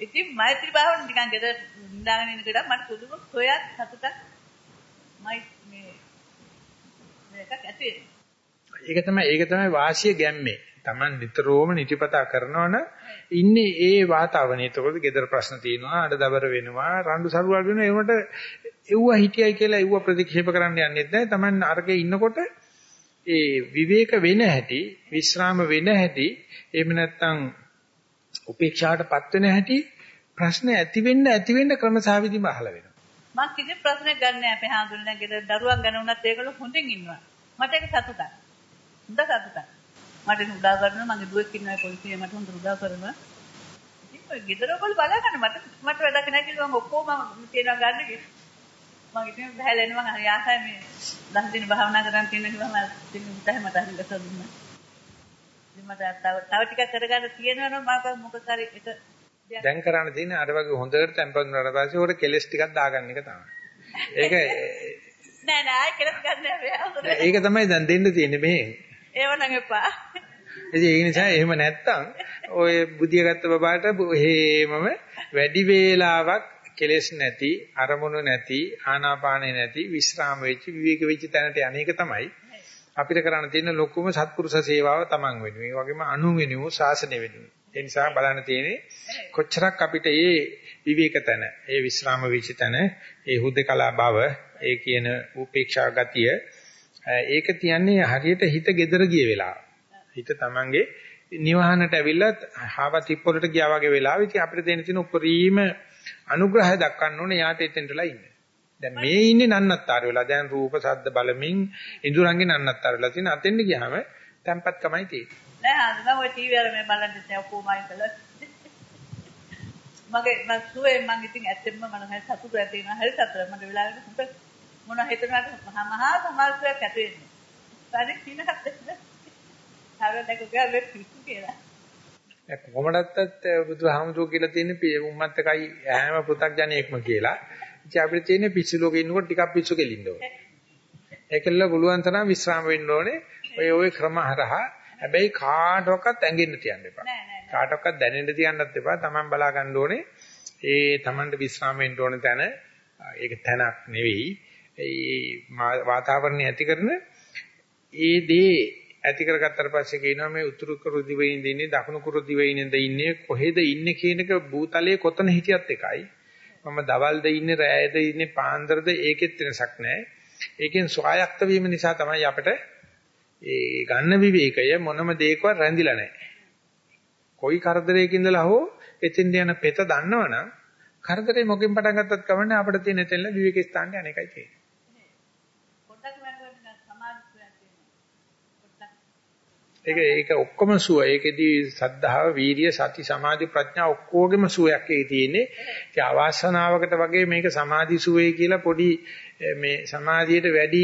ඉතින් මෛත්‍රී භාවන නිකන් ගෙදර ඉඳාගෙන ඉන්නකොට මට පුදුම සොයත් සතුටක් මයි මේ මේකක් ඇති ඒක තමයි ඒක තමයි වාසිය ගැම්මේ. Taman නිතරම නිතිපතා කරනවනම් ඉන්නේ ඒ වාතාවරණය. ඒතකොට ගෙදර ප්‍රශ්න තියෙනවා, අඩදබර වෙනවා, රණ්ඩු සරුවල් වෙනවා. ඒවට එව්ව හිටියයි කියලා එව්ව ප්‍රතික්ෂේප කරන්න යන්නෙත් නැහැ. Taman අරගේ ඉන්නකොට ඒ විවේක වෙන හැටි, විශ්‍රාම වෙන හැටි, එහෙම නැත්නම් උපේක්ෂාටපත් වෙන හැටි ප්‍රශ්න ඇති වෙන්න ඇති වෙන්න ක්‍රමසාවිදි බහල වෙනවා. මම කිසි ප්‍රශ්නයක් ගන්න නැහැ අපේ හාමුදුරනේ ගෙදර දරුවන් ගැන වුණත් ඒගොල්ලෝ හොඳින් ඉන්නවා. මට ඒක සතුටක්. හොඳ සතුටක්. මට උදා කරනවා මගේ දුවෙක් ඉන්නවා පොලිසිය මට හොඳ උදා කරනවා. ඉතින් ඔය ගෙදර ඔයගොල්ලෝ බලගන්න මට මට වැඩක් නැහැ කියලා මම ඔක්කොම තියනවා ගන්න කිව්වා. මම ඉතින් බහැලෙන්න මම ආසයි මේ දහ දින භාවනා කරන් තියෙන කිව්වම ඉතින් හිතයි මට හරි ලස දුන්නා. ඉතින් මට තව තව ටිකක් කරගන්න තියෙනවා නම් මම මොකක් හරි එක දැන් කරන්න තියෙන්නේ අර වගේ හොඳට tempat වුණාට පස්සේ උඩ කෙලස් ටිකක් දාගන්න එක තමයි. ඒක නෑ නෑ කෙලස් ගන්න බෑ. ඒක තමයි දැන් දෙන්න තියෙන්නේ මෙහෙන්. ඒව නම් එපා. ඒ නිසා එහෙම නැත්තම් ඔය බුදිය ගත්ත බබාට හේමම වැඩි වේලාවක් කෙලෙස් නැති අරමුණු නැති ආනාපානෙ නැති විස්්‍රාම වෙච්ච විවේක වෙච්ච තැනට යන්නේක තමයි අපිට කරන්න තියෙන ලොකුම සත්පුරුෂ සේවාව Taman වෙනුවෙන්. ඒ වගේම අනු වෙනුවෙන් ශාසනය වෙනුවෙන්. ඒ නිසා බලන්න තියෙන්නේ කොච්චරක් අපිට මේ විවේක තැන, ඒ විස්්‍රාම වෙච්ච තැන, ඒ හුදකලා බව, ඒ කියන උපේක්ෂා ගතිය ඒක තියන්නේ හරියට හිත gedara ගිය වෙලාව. හිත Tamanගේ නිවහනට ඇවිල්ලා හාව තිප්පොලට ගියා වගේ වෙලාවෙ ඉතින් අපිට දෙන්න තියෙන උපරිම අනුග්‍රහය දක්වන්න ඕනේ යාට එතෙන්ටලා ඉන්න. දැන් මේ ඉන්නේ නන්නත්තර වෙලා. දැන් රූප ශබ්ද බලමින් ඉඳුරංගේ නන්නත්තර වෙලා තියෙන අතෙන්ට ගියාම tempatකමයි තියෙන්නේ. නෑ අද ඔය ටීවී වල මේ බලන්න දැන් ඔක්කොමයි කළා. මගේ මම සුවේ මම ඉතින් ඇත්තෙන්ම මම හරි සතුටු ඇති වෙනවා. හරි සතුටු. මට වෙලාවෙට හුඟ මොන හිතනවාද මහා මහා සමාල්පයක් ඇති වෙන්නේ. හරි කිනහත් හරියට ගාවේ පිස්සු කියලා. කොහොමදත්තත් බුදුහාමුදුරුවෝ කියලා තියෙන්නේ උම්මත්තකයි හැම පෘථග්ජනයෙක්ම කියලා. ඉතින් අපිට තියෙන්නේ පිස්සු ලෝකේ ඉන්නකොට ටිකක් පිස්සු කෙලින්න ඕනේ. ඒකෙල්ල පුළුවන් තරම් විශ්‍රාම වෙන්න ඕනේ. ඔය ඔය ක්‍රම හරහා හැබැයි කාටවත් ඇඟෙන්න තියන්න එපා. කාටවත් දැනෙන්න තියන්නත් එපා. Taman බලා ගන්න ඕනේ. ඒ Tamanට විශ්‍රාම වෙන්න ඕන තැන ඒක තැනක් නෙවෙයි. ඒ වාතාවරණය ඇති කරන ඒ දේ ඇති කරගත්තට පස්සේ කියනවා මේ උතුරු කුරු දිවයිනේ ඉන්නේ දකුණු කුරු දිවයිනේද ඉන්නේ කොහෙද ඉන්නේ කියන එක භූතලයේ කොතන හිටියත් එකයි. මම දවල්ද ඉන්නේ රැයද ඉන්නේ පාන්දරද ඒකෙත් වෙනසක් නැහැ. ඒකෙන් ස්වායක්ත වීම නිසා තමයි අපිට ඒ ගන්න විවේකය මොනම දෙයකවත් රැඳිලා නැහැ. කොයි කරදරයකින්දලා හෝ එතෙන්ද යන පෙත දන්නවනම් කරදරේ මොකෙන් පටන් ගත්තත් කවන්නේ අපිට තියෙන එතෙන්ල විවේක ස්ථානේ අනේකයි තියෙන්නේ ඒක ඒක ඔක්කොම සුව. ඒකෙදී සද්ධාව, වීරිය, සති, සමාධි, ප්‍රඥා ඔක්කොගෙම සුවයක් ඒ තියෙන්නේ. ඒ අවාසනාවකට වගේ මේක සමාධි සුවේ කියලා පොඩි මේ සමාධියට වැඩි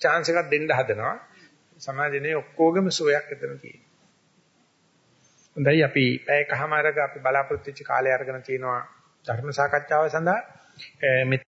chance එකක් දෙන්න හදනවා. සමාධියේ ඔක්කොගෙම සුවයක් එතන තියෙනවා. හොඳයි අපි පැයකමාරක අපි බලාපොරොත්තු වෙච්ච කාලය අරගෙන තිනවා ධර්ම සාකච්ඡාව සඳහා